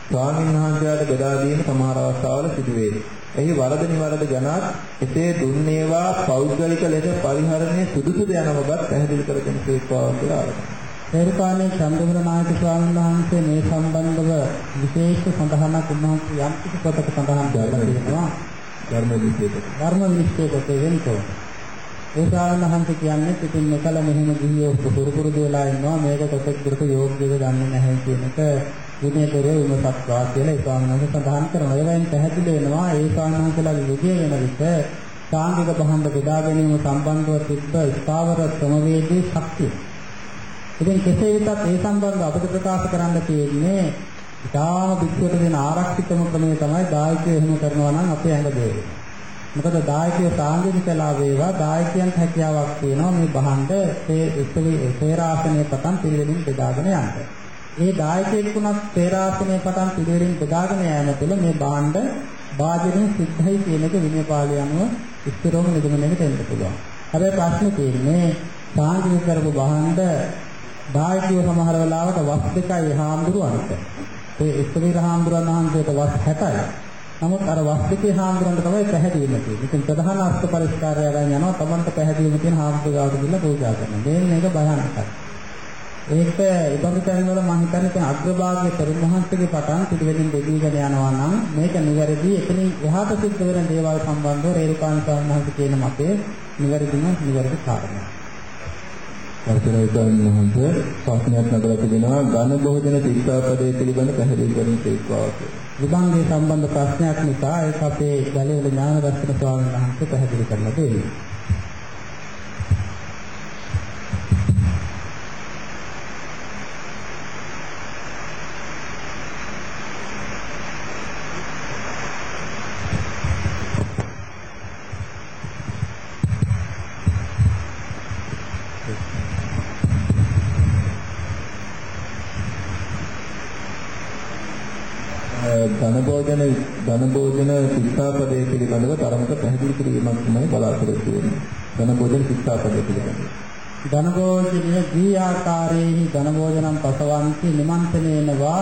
ස්වාමීන් වහන්සේලාට බෙදා දීම සමහර අවස්ථාවල සිදුවේ. එහි වරද නිවරද ගැනත් එසේ දුන්නේවා පෞද්ගලික ලෙස පරිහරණය සුදුසුද යන බවත් පැහැදිලි කර දෙන සේක්වා කියලා ආරම්භ. තේරුකාණේ චන්දවර නායක ස්වාමීන් වහන්සේ මේ සම්බන්ධව විශේෂ සඳහනක් උන්වහන්සේ යම් කිසි පොතක සඳහන් කරලා තියෙනවා ධර්ම විශේෂක. ධර්ම පොතේ වෙනතෝ. ඒ ස්වාමීන් වහන්සේ කියන්නේ ඉතින් මෙකල මෙහෙම ගිහියෝ පුරුදු පුරුදු වෙලා ඉන්නවා මේක කොටෙක් දුරට යෝග්‍යද දන්නේ නැහැ කියන එක විනයතරේ විමසක්වා කියලා ඒ ස්වාමීන් වහන්සේ සඳහන් කරනවා. ඒවෙන් පැහැදිලි වෙනවා ඒ ස්වාමීන් වහන්සේලාගේ යුගය වෙන විට සාංගික බහඳ බෙදා ගැනීම සම්බන්ධව තිබ්බ ස්ථාවර ක්‍රමවේදී ශක්තිය ඉතින් කෙසේ වෙතත් ඒ සම්බන්ධව අපිට ප්‍රකාශ කරන්න තියෙන්නේ ඉතාම පිටුවට දෙන ආරක්ෂිතම ක්‍රමය තමයි දායකයෝ එහෙම කරනවා නම් අපේ ඇඟ දෙන්නේ. මොකද දායකයෝ සාංගික කලා වේවා දායකයන්ට හැකියාවක් තියෙනවා මේ බහන්ඩ ඒ තේරාසනයේ පටන් පිළිවෙලින් බෙදාගෙන යන්න. ඒ දායකයෙක් වුණත් තේරාසනයේ පටන් පිළිවෙලින් බෙදාගෙන යෑම තුළ මේ බහන්ඩ වාජනය සිද්ධයි කියන එක විනය පාළි අනුව ඉස්තරෝම නිගමනයකට එන්න පුළුවන්. හැබැයි ප්‍රශ්නේ තියෙන්නේ සාංගික කරපු බහන්ඩ දායකයෝ සමහර වෙලාවට වස් දෙකයි හාමුදුරුවන්ට. ඒ ඉස්තරීර හාමුදුරන් වහන්සේට වස් 60යි. නමුත් අර වස් දෙකේ හාමුදුරන්ට තමයි පැහැදිලිම තියෙන්නේ. ඉතින් ප්‍රධාන අර්ථ පරිස්කාරය ගන්න යනවා තමන්ට පැහැදිලිම තියෙන හාමුදුරුවෝට ගිහිල්ලා පූජා කරනවා. දෙන්නේ මේක භයානකයි. ඒක ඉබඳු තැන්වල මම හිතන්නේ අග්‍රභාගයේ තරුණ මහන්සියගේ පටන් පිළිවෙලින් දෙදීගෙන යනවා නම් මේක නිවැරදි එතනින් එහාට සිද්ධ වෙන දේවල් සම්බන්ධව රේරුකාණ ස්වාමීන් වහන්සේ කියන මතය නිවැරදිම නිවැරදි කාරණා. ස්වාමීන් වහන්සේ ප්‍රශ්නයක් නගලා තිබෙනවා ඝන භෝජන ශික්ෂාපදයේ පිළිබඳ පැහැදිලි කරින් තේක්වාව. විභාගයේ සම්බන්ධ ප්‍රශ්නයක් නිසා ඒක අපේ ගලේවල ඥාන දර්ශන ස්වාමීන් වහන්සේ පැහැදිලි කරලා දෙන්නේ. ධන භෝජන ධන භෝජන ශික්ෂාපදයේ පිළිබඳව තරමක පැහැදිලි කිරීමක් තමයි බලාපොරොත්තු වෙන්නේ. ධන භෝජන ශික්ෂාපදයේ පිළිබඳව. ධන භෝජනයේ දී ආකාරයේ ධන භෝජනම් පසවන්ති නිමන්ත්‍රණේනවා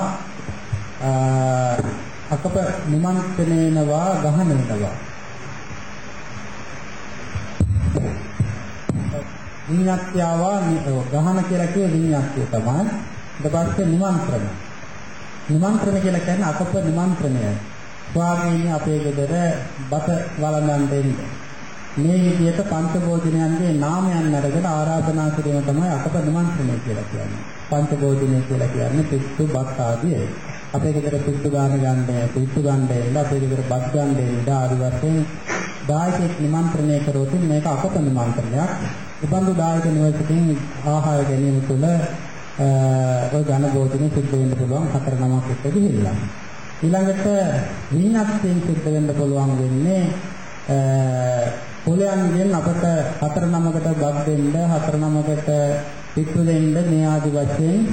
අකප නිමන්ත්‍රණේනවා ගහනේනවා. විඤ්ඤාත්‍යවා ගහන කියලා කියේ විඤ්ඤාත්‍ය තමයි. ඊට පස්සේ නිමන්ත්‍රණ නිමන්ත්‍රණ කියලා කියන්නේ අකප නිමන්ත්‍රණය. ස්වාමීනි අපේ ගෙදර බත වළඳන් දෙන්න. මේ විදිහට පංචභෝජනයන්ගේ නාමයන් අරගෙන ආරාධනා කිරීම තමයි අකප නිමන්ත්‍රණය කියලා කියන්නේ. පංචභෝජනය කියලා කියන්නේ පිට්ටු බත් ආදී. අපේ ගෙදර පිට්ටු ගාන ගන්න, පිට්ටු ගන්න එන්න, අපේ ගෙදර බත් ගන්න එන්න ආදි වශයෙන් දායකෙක් නිමන්ත්‍රණය කරොත් මේක අකප නිමන්ත්‍රණයක්. උපන්දු දායක නිවසකින් ආහාර ගැනීම තුළ ඔය ඝන භෝජනේ සිද්ධ වෙන්න පුළුවන් හතර නමක් එක්ක ගිහිල්ලා. ඊළඟට විඤ්ඤාත්යෙන් සිද්ධ වෙන්න පුළුවන් වෙන්නේ පොලයන්ගෙන් අපට හතර නමකට බත් දෙන්න හතර නමකට පිටු දෙන්න මේ ආදි වශයෙන්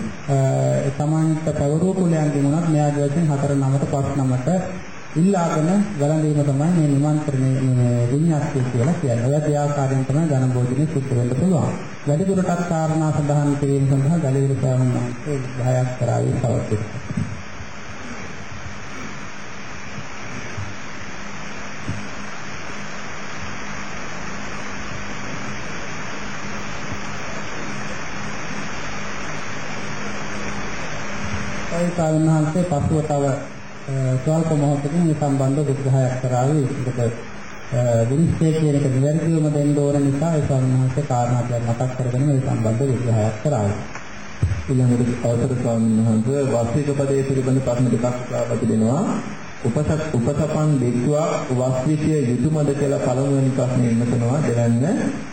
සමාන්ත පැවරු කුලයන්ගෙන් උනත් මේ ආදි වශයෙන් හතර නමට පස් නමට ඉල්ලාගෙන වැළඳීම තමයි මේ නිමන්ත්‍රණයේ විඤ්ඤාත්ය කියලා කියන්නේ. ඔය ආකාරයෙන් තමයි ධන භෝජනේ සිද්ධ වෙන්න පුළුවන්. වැඩිදුරටත් කාරණා සඳහන් කිරීම සඳහා ගලීරු ස්වාමීන් වහන්සේ 10ක් කරාවේ පවතින. ඒ ස්වාමීන් වහන්සේ පසුව තව ස්වල්ප මොහොතකින් මේ සම්බන්ධ විග්‍රහයක් කරાવી ඒකට විනිශ්චය කියන එක නිවැරදිවම දෙන්න ඕන නිසා ඒ ස්වාමීන් වහන්සේ කාරණා දෙයක් මතක් කරගෙන මේ සම්බන්ධ විග්‍රහයක් කරાવી. ඊළඟට අවසර ස්වාමීන් වහන්සේ වාස්තික පදයේ පිළිබඳ ප්‍රශ්න දෙකක් ලබා දෙනවා. උපසප උපසපන් දෙක්වා වස්විතිය යුතුයමද කියලා පළමුවෙනි ප්‍රශ්නේ ඉන්නතනවා දෙවන්න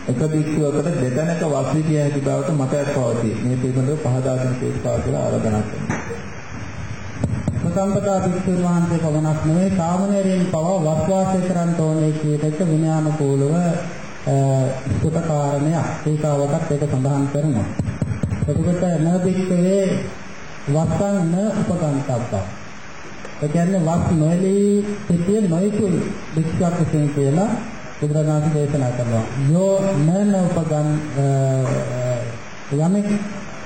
එක භික්ෂුවකට දෙතැනක වස්විතිය හැකි බවට මතයක් පවතී. මේ පිළිබඳව පහදා දෙන කේස්පාව කියලා ආරාධනා කරනවා. සම්පදා භික්ෂුන් වහන්සේ පමණක් නෙවෙයි සාමණේරයන් පවා වස්වාසය කරන්න ඕනේ කියන එක විඥානකූලව සුත කාරණයක්. ඒකවකට ඒක සඳහන් කරනවා. එතකොට නදික්කේ වස්සන් න උපකන්තබ්බා. ඒ කියන්නේ වස් නොලී සිටිය නොයිකුයි භික්ෂුවක් විසින් කියලා බුදුරජාණන් දේශනා කරනවා. යෝ නන උපගන් යමෙක්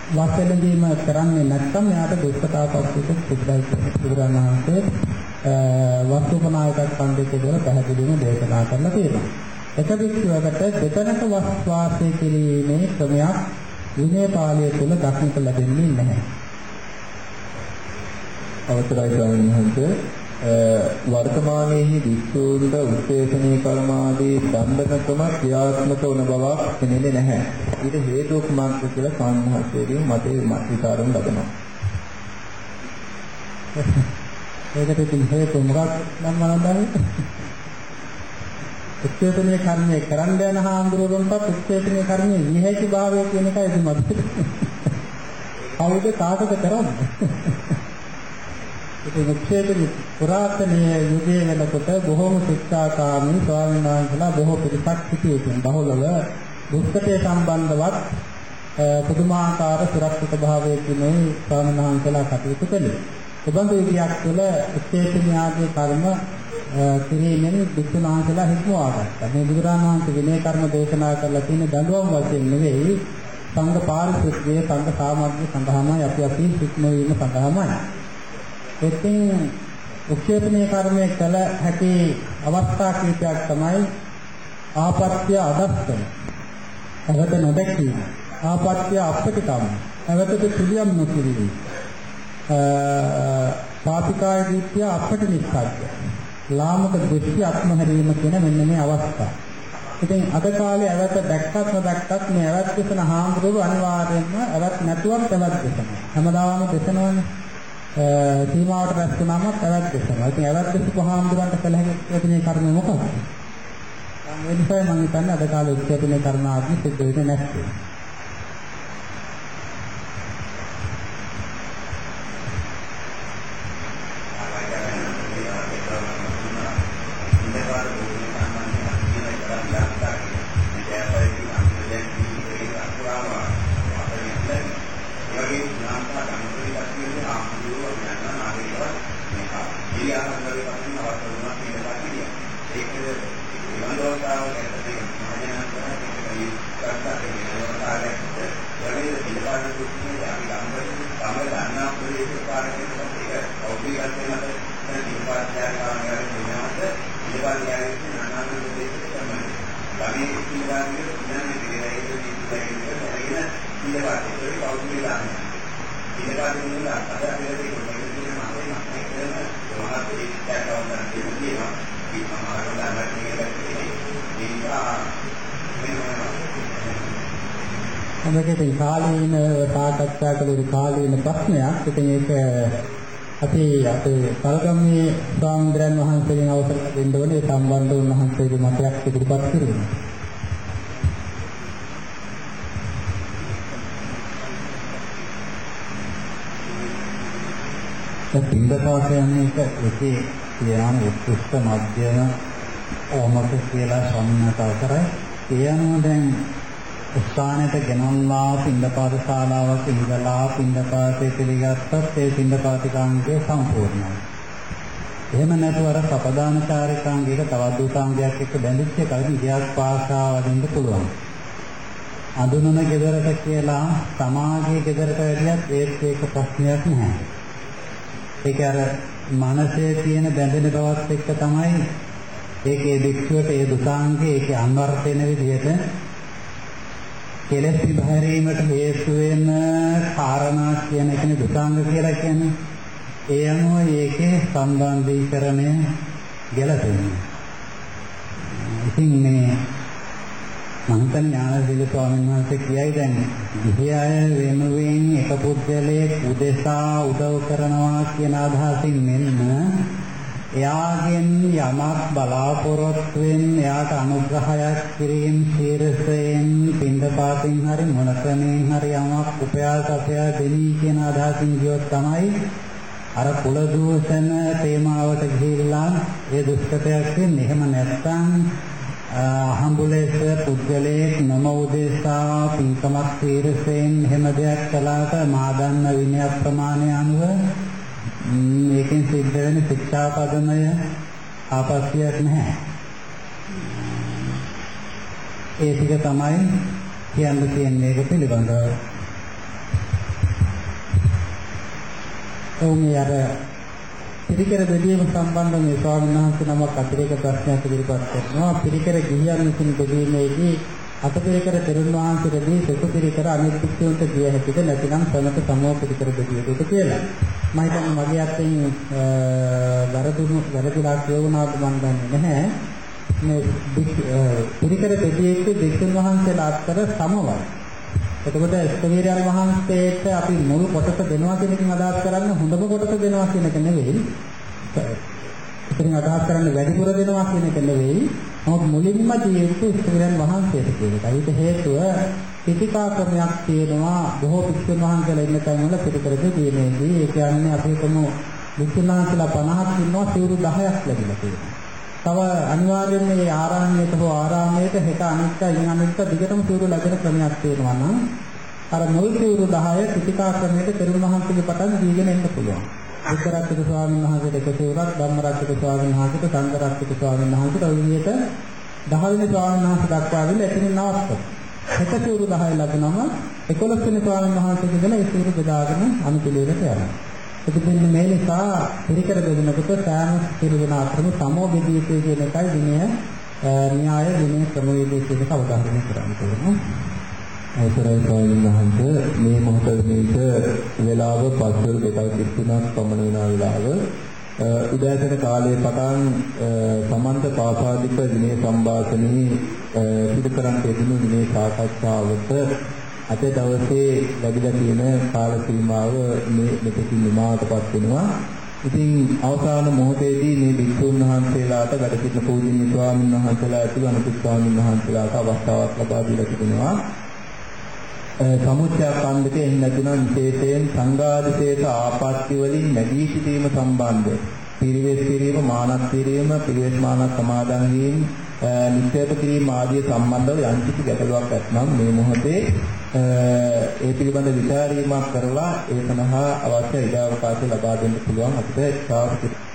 වස්සලදීම කරන්නේ නැත්නම් එයාට දුෂ්කතාවපත්තික සිද්ධයි බුදුරජාණන් වහන්සේ වස්තුපනායක ඛණ්ඩයේ කියලා පැහැදිලිවම දේශනා කරලා තියෙනවා. එක භික්ෂුවකට දෙතනක වස් වාසය කිරීමේ ක්‍රමයක් විනය පාළිය තුල දක්නට ලැබෙන්නේ නැහැ. අවසරයි ස්වාමීන් වහන්සේ වර්තමානයේහි වික්ෂූන්ට උත්තේජනීය කර්මාදී දණ්ඩනකම ක්‍රියාත්මක වන බවක් පෙනෙන්නේ නැහැ. ඊට හේතුවක් මාත්‍ර කියලා සාන්හසයෙන් මතේ විචාරණ ලබනවා. ඒකට ඉතින් හේතු මොකක් නම් මනන්දන්නේ? උත්තේජනීය කර්මය කරන්න යන හාමුදුරුවන්ටත් උත්තේජනීය කර්මයේ විහෙති භාවය කියන එකයි ඉතින් මතක. කවුද කාටද කරන්නේ? ඉතින් උච්චේතනි පුරාතනීය යුගයේ වෙනකොට බොහෝම ශික්ෂාකාමී ස්වාමීන් වහන්සේලා බොහෝ පිරිසක් සිටියේ බහුලව දුක්ඛතේ සම්බන්ධවත් පුදුමාකාර සුරක්ෂිත භාවයකින් මේ ස්වාමීන් වහන්සේලා කටයුතු කළේ. එබඳු විදියක් තුළ උච්චේතනි ආදී කර්ම කිරීමෙන් බුදුන් වහන්සේලා හික්මවා ගත්තා. මේ බුදුරජාණන් වහන්සේ විනය කර්ම දේශනා කරලා තියෙන දඬුවම් වශයෙන් නෙවෙයි සංඝ පාරිශුද්ධිය සංඝ සාමග්ගය සඳහාමයි අපි අපි හික්මවීම සඳහාමයි. එතින් උක්ෂේපණීය කර්මය කළ හැකි අවස්ථා කීපයක් තමයි ආපත්‍ය අදස්තන. අවත නොදැකීම. ආපත්‍ය අපටිකම්. අවතට පිළියම් නොකිරීම. පාපිකාය දීත්‍ය අපට නිස්සද්ද. ලාමක දෘෂ්ටි අත්මහැරීම කියන මෙන්න මේ අවස්ථා. ඉතින් අද කාලේ ඇවත දැක්කත් නොදැක්කත් මේ ඇවත් දෙසන හාමුදුරුවෝ අනිවාර්යයෙන්ම ඇවත් නැතුවක් ඇවත් දෙසනවා. හැමදාම දෙසනවනේ. සීමාවට රැස් වුණාම ඇවත් දෙසනවා. ඉතින් ඇවත් දෙසපු හාමුදුරන්ට කළ හැකි මේ කර්මය මොකක්ද? ඒ නිසා මම හිතන්නේ අද කාලේ උත්සවනේ කර්ම ආදී සිද්ධ වෙන්නේ නැත්තේ. මේක ඉතින් කාලීන සාකච්ඡා කළ කාලීන ප්‍රශ්නයක්. ඉතින් ඒක අපි අපේ කල්ගම්මේ ස්වාමීන් වහන්සේගෙන් අවසර දෙන්න ඕනේ සම්බන්ධ උන්වහන්සේගේ මතයක් ඉදිරිපත් කිරීම. පින්දපාත යන එක ඒකේ කියන උත්කෘෂ්ඨ මධ්‍යම ඕමක කියලා සම්මත අවසරයි. ඒ අනුව දැන් ස්ථානයට ගෙනල්ලා පින්දපාත ශාලාවක ඉඳලා පින්දපාතේ පිළිගත්තත් ඒ පින්දපාතිකාංගය සම්පූර්ණයි. එහෙම නැතුව අර සපදානචාරිකාංගයක තවත් දුසාංගයක් එක්ක බැඳිච්ච එකයි ඉතිහාස භාෂාව වලින් පුළුවන්. අඳුනන ගෙදරට කියලා සමාජයේ ගෙදරට වැඩියත් ඒත් ඒක ප්‍රශ්නයක් නැහැ. ඒක අර මනසේ තියෙන බැඳෙන බවත් එක්ක තමයි ඒකේ වික්ෂුවට ඒ දුසාංගේ ඒකේ අන්වර්ථ වෙන විදිහට කෙලෙස් විභාරීමට හේතු වෙන කාරණා කියන එකනේ දුසාංග කියලා කියන්නේ. ඒ අනුව ඒකේ සම්බන්ධීකරණය ගැලපෙන්නේ. ඉතින් මේ මන්තන් ඥානසිංහ ස්වාමීන් වහන්සේ කියයි දැන් ගිහි අය වෙනුවෙන් එක පුද්ගලයෙක් උදෙසා උදව් කරනවා කියන අදහසින් මෙන්න එයාගෙන් යමක් බලාපොරොත්තු වෙන එයාට අනුග්‍රහයක් කිරීම ශීර්ෂයෙන් පින්දපාතින් හරි මොනකමෙන් හරි යමක් උපයාස අපයා දෙනී කියන අදහසින් ගියොත් තමයි අර කුල දූෂණ තේමාවට ගිහිල්ලා ඒ දුෂ්කරයක් වෙන්නේ. එහෙම නැත්නම් අහඹුලේස පුද්ගලයෙක් නම උදෙසා පින්කමක් ශීර්ෂයෙන් එහෙම දෙයක් කළාට මා දන්න විනය ප්‍රමාණය අනුව මේකෙන් සිද්ධ වෙන ශික්ෂාපදමය ආපස්සියක් නැහැ. ඒ ටික තමයි කියන්න තියෙන්නේ ඒක පිළිබඳව. ඔවුන් අර පිරිකර බෙදීම සම්බන්ධව මේ ස්වාමීන් වහන්සේ නමක් අතිරේක ප්‍රශ්නයක් ඉදිරිපත් කරනවා. පිරිකර ගිහියන් විසින් බෙදීමේදී අතපිරිකර තෙරුන් වහන්සේටදී සෙසු පිරිකර අනිත් පිටුන්ට දිය හැකිද නැතිනම් සමත සමෝ පිරිකර බෙදිය යුතුද කියලා. මම හිතන්නේ මගේ අතින් වැරදුණු වැරදිලා කියවුණාද මම දන්නේ නැහැ. මේ පිරිකර බෙදිය යුතු දෙතුන් වහන්සේලා අතර සමවයි. එතකොට ස්තවීරයන් වහන්සේට අපි මුල් කොටස දෙනවා කියන එකෙන් අදහස් කරන්නේ හොඳම කොටස දෙනවා කියන එක නෙවෙයි. ඉතින් අදහස් කරන්නේ වැඩිපුර දෙනවා කියන එක නෙවෙයි. නමුත් මුලින්ම ජීවිතු ස්තවීරයන් වහන්සේට කියන එක. ඒකට හේතුව පිටිකා ක්‍රමයක් තියෙනවා බොහෝ පිටුන් වහන්සේලා ඉන්න තැන්වල පිටිකරද දීමේදී ඒ කියන්නේ අපි කොමු විසුණාන්සලා 50ක් ඉන්නවා සිවුරු 10ක් ලැබිලා තියෙනවා. තව අනිවාර්යයෙන් මේ ආරාමයට හෝ ආරාමයට හෙට අනිත්ක ඉන් අනිත්ක දිගටම සිවුරු ලැබෙන ක්‍රමයක් තියෙනවා නම් අර මුල් සිවුරු 10 පිටිකා ක්‍රමයට පෙරුම මහන්සියගේ පටන් දීගෙන එන්න පුළුවන්. උත්තරාත්තික ස්වාමීන් වහන්සේට එක සිවුරක් ධම්මරාත්තික ස්වාමීන් වහන්සේට සංඝරාත්තික ස්වාමීන් වහන්සේට ඔය විදිහට 10 වෙනි ස්වාමීන් වහන්සේ දක්වා ආවිල්ලා එතනින් නවත්තනවා. හෙට සිවුරු 10 ලැබුණම 11 වෙනි ස්වාමීන් වහන්සේට දෙන ඒ සිවුරු බෙදාගෙන අනුපිළිවෙලට යනවා. ඉතින් මේ නිසා පිරිකර බෙදනකොට සෑම පිළිවෙල අතරම සමෝ බෙදිය යුතුයි කියන එකයි විනය න්‍යාය විනය ක්‍රමවේදයේ කියන අවධාරණය කරන්න ඕන. අවසරයි ස්වාමීන් වහන්සේ මේ මොහොතේ මේක වේලාව පස්වරු දෙකයි තුනක් පමණ වෙන වෙලාව උදෑසන කාලයේ පටන් සමන්ත පාසාදික විනය සම්භාෂණේ සිදු කරන් තිබුණු විනය සාකච්ඡාවට අද දවසේ ලැබිලා තියෙන කාල සීමාව මේ මෙතකින් නිමාවටපත් වෙනවා. ඉතින් අවසාන මොහොතේදී මේ භික්ෂුන් වහන්සේලාට වැඩ සිටින පූජනීය ස්වාමීන් වහන්සේලා ඇතුළු අනිකුත් ස්වාමීන් වහන්සේලාට අවස්ථාවක් ලබා දීලා තිබෙනවා. සමුච්චය කන්දකේ එන්න නැතිනම් විශේෂයෙන් සංඝාදිශේෂ ආපත්‍ය වලින් නැගී සිටීම සම්බන්ධ පිරිවෙස් කිරීම මානක් කිරීම පිරිවෙස් මානක් සමාදන් වීම නිත්‍යත කිරීම ආදී සම්බන්ධව යම් කිසි ගැටලුවක් ඇත්නම් මේ මොහොතේ ඒ පිළිබඳ විචාරීමක් කරලා ඒ සඳහා අවශ්‍ය ඉඩ අවකාශ ලබා දෙන්න පුළුවන් අපිට